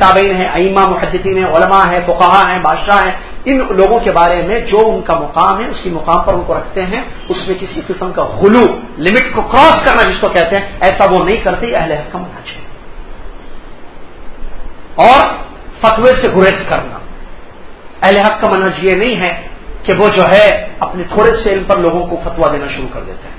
تابعین ہیں، ائمہ، محدثین ہیں، علماء ہیں فقہا ہیں، بادشاہ ہیں۔ ان لوگوں کے بارے میں جو ان کا مقام ہے، اس کی مقام پر ان کو رکھتے ہیں۔ اس میں کسی قسم کا غلو لمٹ کو کراس کرنا جس کو کہتے ہیں، ایسا وہ نہیں کرتے اہل حق کا مناج ہے۔ اور فتوے سے گریز کرنا۔ اہل حق کا منج یہ نہیں ہے کہ وہ جو ہے اپنے تھوڑے سے علم پر لوگوں کو فتوا دینا شروع کر دیتے ہیں۔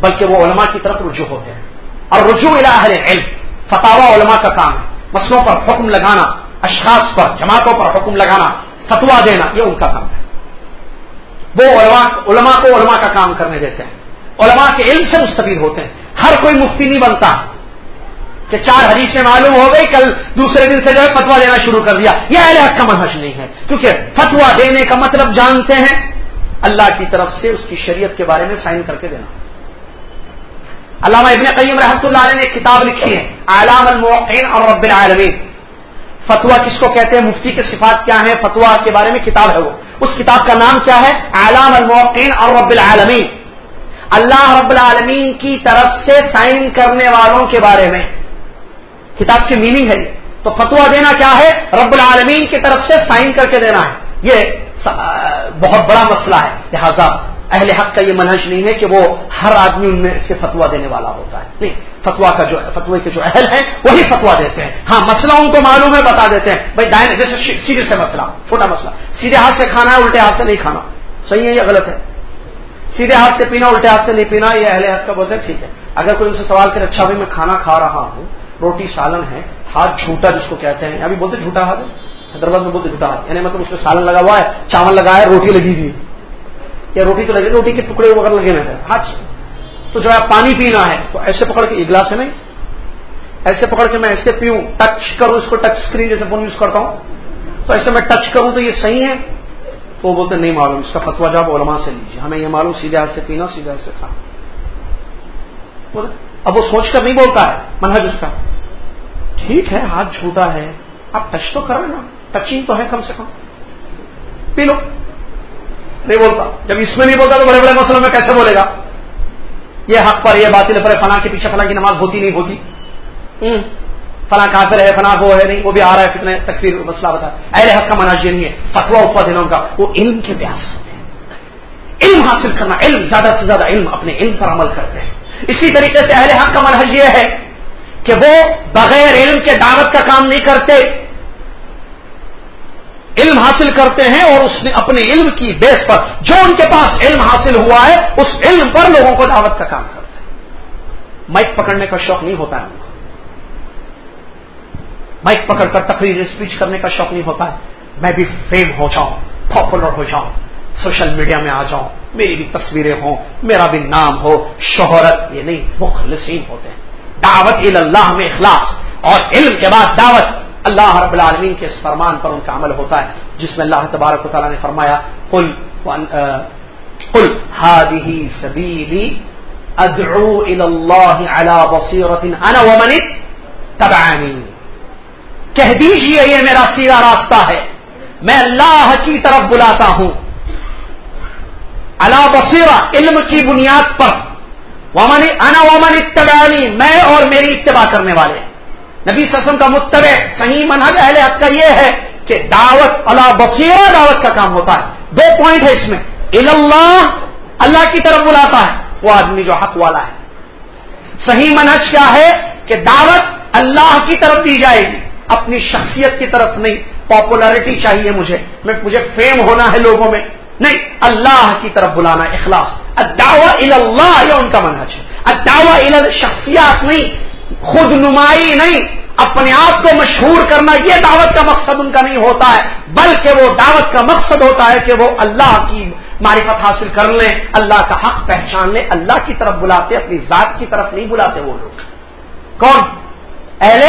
بلکہ وہ علماء کی طرف رجوع ہوتے ہیں۔ اور رجوع اہل علم فتوا علماء کا کام ہے۔ مسلوں پر حکم لگانا، اشخاص پر، جماعتوں پر حکم لگانا فتوا دینا، یہ ان کا کام ہے۔ وہ علماء علماء کو علماء کا کام کرنے دیتے ہیں۔ علماء کے علم سے مستفید ہوتے ہیں۔ ہر کوئی مفتی نہیں بنتا۔ کہ چار حدیثیں معلوم ہو گئی، کل دوسرے دن سے جو ہے فتوا دینا شروع کر دیا۔ یہ اہل حق کا منحص نہیں ہے، کیونکہ فتوا دینے کا مطلب جانتے ہیں۔ اللہ کی طرف سے اس کی شریعت کے بارے میں سائن کر کے دینا۔ علامہ ابن قیم رحمۃ اللہ علیہ نے کتاب لکھی ہے علام الموقین اور رب العالمین۔ فتوا کس کو کہتے ہیں؟ مفتی کے صفات کیا ہیں؟ فتوا کے بارے میں کتاب ہے وہ۔ اس کتاب کا نام کیا ہے؟ علام الموقین اور رب العالمین۔ اللہ رب العالمین کی طرف سے سائن کرنے والوں کے بارے میں۔ کتاب کی میننگ ہے تو فتوا دینا کیا ہے؟ رب العالمین کی طرف سے سائن کر کے دینا ہے۔ یہ بہت بڑا مسئلہ ہے۔ لہذا اہل حق کا یہ منہج نہیں ہے کہ وہ ہر آدمی ان میں سے فتوا دینے والا ہوتا ہے۔ نہیں فتوا کا جو فتوے کے جو اہل ہیں، وہی فتوا دیتے ہیں۔ ہاں مسئلہ ان کو معلوم ہے، بتا دیتے ہیں۔ بھائی، دائیں جیسے سیدھے سے مسئلہ، چھوٹا مسئلہ۔ سیدھے ہاتھ سے کھانا ہے، الٹے ہاتھ سے نہیں کھانا۔ صحیح ہے یا غلط ہے؟ سیدھے ہاتھ سے پینا، الٹے ہاتھ سے نہیں پینا، یہ اہل حق کا بولتے ہیں ٹھیک ہے۔ اگر کوئی ان سے سوال کرے اچھا بھائی، میں کھانا کھا رہا ہوں روٹی سالن ہے، ہاتھ جھوٹا جس کو کہتے ہیں۔ ابھی بولتے جھوٹا ہاتھ؟ حیدرآباد میں بولتے جھوٹا ہاتھ۔ یعنی مطلب اس میں سالن لگا ہوا ہے، چاول لگا ہے روٹی لگی ہوئی۔ یا روٹی تو لگی، روٹی کے ٹکڑے وغیرہ لگے ہوئے ہاتھ تو جو ہے پانی پینا ہے، تو ایسے پکڑ کے ایک گلاس ہے نہیں۔ ایسے پکڑ کے میں ایسے پیوں ٹچ کروں، اس کو ٹچ اسکرین جیسے فون یوز کرتا ہوں۔ تو ایسے میں ٹچ کروں تو یہ صحیح ہے؟ تو وہ بولتے نہیں معلوم۔ اس کا فتوا جاب علماء سے لیجیے ہمیں یہ معلوم، سیدھے ہاتھ سے پینا، سیدھے ہاتھ سے کھانا۔ اب وہ سوچ کر نہیں بولتا ہے، منہج اس کا۔ ٹھیک ہے، ہاتھ جھوٹا ہے، آپ ٹچ تو کر رہے نا۔ ٹچنگ تو ہے کم سے کم۔ پی لو۔ نہیں بولتا۔ جب اس میں نہیں بولتا تو بڑے بڑے مسئلوں میں کیسے بولے گا؟ یہ حق پر، یہ باطل پر، فلاں کے پیچھے فلاں کی نماز ہوتی نہیں ہوتی۔ فلاں کافر ہے، فلاں وہ ہے نہیں، وہ بھی آ رہا ہے، کتنے تکفیر مسئلہ بتا۔ اہل حق کا مناج یہ نہیں ہے۔ فتوا افوا دنوں کا۔ وہ علم کے بیاس علم حاصل کرنا، علم، زیادہ سے زیادہ علم، اپنے علم پر عمل کرتے ہیں۔ اسی طریقے سے اہل حق کا منحج یہ ہے کہ وہ بغیر علم کے دعوت کا کام نہیں کرتے، علم حاصل کرتے ہیں اور اس نے اپنے علم کی بیس پر جو ان کے پاس علم حاصل ہوا ہے، اس علم پر لوگوں کو دعوت کا کام کرتے ہیں۔ مائک پکڑنے کا شوق نہیں ہوتا ہے۔ ان کو مائک پکڑ کر تقریر اسپیچ کرنے کا شوق نہیں ہوتا ہے۔ میں بھی فیم ہو جاؤں پاپولر ہو جاؤں۔ سوشل میڈیا میں آ جاؤں، میری بھی تصویریں ہوں، میرا بھی نام ہو، شہرت، یہ نہیں، مخلصین ہوتے ہیں۔ دعوت اللہ میں اخلاص، اور علم کے بعد دعوت۔ اللہ رب العالمین کے اس فرمان پر ان کا عمل ہوتا ہے، جس میں اللہ تبارک و تعالیٰ نے فرمایا، قل قل هذه سبيلي ادعو الى الله على انا ومن تبعني کہہ دیجیے، یہ میرا سیدھا راستہ ہے۔ میں اللہ کی طرف بلاتا ہوں۔ اللہ بصیرہ علم کی بنیاد پر۔ ومن انا ومن اتبعنی میں اور میری اتباع کرنے والے۔ نبی سسم کا متبع، صحیح منہج اہل حق کا یہ ہے کہ دعوت اللہ بصیرہ دعوت کا کام ہوتا ہے۔ دو پوائنٹ ہے اس میں۔ اللہ اللہ کی طرف بلاتا ہے، وہ آدمی جو حق والا ہے۔ صحیح منہج کیا ہے کہ دعوت اللہ کی طرف دی جائے گی۔ اپنی شخصیت کی طرف نہیں پاپولرٹی چاہیے مجھے۔ میں مجھے فیم ہونا ہے لوگوں میں۔ نہیں، اللہ کی طرف بلانا اخلاص۔ اللہ یہ ان کا منحج ہے۔ اداوا شخصیات نہیں خود نمائی نہیں، اپنے آپ کو مشہور کرنا یہ دعوت کا مقصد ان کا نہیں ہوتا ہے، بلکہ وہ دعوت کا مقصد ہوتا ہے کہ وہ اللہ کی معرفت حاصل کر لیں، اللہ کا حق پہچان لیں، اللہ کی طرف بلاتے، اپنی ذات کی طرف نہیں بلاتے وہ لوگ۔ کون؟ اہل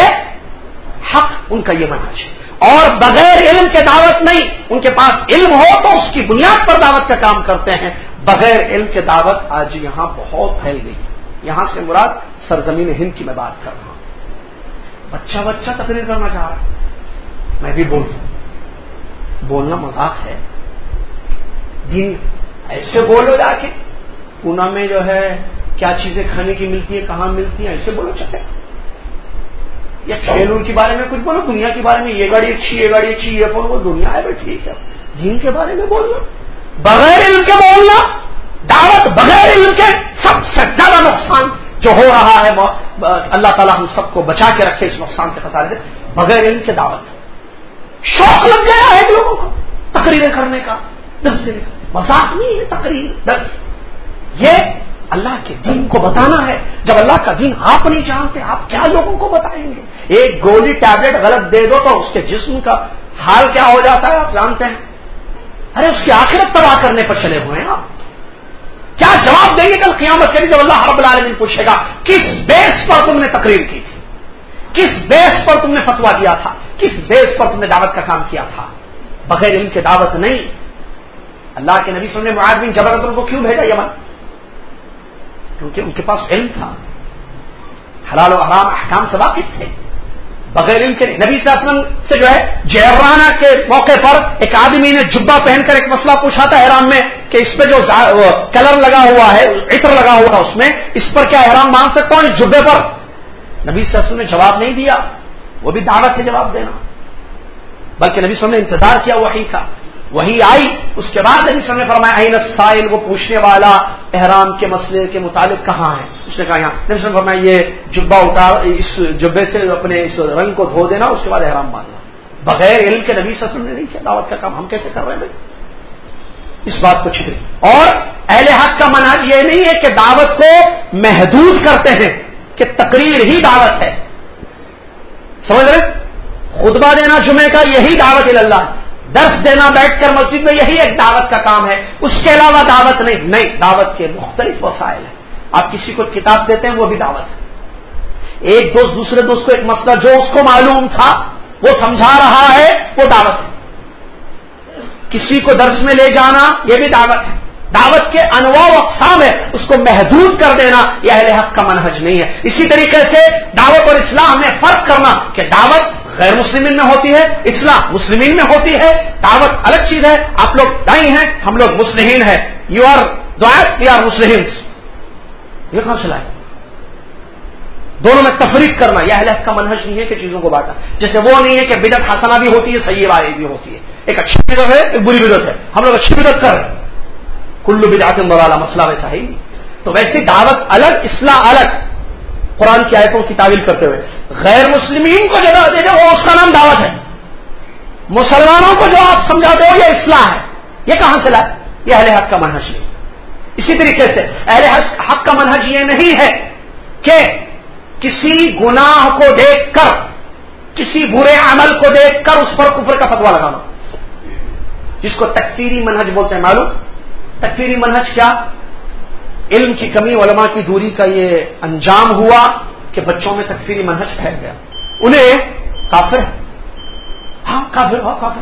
حق، ان کا یہ منحج ہے۔ اور بغیر علم کے دعوت نہیں، ان کے پاس علم ہو تو اس کی بنیاد پر دعوت کا کام کرتے ہیں۔ بغیر علم کے دعوت آج یہاں بہت پھیل گئی۔ یہاں سے مراد سرزمین ہند کی میں بات کر رہا ہوں۔ بچہ بچہ تقریر کرنا چاہ رہا ہے۔ میں بھی بول بولنا مذاق ہے۔ دن ایسے بولو جا کے پونا میں جو ہے کیا چیزیں کھانے کی ملتی ہے کہاں ملتی ہیں، ایسے بولو چاہتے یا کھیلوں کے بارے میں کچھ بولو، دنیا کے بارے میں یہ گاڑی اچھی، یہ گاڑی اچھی، یہ بولو دنیا ہے بھائی ٹھیک ہے۔ دین کے بارے میں بولنا بغیر علم کے بولنا، دعوت بغیر علم کے سب سے زیادہ نقصان جو ہو رہا ہے اللہ تعالیٰ ہم سب کو بچا کے رکھے اس نقصان کے خطرے سے۔ بغیر علم کے دعوت۔ شوق لگ گیا ہے لوگوں کو تقریریں کرنے کا درس دینے کا مذاق نہیں ہے تقریر، درس۔ یہ اللہ کے دین کو بتانا ہے۔ جب اللہ کا دین آپ نہیں جانتے آپ کیا لوگوں کو بتائیں گے؟ ایک گولی ٹیبلٹ غلط دے دو تو اس کے جسم کا حال کیا ہو جاتا ہے؟ آپ جانتے ہیں۔ ارے، اس کی آخرت تباہ کرنے پر چلے ہوئے ہیں آپ۔ کیا جواب دیں گے کل قیامت کے لیے جب اللہ رب العالمین پوچھے گا، کس بیس پر تم نے تقریر کی تھی؟ کس بیس پر تم نے فتوا دیا تھا؟ کس بیس پر تم نے دعوت کا کام کیا تھا؟ بغیر ان کے دعوت نہیں۔ اللہ کے نبی سننے معاذ بن جبرت ان کو کیوں بھیجا یمن؟ کیونکہ ان کے پاس علم تھا۔ حلال و حرام احکام سے واقف تھے۔ بغیر علم کے نبی صلی اللہ علیہ وسلم سے جو ہے جیرانہ کے موقع پر ایک آدمی نے جبا پہن کر ایک مسئلہ پوچھا تھا احرام میں کہ اس پہ جو کلر لگا ہوا ہے، عطر لگا ہوا اس میں، اس پر کیا احرام مان سکتا ہوں؟ اس جبے پر۔ نبی صلی اللہ علیہ وسلم نے جواب نہیں دیا۔ وہ بھی دعوت سے جواب دینا۔ بلکہ نبی صلی اللہ علیہ وسلم نے انتظار کیا وہی کا۔ وہی آئی، اس کے بعد نبی نے فرمایا سائل، وہ پوچھنے والا احرام کے مسئلے کے متعلق کہاں ہے؟ اس نے کہا، یہاں. نبی نے فرمایا، یہ جبا اتار اس جبے سے اپنے اس رنگ کو دھو دینا، اس کے بعد احرام باندھنا بغیر علم کے نبی وسلم نے نہیں کیا، دعوت کا کام ہم کیسے کر رہے ہیں بھائی؟ اس بات کو چھتری اور اہل حق کا مناج یہ نہیں ہے کہ دعوت کو محدود کرتے ہیں، کہ تقریر ہی دعوت ہے۔ سمجھ رہے خطبہ دینا جمعے کا یہی دعوت اللہ درس دینا بیٹھ کر مسجد میں یہی ایک دعوت کا کام ہے۔ اس کے علاوہ دعوت نہیں نہیں، دعوت کے مختلف وسائل ہیں۔ آپ کسی کو کتاب دیتے ہیں، وہ بھی دعوت ہے۔ ایک دوست دوسرے دوست کو ایک مسئلہ جو اس کو معلوم تھا، وہ سمجھا رہا ہے، وہ دعوت ہے۔ کسی کو درس میں لے جانا، یہ بھی دعوت ہے۔ دعوت کے انواع و اقسام ہے اس کو محدود کر دینا، یہ اہل حق کا منحج نہیں ہے۔ اسی طریقے سے دعوت اور اسلام میں فرق کرنا کہ دعوت غیر مسلمین میں ہوتی ہے، اسلام مسلمین میں ہوتی ہے، دعوت الگ چیز ہے، آپ لوگ دائیں ہیں، ہم لوگ مسلمین ہیں۔ You are we are Muslim یہ کہاں چلا ہے؟ دونوں میں تفریق کرنا یہ اہل کا منحج نہیں ہے کہ چیزوں کو بانٹا جیسے وہ نہیں ہے کہ بدت حسنا بھی ہوتی ہے صحیح والی بھی ہوتی ہے۔ ایک اچھی بدت ہے، ایک بری بدت ہے۔ ہم لوگ اچھی بدت کر رہے ہیں۔ کلو بدعت والا مسئلہ ویسا ہی۔ تو ویسی دعوت الگ، اصلاح الگ۔ قرآن کی آیتوں کی تعویل کرتے ہوئے۔ غیر مسلمین کو جگہ دے دے، وہ اس کا نام دعوت ہے۔ مسلمانوں کو جو آپ سمجھاتے ہو یہ اصلاح ہے۔ یہ کہاں سے لائے؟ یہ اہل حق کا منحج نہیں اسی طریقے سے اہل حق کا منحج یہ نہیں ہے کہ کسی گناہ کو دیکھ کر، کسی برے عمل کو دیکھ کر اس پر کفر کا فتوا لگانا۔ جس کو تکفیری منہج بولتے ہیں، معلوم؟ تکفیری منہج کیا؟ علم کی کمی، علماء کی دوری کا یہ انجام ہوا کہ بچوں میں تکفیری منہج پھیل گیا۔ انہیں کافر ہاں کافر ہاں کافر۔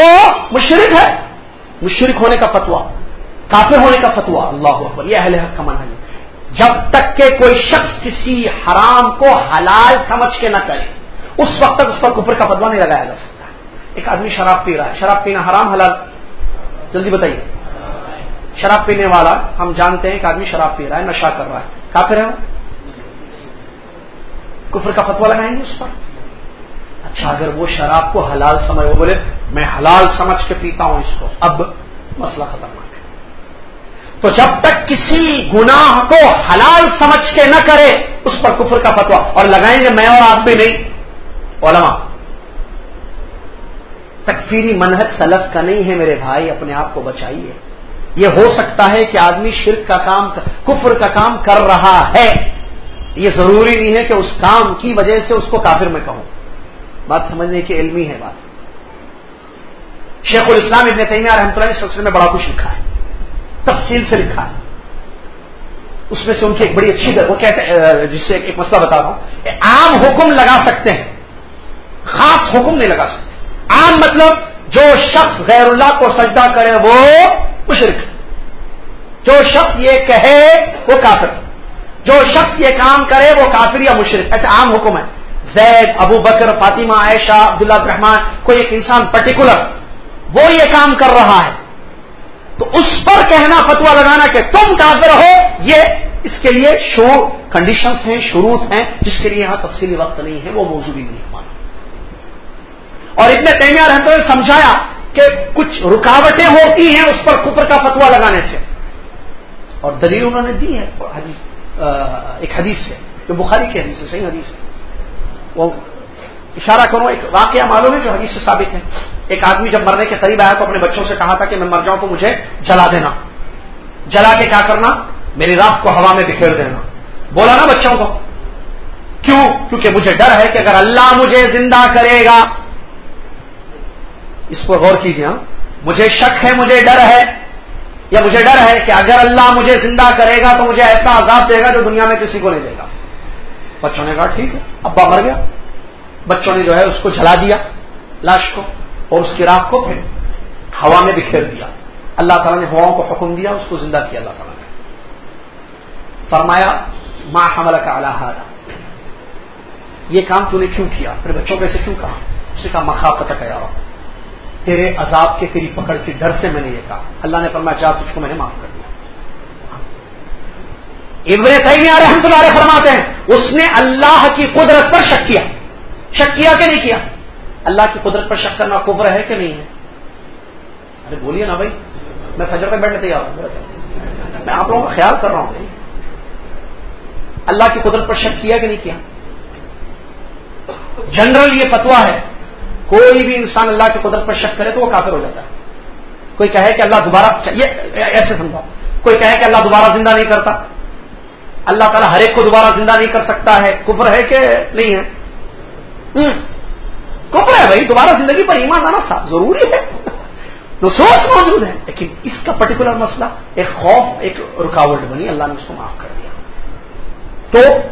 وہ مشرق ہے۔ مشرق ہونے کا فتوا کافر ہونے کا فتوا اللہ اکبر، یہ اہل حق کا منہج ہے۔ جب تک کہ کوئی شخص کسی حرام کو حلال سمجھ کے نہ کرے، اس وقت تک اس پر کپر کا فتوا نہیں لگایا جا سکتا۔ ایک آدمی شراب پی رہا ہے۔ شراب پینا حرام، حلال۔ جلدی بتائیے۔ شراب پینے والا، ہم جانتے ہیں کہ آدمی شراب پی رہا ہے، نشہ کر رہا ہے۔ کافر ہے وہ؟ کفر کا فتوا لگائیں گے اس پر؟ اچھا اگر وہ شراب کو حلال سمجھ، وہ بولے، میں حلال سمجھ کے پیتا ہوں اس کو، اب مسئلہ خطرناک ہے تو جب تک کسی گناہ کو حلال سمجھ کے نہ کرے، اس پر کفر کا فتوا اور لگائیں گے، میں اور آپ بھی نہیں۔ علماء، تکفیری منہج سلف کا نہیں ہے میرے بھائی، اپنے آپ کو بچائیے۔ یہ ہو سکتا ہے کہ آدمی شرک کا کام کفر کا کام کر رہا ہے۔ یہ ضروری نہیں ہے کہ اس کام کی وجہ سے اس کو کافر میں کہوں۔ بات سمجھنے کی علمی ہے بات۔ شیخ الاسلام ابن تیمیہ رحمۃ اللہ سلسلے میں بڑا کچھ لکھا ہے۔ تفصیل سے لکھا ہے۔ اس میں سے ان کی ایک بڑی اچھی وہ کہتے جس سے ایک مسئلہ بتا رہا ہوں عام حکم لگا سکتے ہیں۔ خاص حکم نہیں لگا سکتے۔ عام مطلب جو شخص غیر اللہ کو سجدہ کرے وہ مشرک۔ جو شخص یہ کہے وہ کافر۔ جو شخص یہ کام کرے وہ کافر یا مشرق ایسے عام حکم ہے۔ زید، ابو بکر، فاطمہ، عائشہ، عبداللہ الرحمان کوئی ایک انسان پرٹیکولر وہ یہ کام کر رہا ہے۔ تو اس پر کہنا فتوا لگانا کہ تم کافر ہو، یہ اس کے لیے شو کنڈیشنز ہیں، شروط ہیں، جس کے لیے یہاں تفصیلی وقت نہیں ہے، وہ موضوع بھی نہیں ہمارا اور اتنے تیمیہ رہتے ہوئے سمجھایا کہ کچھ رکاوٹیں ہوتی ہیں اس پر کپر کا فتوا لگانے سے۔ اور دلیل انہوں نے دی ہے حدیث ایک حدیث سے، جو بخاری کی حدیث ہے، صحیح حدیث ہے۔ وہ اشارہ کروں، ایک واقعہ معلوم ہے جو حدیث سے ثابت ہے۔ ایک آدمی جب مرنے کے قریب آیا تو اپنے بچوں سے کہا تھا کہ میں مر جاؤں تو مجھے جلا دینا۔ جلا کے کیا کرنا؟ میری راک کو ہوا میں بکھیر دینا۔ بولا نا بچوں کو۔ کیوں؟ کیونکہ مجھے ڈر ہے کہ اگر اللہ مجھے زندہ کرے گا اس پر غور کیجیے ہاں۔ مجھے شک ہے، مجھے ڈر ہے، یا مجھے ڈر ہے کہ اگر اللہ مجھے زندہ کرے گا تو مجھے ایسا عذاب دے گا جو دنیا میں کسی کو نہیں دے گا۔ بچوں نے کہا، ٹھیک ہے، ابا مر گیا۔ بچوں نے جو ہے اس کو جلا دیا، لاش کو اور اس کی راک کو پھر ہوا میں بکھیر دیا۔ اللہ تعالیٰ نے ہواؤں کو حکم دیا، اس کو زندہ کیا۔ اللہ تعالیٰ نے فرمایا ماں حمل کا اللہ یہ کام تو نے کیوں کیا؟ پھر بچوں کو ایسے کیوں کہا؟ اسے کہا، مخافت کا تیرے عذاب کے تیری پکڑ کے ڈر سے میں نے یہ کہا۔ اللہ نے فرمایا، جا، تجھ کو میں نے معاف کر دیا۔ ابن تیمیہ رحمت اللہ علیہ فرماتے ہیں، اس نے اللہ کی قدرت پر شک کیا۔ شک کیا کہ نہیں کیا؟ اللہ کی قدرت پر شک کرنا کفر ہے کہ نہیں ہے؟ ارے، بولیے نا بھائی، میں فجر پہ بیٹھنے تیار ہوں۔ میں آپ لوگوں کا خیال کر رہا ہوں بھائی۔ اللہ کی قدرت پر شک کیا کہ نہیں کیا؟ جنرل یہ فتوا ہے کوئی بھی انسان اللہ کی قدرت پر شک کرے تو وہ کافر ہو جاتا ہے۔ کوئی کہے کہ اللہ دوبارہ یہ ایسے سمجھا کوئی کہے کہ اللہ دوبارہ زندہ نہیں کرتا۔ اللہ تعالیٰ ہر ایک کو دوبارہ زندہ نہیں کر سکتا ہے۔ کفر ہے کہ نہیں ہے؟ کفر ہے بھائی، دوبارہ زندگی پر ایمان آنا سا، ضروری ہے۔ سوچ موجود ہے۔ لیکن اس کا پرٹیکولر مسئلہ، ایک خوف، ایک رکاوٹ بنی، اللہ نے اس کو معاف کر دیا۔ تو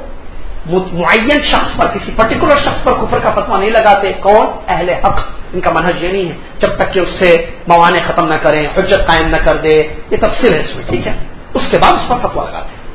معین شخص پر، کسی پرٹیکولر شخص پر کفر کا فتوا نہیں لگاتے۔ کون؟ اہل حق۔ ان کا منہج یہ نہیں ہے۔ جب تک کہ اس سے موانے ختم نہ کریں، حجت قائم نہ کر دے، یہ تفصیل ہے اس میں، ٹھیک ہے؟ اس کے بعد اس پر فتوا لگاتے ہیں۔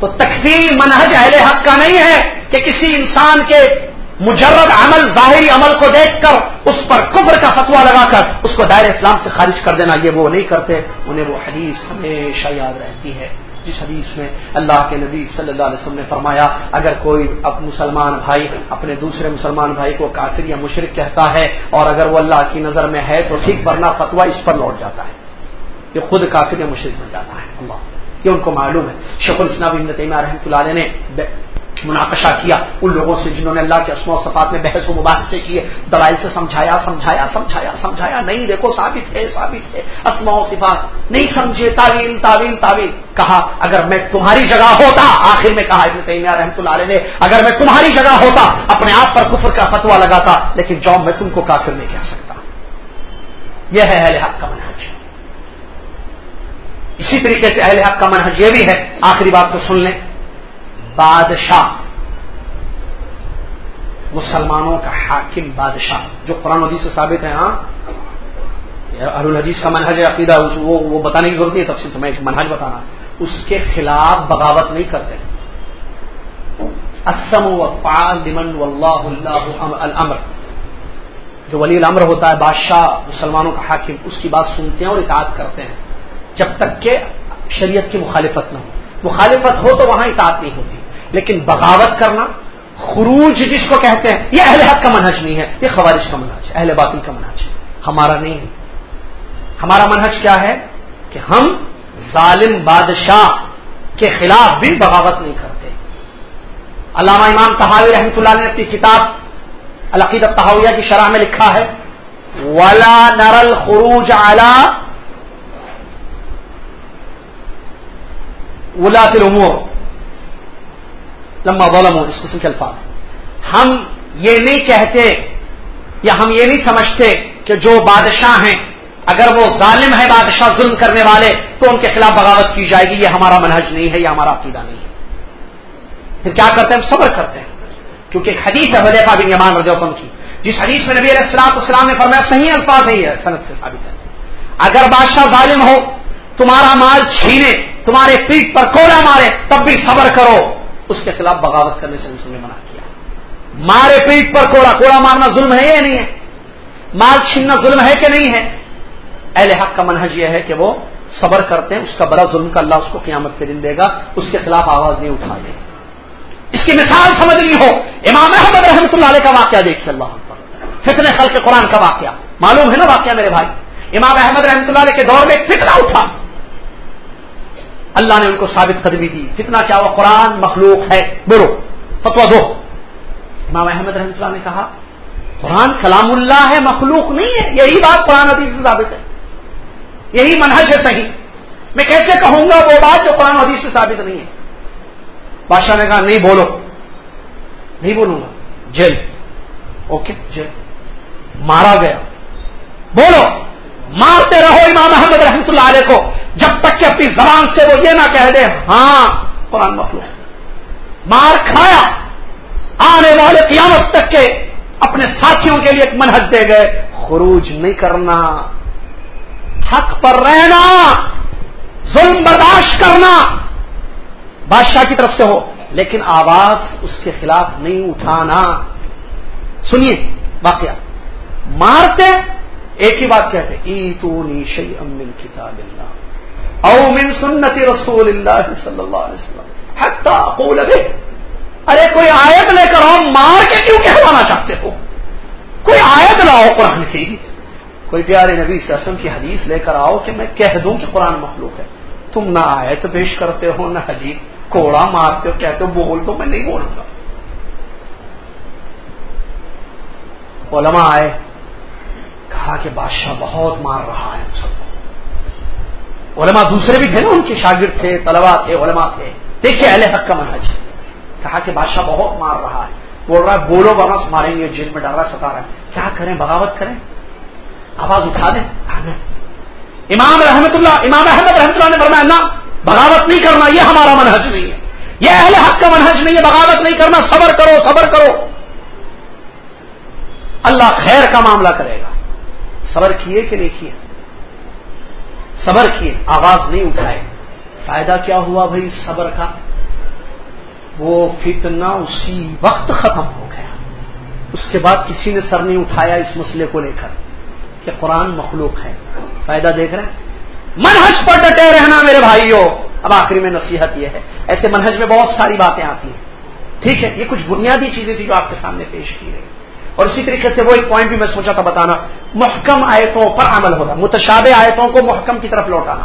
تو تکفیر منہج اہل حق کا نہیں ہے کہ کسی انسان کے مجرد عمل، ظاہری عمل کو دیکھ کر اس پر کفر کا فتوا لگا کر اس کو دائر اسلام سے خارج کر دینا، یہ وہ نہیں کرتے۔ انہیں وہ حدیث ہمیشہ یاد رہتی ہے۔ جس حدیث میں اللہ کے نبی صلی اللہ علیہ وسلم نے فرمایا، اگر کوئی اب مسلمان بھائی اپنے دوسرے مسلمان بھائی کو کافر یا مشرق کہتا ہے اور اگر وہ اللہ کی نظر میں ہے تو ٹھیک، ورنہ فتویٰ اس پر لوٹ جاتا ہے یہ خود کافر یا مشرق بن جاتا ہے۔ اللہ، یہ ان کو معلوم ہے۔ شکل اسلام تیمیہ رحمۃ اللہ علیہ نے مناقشہ کیا، ان لوگوں سے جنہوں نے اللہ کے اسم و صفات میں بحث و مباحثے کیے، دلائل سے سمجھایا سمجھایا سمجھایا سمجھایا، نہیں دیکھو، ثابت ہے ثابت ہے اسما و صفات، نہیں سمجھے، تعویل تعویل تعویل۔ کہا، اگر میں تمہاری جگہ ہوتا، آخر میں کہا، ابن تیمیہ رحمۃ اللہ علیہ نے، اگر میں تمہاری جگہ ہوتا، اپنے آپ پر کفر کا فتوا لگاتا، لیکن جو میں تم کو کافر نہیں کہہ سکتا۔ یہ ہے اہل حق کا منحج اسی طریقے سے اہل حق کا منحج یہ بھی ہے، آخری بات کو سن لیں۔ بادشاہ۔ مسلمانوں کا حاکم بادشاہ، جو قرآن حدیث سے ثابت ہے ہاں۔ الحدیث کا منہج عقیدہ وہ وہ بتانے کی ضرورت نہیں تفصیل سے میں منہج بتانا۔ اس کے خلاف بغاوت نہیں کرتے۔ اسم و دمن الامر۔ جو ولی الامر ہوتا ہے، بادشاہ، مسلمانوں کا حاکم، اس کی بات سنتے ہیں اور اطاعت کرتے ہیں۔ جب تک کہ شریعت کی مخالفت نہ ہو۔ مخالفت ہو تو وہاں اطاعت نہیں ہوتی۔ لیکن بغاوت کرنا خروج جس کو کہتے ہیں، یہ اہل حق کا منہج نہیں ہے، یہ خوارش کا منہج ہے، اہل باطل کا منہج ہے، ہمارا نہیں ہے۔ ہمارا منہج کیا ہے؟ کہ ہم ظالم بادشاہ کے خلاف بھی بغاوت نہیں کرتے۔ علامہ امام تحاوی رحمۃ اللہ نے اپنی کتاب العقید تحاویہ کی شرح میں لکھا ہے، ولا نرل خروج اعلی ولاۃ الامور لمبا ظلم اس قسم کے الفاظ ہم یہ نہیں کہتے یا ہم یہ نہیں سمجھتے کہ جو بادشاہ ہیں، اگر وہ ظالم ہے بادشاہ ظلم کرنے والے، تو ان کے خلاف بغاوت کی جائے گی، یہ ہمارا منہج نہیں ہے، یہ ہمارا عقیدہ نہیں ہے۔ پھر کیا کرتے ہیں؟ ہم صبر کرتے ہیں۔ کیونکہ حدیث ہے ولیفا بن یمان رضی اللہ کی، جس حدیث میں نبی علیہ السلام السلام نے فرمایا، صحیح الفاظ نہیں ہے صنعت سے ثابت ہے۔ اگر بادشاہ ظالم ہو، تمہارا مال چھینے، تمہارے پیٹ پر کوڑا مارے، تب بھی صبر کرو۔ اس کے خلاف بغاوت کرنے سے نے منع کیا۔ مارے پیٹ پر کوڑا کوڑا مارنا ظلم ہے یا نہیں ہے؟ مال چھیننا ظلم ہے کہ نہیں ہے؟ اہل حق کا منحج یہ ہے کہ وہ صبر کرتے ہیں، اس کا بڑا ظلم کا اللہ اس کو قیامت کے دن دے گا، اس کے خلاف آواز نہیں اٹھا دے۔ اس کی مثال سمجھنی ہو، امام احمد رحمۃ اللہ علیہ کا واقعہ دیکھیے اللہ فتنے خل کے قرآن کا واقعہ۔ معلوم ہے نا واقعہ میرے بھائی؟ امام احمد رحمۃ اللہ علیہ کے دور میں ایک فتنہ اٹھا۔ اللہ نے ان کو ثابت قدمی دی۔ فتنہ کیا ہوا؟ قرآن مخلوق ہے۔ بولو فتوا دو۔ امام احمد رحمۃ اللہ نے کہا، قرآن کلام اللہ ہے، مخلوق نہیں ہے۔ یہی بات قرآن حدیث سے ثابت ہے۔ یہی منحج ہے صحیح۔ میں کیسے کہوں گا وہ بات جو قرآن حدیث سے ثابت نہیں ہے؟ بادشاہ نے کہا، نہیں بولو۔ نہیں بولوں گا۔ جیل۔ Okay, jail. مارا گیا۔ بولو۔ مارتے رہو امام احمد رحمت اللہ علیہ کو۔ جب تک کہ اپنی زبان سے وہ یہ نہ کہہ دے ہاں قرآن مخلوق۔ مار کھایا۔ آنے والے قیامت تک کے اپنے ساتھیوں کے لیے ایک منہج دے گئے۔ خروج نہیں کرنا۔ حق پر رہنا۔ ظلم برداشت کرنا۔ بادشاہ کی طرف سے ہو۔ لیکن آواز اس کے خلاف نہیں اٹھانا۔ سنیے واقعہ۔ مارتے، ایک ہی بات کہتے ای تو نیشی امن کتاب اللہ او من سنت رسول اللہ صلی اللہ علیہ وسلم ارے، کوئی آیت لے کر آؤ مار کے کیوں کہوانا چاہتے ہو؟ کوئی آیت لاؤ قرآن کی۔ کوئی پیارے نبی سسم کی حدیث لے کر آؤ کہ میں کہہ دوں کہ قرآن مخلوق ہے۔ تم نہ آیت پیش کرتے ہو، نہ حدیث، کوڑا مارتے ہو، کہتے ہو بول تو میں نہیں بولوں گا۔ علماء آئے، کہا کہ بادشاہ بہت مار رہا ہے سب کو۔ علماء دوسرے بھی تھے نا، ان کے شاگرد تھے طلبا تھے، علماء تھے۔ دیکھیے اہل حق کا منحج کہا کہ بادشاہ بہت مار رہا ہے۔ بول رہا ہے، بولو ورنہ ماریں گے، جیل میں ڈر رہا ستا رہا ہے۔ کیا کریں؟ بغاوت کریں؟ آواز اٹھا دیں؟ امام رحمت اللہ، امام احمد رحمت اللہ نے فرمایا، نہ، بغاوت نہیں کرنا، یہ ہمارا منحج نہیں ہے۔ یہ اہل حق کا منحج نہیں ہے، بغاوت نہیں کرنا، صبر کرو صبر کرو۔ اللہ خیر کا معاملہ کرے گا۔ صبر کیے کہ نہیں کیے؟ صبر کیے، آواز نہیں اٹھائے فائدہ کیا ہوا بھائی صبر کا؟ وہ فتنہ اسی وقت ختم ہو گیا۔ اس کے بعد کسی نے سر نہیں اٹھایا اس مسئلے کو لے کر کہ قرآن مخلوق ہے۔ فائدہ دیکھ رہے ہیں؟ منہج پر ڈٹے رہنا میرے بھائیوں۔ اب آخری میں نصیحت یہ ہے، ایسے منہج میں بہت ساری باتیں آتی ہیں۔ ٹھیک ہے، یہ کچھ بنیادی چیزیں تھی جو آپ کے سامنے پیش کی گئی۔ اور اسی طریقے سے وہ ایک پوائنٹ بھی میں سوچا تھا بتانا، محکم آیتوں پر عمل ہوگا متشابہ آیتوں کو محکم کی طرف لوٹانا۔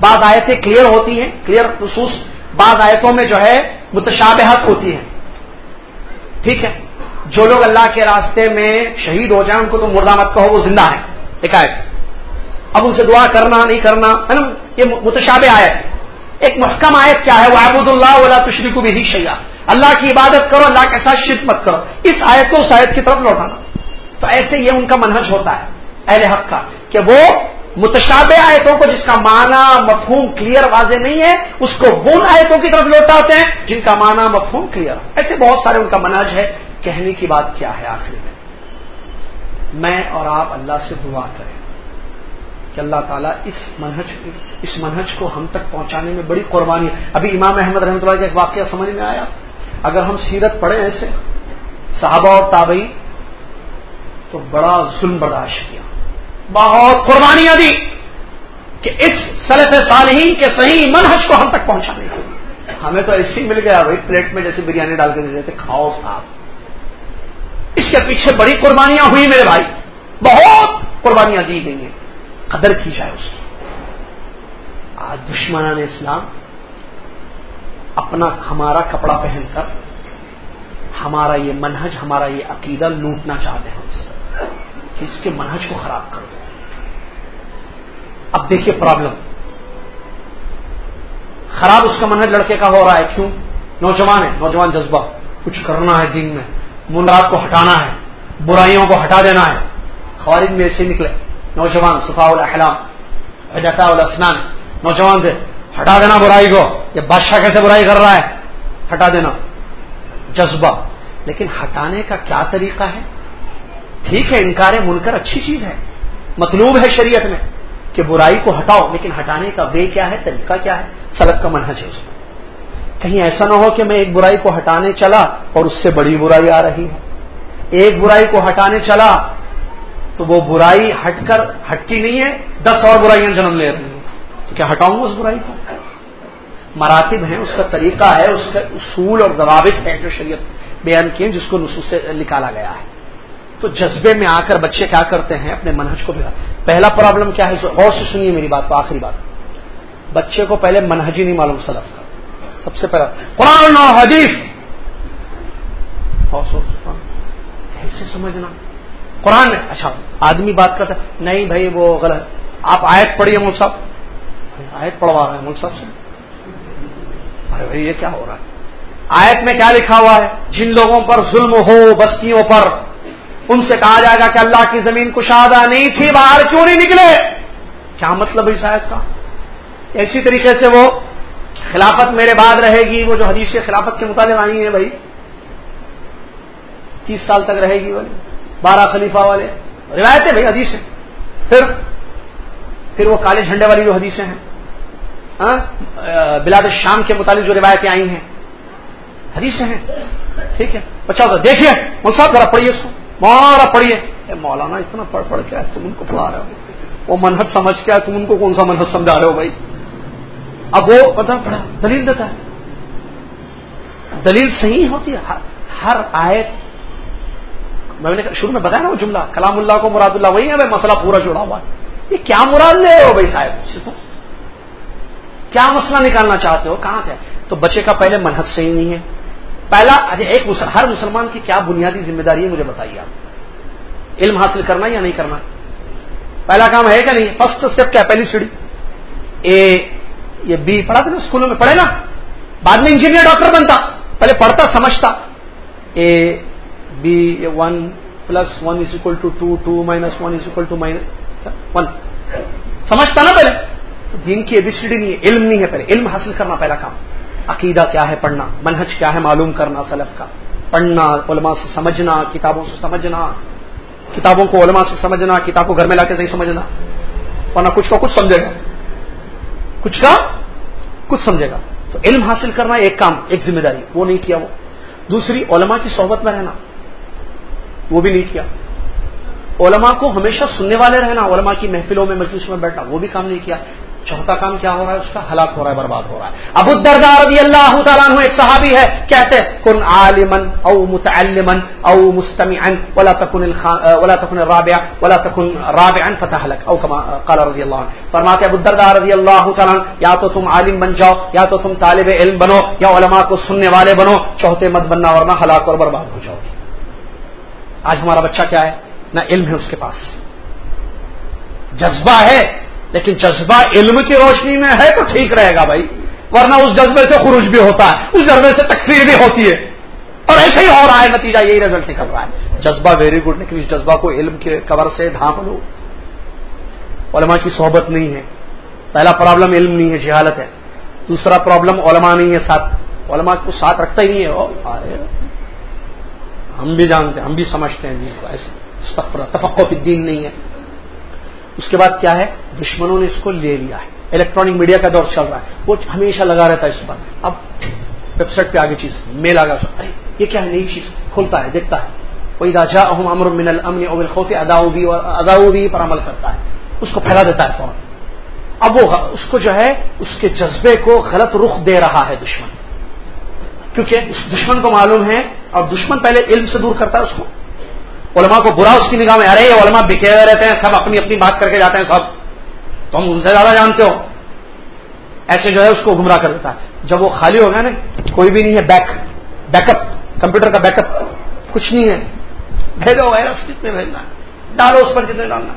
بعض آیتیں کلیئر ہوتی ہیں کلیئر خصوص بعض آیتوں میں جو ہے متشابہت ہوتی ہیں۔ ٹھیک ہے؟ جو لوگ اللہ کے راستے میں شہید ہو جائیں، ان کو تو مردہ مت کہو، وہ زندہ ہے ایک آیت۔ اب ان سے دعا کرنا، نہیں کرنا، ہے نا؟ یہ متشاب آیت۔ ایک محکم آیت کیا ہے؟ وہ ابود اللہ علیہ تشری کو بھی شیا اللہ کی عبادت کرو، اللہ کے ساتھ شرک مت کرو۔ اس آیت کو اس آیت کی طرف لوٹانا۔ تو ایسے یہ ان کا منہج ہوتا ہے، اہل حق کا، کہ وہ متشاب آیتوں کو جس کا معنی، مفہوم کلیئر واضح نہیں ہے، اس کو ان آیتوں کی طرف لوٹاتے ہیں جن کا معنی، مفہوم کلیئر ایسے بہت سارے ان کا منہج ہے۔ کہنے کی بات کیا ہے آخر میں؟ میں اور آپ اللہ سے دعا کریں کہ اللہ تعالیٰ اس منہج اس منہج کو ہم تک پہنچانے میں بڑی قربانی ہے۔ ابھی امام احمد رحمۃ اللہ کا ایک واقعہ سمجھ میں آیا۔ اگر ہم سیرت پڑھیں ایسے، صحابہ اور تابعی تو بڑا ظلم برداشت کیا۔ بہت قربانیاں دی کہ اس سلف صالحین کے صحیح منہج کو ہم تک پہنچانے کے ہمیں تو ایسے ہی مل گیا بھائی، پلیٹ میں جیسے بریانی ڈال کے دے دیتے، کھاؤ صاحب۔ اس کے پیچھے بڑی قربانیاں ہوئی میرے بھائی۔ بہت قربانیاں دی گئی ہیں۔ قدر کی جائے اس کی۔ آج دشمنان اسلام اپنا ہمارا کپڑا پہن کر ہمارا یہ منہج، ہمارا یہ عقیدہ لوٹنا چاہتے ہیں اس کہ اس کے منہج کو خراب کر دو اب دیکھیے پرابلم خراب اس کا منہج لڑکے کا ہو رہا ہے۔ کیوں؟ نوجوان ہے، نوجوان جذبہ۔ کچھ کرنا ہے دین میں۔ منرات کو ہٹانا ہے، برائیوں کو ہٹا دینا ہے۔ خوارج میں ایسے نکلے۔ نوجوان صفا الحلام حجتا الاسنان۔ نوجوان تھے۔ ہٹا دینا برائی کو۔ یہ بادشاہ کیسے برائی کر رہا ہے؟ ہٹا دینا۔ جذبہ۔ لیکن ہٹانے کا کیا طریقہ ہے؟ ٹھیک ہے، انکار منکر اچھی چیز ہے۔ مطلوب ہے شریعت میں کہ برائی کو ہٹاؤ، لیکن ہٹانے کا وے کیا ہے؟ طریقہ کیا ہے؟ سلق کا منحج ہے اس میں۔ کہیں ایسا نہ ہو کہ میں ایک برائی کو ہٹانے چلا اور اس سے بڑی برائی آ رہی ہے۔ ایک برائی کو ہٹانے چلا تو وہ برائی ہٹ کر ہٹتی نہیں ہے۔ دس اور برائیاں جنم لے رہی ہیں۔ تو کیا ہٹاؤں گا اس برائی کو؟ مراتب ہیں، اس کا طریقہ ہے، اس کا اصول اور ضوابط ہے جو شریعت بیان کیے، جس کو نصوص سے نکالا گیا ہے۔ تو جذبے میں آ کر بچے کیا کرتے ہیں، اپنے منہج کو بگا پہلا پرابلم کیا ہے؟ اور سے سنیے میری بات کو، آخری بات۔ بچے کو پہلے منہج ہی نہیں معلوم سلف کا۔ سب سے پہلا، قرآن و حدیث۔ کیسے سمجھنا؟ قرآن میں اچھا آدمی بات کرتا ہے، نہیں بھائی، وہ غلط۔ آپ آیت پڑھیے ملک صاحب۔ آیت پڑھوا رہے ہیں ملک صاحب سے۔ ارے بھائی، یہ کیا ہو رہا ہے؟ آیت میں کیا لکھا ہوا ہے؟ جن لوگوں پر ظلم ہو بستیوں پر، ان سے کہا جائے گا کہ اللہ کی زمین کشادہ نہیں تھی، باہر کیوں نہیں نکلے؟ کیا مطلب ہے اس آیت کا؟ اسی طریقے سے وہ خلافت میرے بعد رہے گی، وہ جو حدیث خلافت کے متعلق آئی ہیں بھائی، تیس سال تک رہے گی بھائی، بارہ خلیفہ والے۔ روایتیں بھائی حدیث پھر پھر وہ کالے جھنڈے والی جو حدیثیں ہیں۔ ہاں؟ بلاد شام کے متعلق جو روایتیں آئی ہیں۔ حدیثیں ہیں۔ ٹھیک ہے۔ بچا ہوتا دیکھیے صاحب ذرا پڑھیے اس کو۔ مارا پڑھیے۔ مولانا، اتنا پڑھ پڑھ کے تم ان کو پڑھا رہے ہو۔ وہ منہج سمجھ کے تم ان کو کون سا منہج سمجھا رہے ہو بھائی؟ اب وہ پتا پڑھا، دلیل دیتا ہے۔ دلیل صحیح ہوتی ہے، ہر آیت۔ میں نے شروع میں بتایا نا وہ جملہ، کلام اللہ کو مراد اللہ، وہی ہے مسئلہ پورا جڑا ہوا ہے۔ یہ کیا مراد لے ہو بھائی صاحب؟ کیا مسئلہ نکالنا چاہتے ہو؟ کہاں سے؟ تو بچے کا پہلے منحص صحیح نہیں ہے۔ پہلا اچھا، ایک ہر مسلمان کی کیا بنیادی ذمہ داری ہے مجھے بتائیے آپ۔ علم حاصل کرنا یا نہیں کرنا؟ پہلا کام ہے کیا نہیں؟ فرسٹ اسٹیپ کیا پہلی سیڑھی۔ اے یہ بی پڑھا تھا نا اسکولوں میں؟ پڑھے نا۔ بعد میں انجینئر ڈاکٹر بنتا۔ پہلے پڑھتا، سمجھتا۔ A B one plus one is equal to two two minus one is equal to minus one سمجھتا نا پہلے؟ دین کی ایبیسٹی نہیں ہے علم نہیں ہے پہلے، علم حاصل کرنا پہلا کام۔ عقیدہ کیا ہے پڑھنا، منہج کیا ہے معلوم کرنا سلف کا۔ پڑھنا، علماء سے سمجھنا، کتابوں سے سمجھنا۔ کتابوں کو علماء سے سمجھنا، کتاب کو گھر میں لا کے صحیح سمجھنا۔ ورنہ کچھ کا کچھ سمجھے گا۔ کچھ کا کچھ سمجھے گا۔ تو علم حاصل کرنا ایک کام، ایک ذمہ داری، وہ نہیں کیا وہ۔ دوسری، علماء کی صحبت میں رہنا، وہ بھی نہیں کیا۔ علماء کو ہمیشہ سننے والے رہنا، علماء کی محفلوں میں مجلس میں بیٹھنا، وہ بھی کام نہیں کیا۔ چوتھا کام کیا ہو رہا ہے اس کا؟ ہلاک ہو رہا ہے، برباد ہو رہا ہے۔ ابو الدرداء رضی اللہ تعالیٰ عنہ ایک صحابی ہے، کہتے کن عالمن او متعلمن او مستمعا ولا تكن ولا تكن الرابع ولا تكن رابعا فتهلك او كما قال رضی اللہ عنہ۔ فرماتے ابو الدرداء رضی اللہ تعالیٰ عنہ، یا تو تم عالم بن جاؤ، یا تو تم طالب علم بنو، یا علماء کو سننے والے بنو، چوتھے مت بننا ورنہ ہلاک اور برباد ہو جاؤ آج ہمارا بچہ کیا ہے؟ نہ علم ہے اس کے پاس۔ جذبہ ہے لیکن جذبہ علم کی روشنی میں ہے تو ٹھیک رہے گا بھائی، ورنہ اس جذبے سے خروج بھی ہوتا ہے، اس جذبے سے تکفیر بھی ہوتی ہے۔ اور ایسے ہی ہو رہا ہے نتیجہ، یہی رزلٹ نکل رہا ہے۔ جذبہ ویری گڈ لیکن اس جذبہ کو علم کے کور سے ڈھانپ لو۔ علماء کی صحبت نہیں ہے۔ پہلا پرابلم علم نہیں ہے، جہالت ہے۔ دوسرا پرابلم علماء نہیں ہے، ساتھ۔ علماء کو ساتھ رکھتا ہی نہیں ہے۔ ہم بھی جانتے ہیں، ہم بھی سمجھتے ہیں۔ دین کو ایسے تفقو فی نہیں ہے۔ اس کے بعد کیا ہے؟ دشمنوں نے اس کو لے لیا ہے۔ الیکٹرانک میڈیا کا دور چل رہا ہے۔ وہ ہمیشہ لگا رہتا ہے اس پر۔ اب ویب سائٹ پہ آگے چیز میل آگا۔ ارے، یہ کیا ہے؟ نئی چیز کھولتا ہے، دیکھتا ہے۔ کوئی راجا اہم امر من الامن اول خوف اداؤ بھی اور پر عمل کرتا ہے۔ اس کو پھیلا دیتا ہے فوراً۔ اب وہ اس کو جو ہے، اس کے جذبے کو غلط رخ دے رہا ہے دشمن۔ کیونکہ اس دشمن کو معلوم ہے، اور دشمن پہلے علم سے دور کرتا ہے اس کو۔ علماء کو برا اس کی نگاہ میں، ارے یہ علماء بکے ہوئے رہتے ہیں، سب اپنی اپنی بات کر کے جاتے ہیں، سب۔ تم ان سے زیادہ جانتے ہو۔ ایسے جو ہے اس کو گمراہ کر دیتا ہے۔ جب وہ خالی ہو گیا نا، کوئی بھی نہیں ہے بیک بیک اپ کمپیوٹر کا بیک اپ کچھ نہیں ہے۔ بھیجو وائرس کتنے بھیجنا ہے؟ ڈالو اس پر کتنے ڈالنا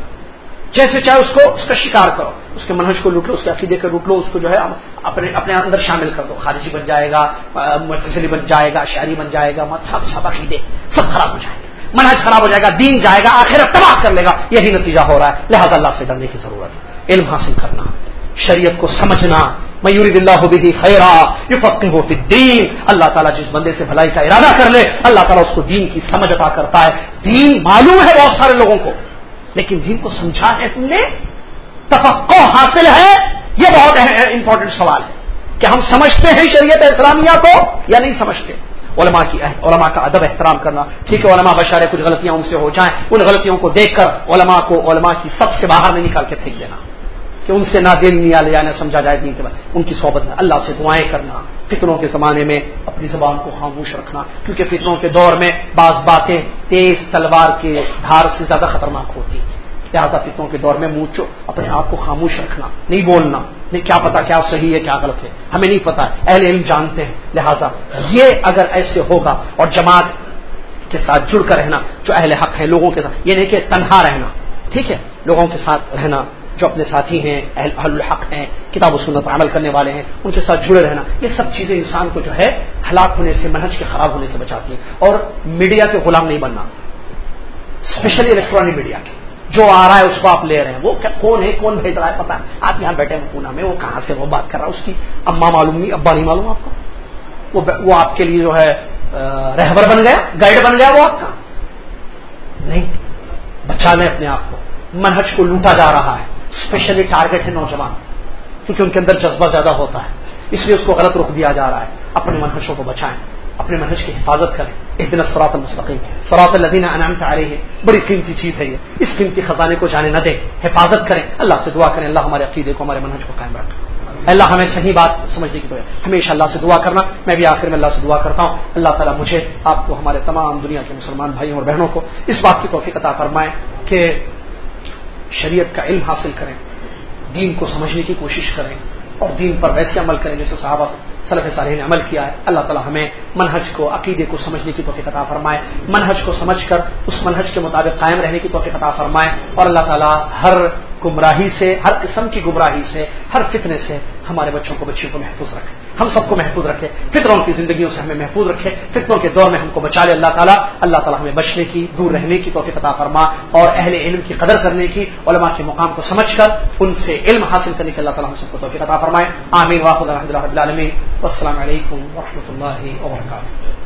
جیسے چاہے اس کو، اس کا شکار کرو۔ اس کے منہج کو لوٹ لو، اس کے عقیدے کو لوٹ لو، اس کو جو ہے اپنے اپنے اندر شامل کر دو۔ خارجی بن جائے گا مرتسلی بن جائے گا، شاعری بن جائے گا سب سب عقیدے، سب خراب ہو جائیں گے۔ منہج خراب ہو جائے گا، دین جائے گا آخر تباہ کر لے گا، یہی نتیجہ ہو رہا ہے۔ لہٰذا اللہ سے ڈرنے کی ضرورت ہے۔ علم حاصل کرنا، شریعت کو سمجھنا میور اللہ بھی خیرا یو پکے ہو دین اللہ تعالیٰ جس بندے سے بھلائی کا ارادہ کر لے، اللہ تعالیٰ اس کو دین کی سمجھ عطا کرتا ہے۔ دین معلوم ہے بہت سارے لوگوں کو، لیکن دین کو سمجھا ہے تم نے تفقع حاصل ہے۔ یہ بہت امپورٹنٹ سوال ہے کہ ہم سمجھتے ہیں شریعت اسلامیہ کو یا نہیں سمجھتے؟ علماء کی علماء کا ادب احترام کرنا۔ ٹھیک ہے، علماء بشارے کچھ غلطیاں ان سے ہو جائیں۔ ان غلطیوں کو دیکھ کر علماء کو علماء کی سب سے باہر نہیں نکال کے پھینک دینا۔ کہ ان سے نہ دل نہیں لے جانا سمجھا جائے دین کے بعد۔ ان کی صحبت میں اللہ سے دعائیں کرنا۔ فطروں کے زمانے میں اپنی زبان کو خاموش رکھنا۔ کیونکہ فطروں کے دور میں بعض باتیں تیز تلوار کے دھار سے زیادہ خطرناک ہوتی۔ لہٰذا فطروں کے دور میں منہ اپنے آپ کو خاموش رکھنا، نہیں بولنا، نہیں کیا پتا کیا صحیح ہے، کیا غلط ہے، ہمیں نہیں پتا، اہل علم جانتے ہیں، لہٰذا یہ اگر ایسے ہوگا اور جماعت کے ساتھ جڑ کر رہنا جو اہل حق ہیں، لوگوں کے ساتھ یہ نہیں کہ تنہا رہنا، ٹھیک ہے؟ لوگوں کے ساتھ رہنا جو اپنے ساتھی ہیں، اہل الحق ہیں، کتاب و سنت عمل کرنے والے ہیں، ان کے ساتھ جڑے رہنا، یہ سب چیزیں انسان کو جو ہے ہلاک ہونے سے، منہج کے خراب ہونے سے بچاتی ہیں۔ اور میڈیا کے غلام نہیں بننا اسپیشلی الیکٹرانک میڈیا کے۔ جو آ رہا ہے اس کو آپ لے رہے ہیں۔ وہ کون ہے؟ کون بھیج رہا ہے؟ پتا آپ یہاں بیٹھے ہیں پونا میں، وہ کہاں سے وہ بات کر رہا ہے؟ اس کی اما معلوم نہیں، ابا نہیں معلوم آپ کو؟ وہ آپ کے لیے جو ہے رہبر بن گیا؟ گائیڈ بن گیا وہ آپ کا؟ نہیں۔ بچا لیں اپنے آپ کو۔ منہج کو لوٹا جا رہا ہے۔ اسپیشلی ٹارگیٹ ہے نوجوان۔ کیونکہ ان کے اندر جذبہ زیادہ ہوتا ہے۔ اس لیے اس کو غلط رخ دیا جا رہا ہے۔ اپنے منحصوں کو بچائیں، اپنے منہج کی حفاظت کریں۔ ایک دن سراط المستقیم سراط الدین انعام رہی ہے بڑی قیمتی چیز ہے یہ. اس قیمتی خزانے کو جانے نہ دیں. حفاظت کریں. اللہ سے دعا کریں. اللہ ہمارے عقیدے کو، ہمارے منہج کو قائم رکھیں اللہ ہمیں صحیح بات سمجھنے کی تو ہمیشہ اللہ سے دعا کرنا. میں بھی آخر میں اللہ سے دعا کرتا ہوں. اللہ تعالیٰ مجھے، آپ کو، ہمارے تمام دنیا کے مسلمان بھائیوں اور بہنوں کو اس بات کی توفیق عطا فرمائیں کہ شریعت کا علم حاصل کریں. دین کو سمجھنے کی کوشش کریں اور دین پر ویسے عمل کریں جیسے صحابہ صلف صالح نے عمل کیا ہے، اللہ تعالیٰ ہمیں منہج کو، عقیدے کو سمجھنے کی توفیق عطا فرمائے۔ منہج کو سمجھ کر، اس منہج کے مطابق قائم رہنے کی توفیق عطا فرمائے۔ اور اللہ تعالیٰ ہر گمراہی سے، ہر قسم کی گمراہی سے، ہر فتنے سے ہمارے بچوں کو بچیوں کو محفوظ رکھے۔ ہم سب کو محفوظ رکھے۔ فطروں کی زندگیوں سے ہمیں محفوظ رکھے۔ فطروں کے دور میں ہم کو بچا لے اللہ تعالیٰ۔ اللہ تعالیٰ ہمیں بچنے کی، دور رہنے کی توفیق عطا فرما اور اہل علم کی قدر کرنے کی، علماء کے مقام کو سمجھ کر ان سے علم حاصل کرنے کی اللہ تعالیٰ ہم سب کو توفیق عطا فرمائے۔ آمین۔ واحد الحمد العالمین۔ السلام علیکم و اللہ وبرکاتہ۔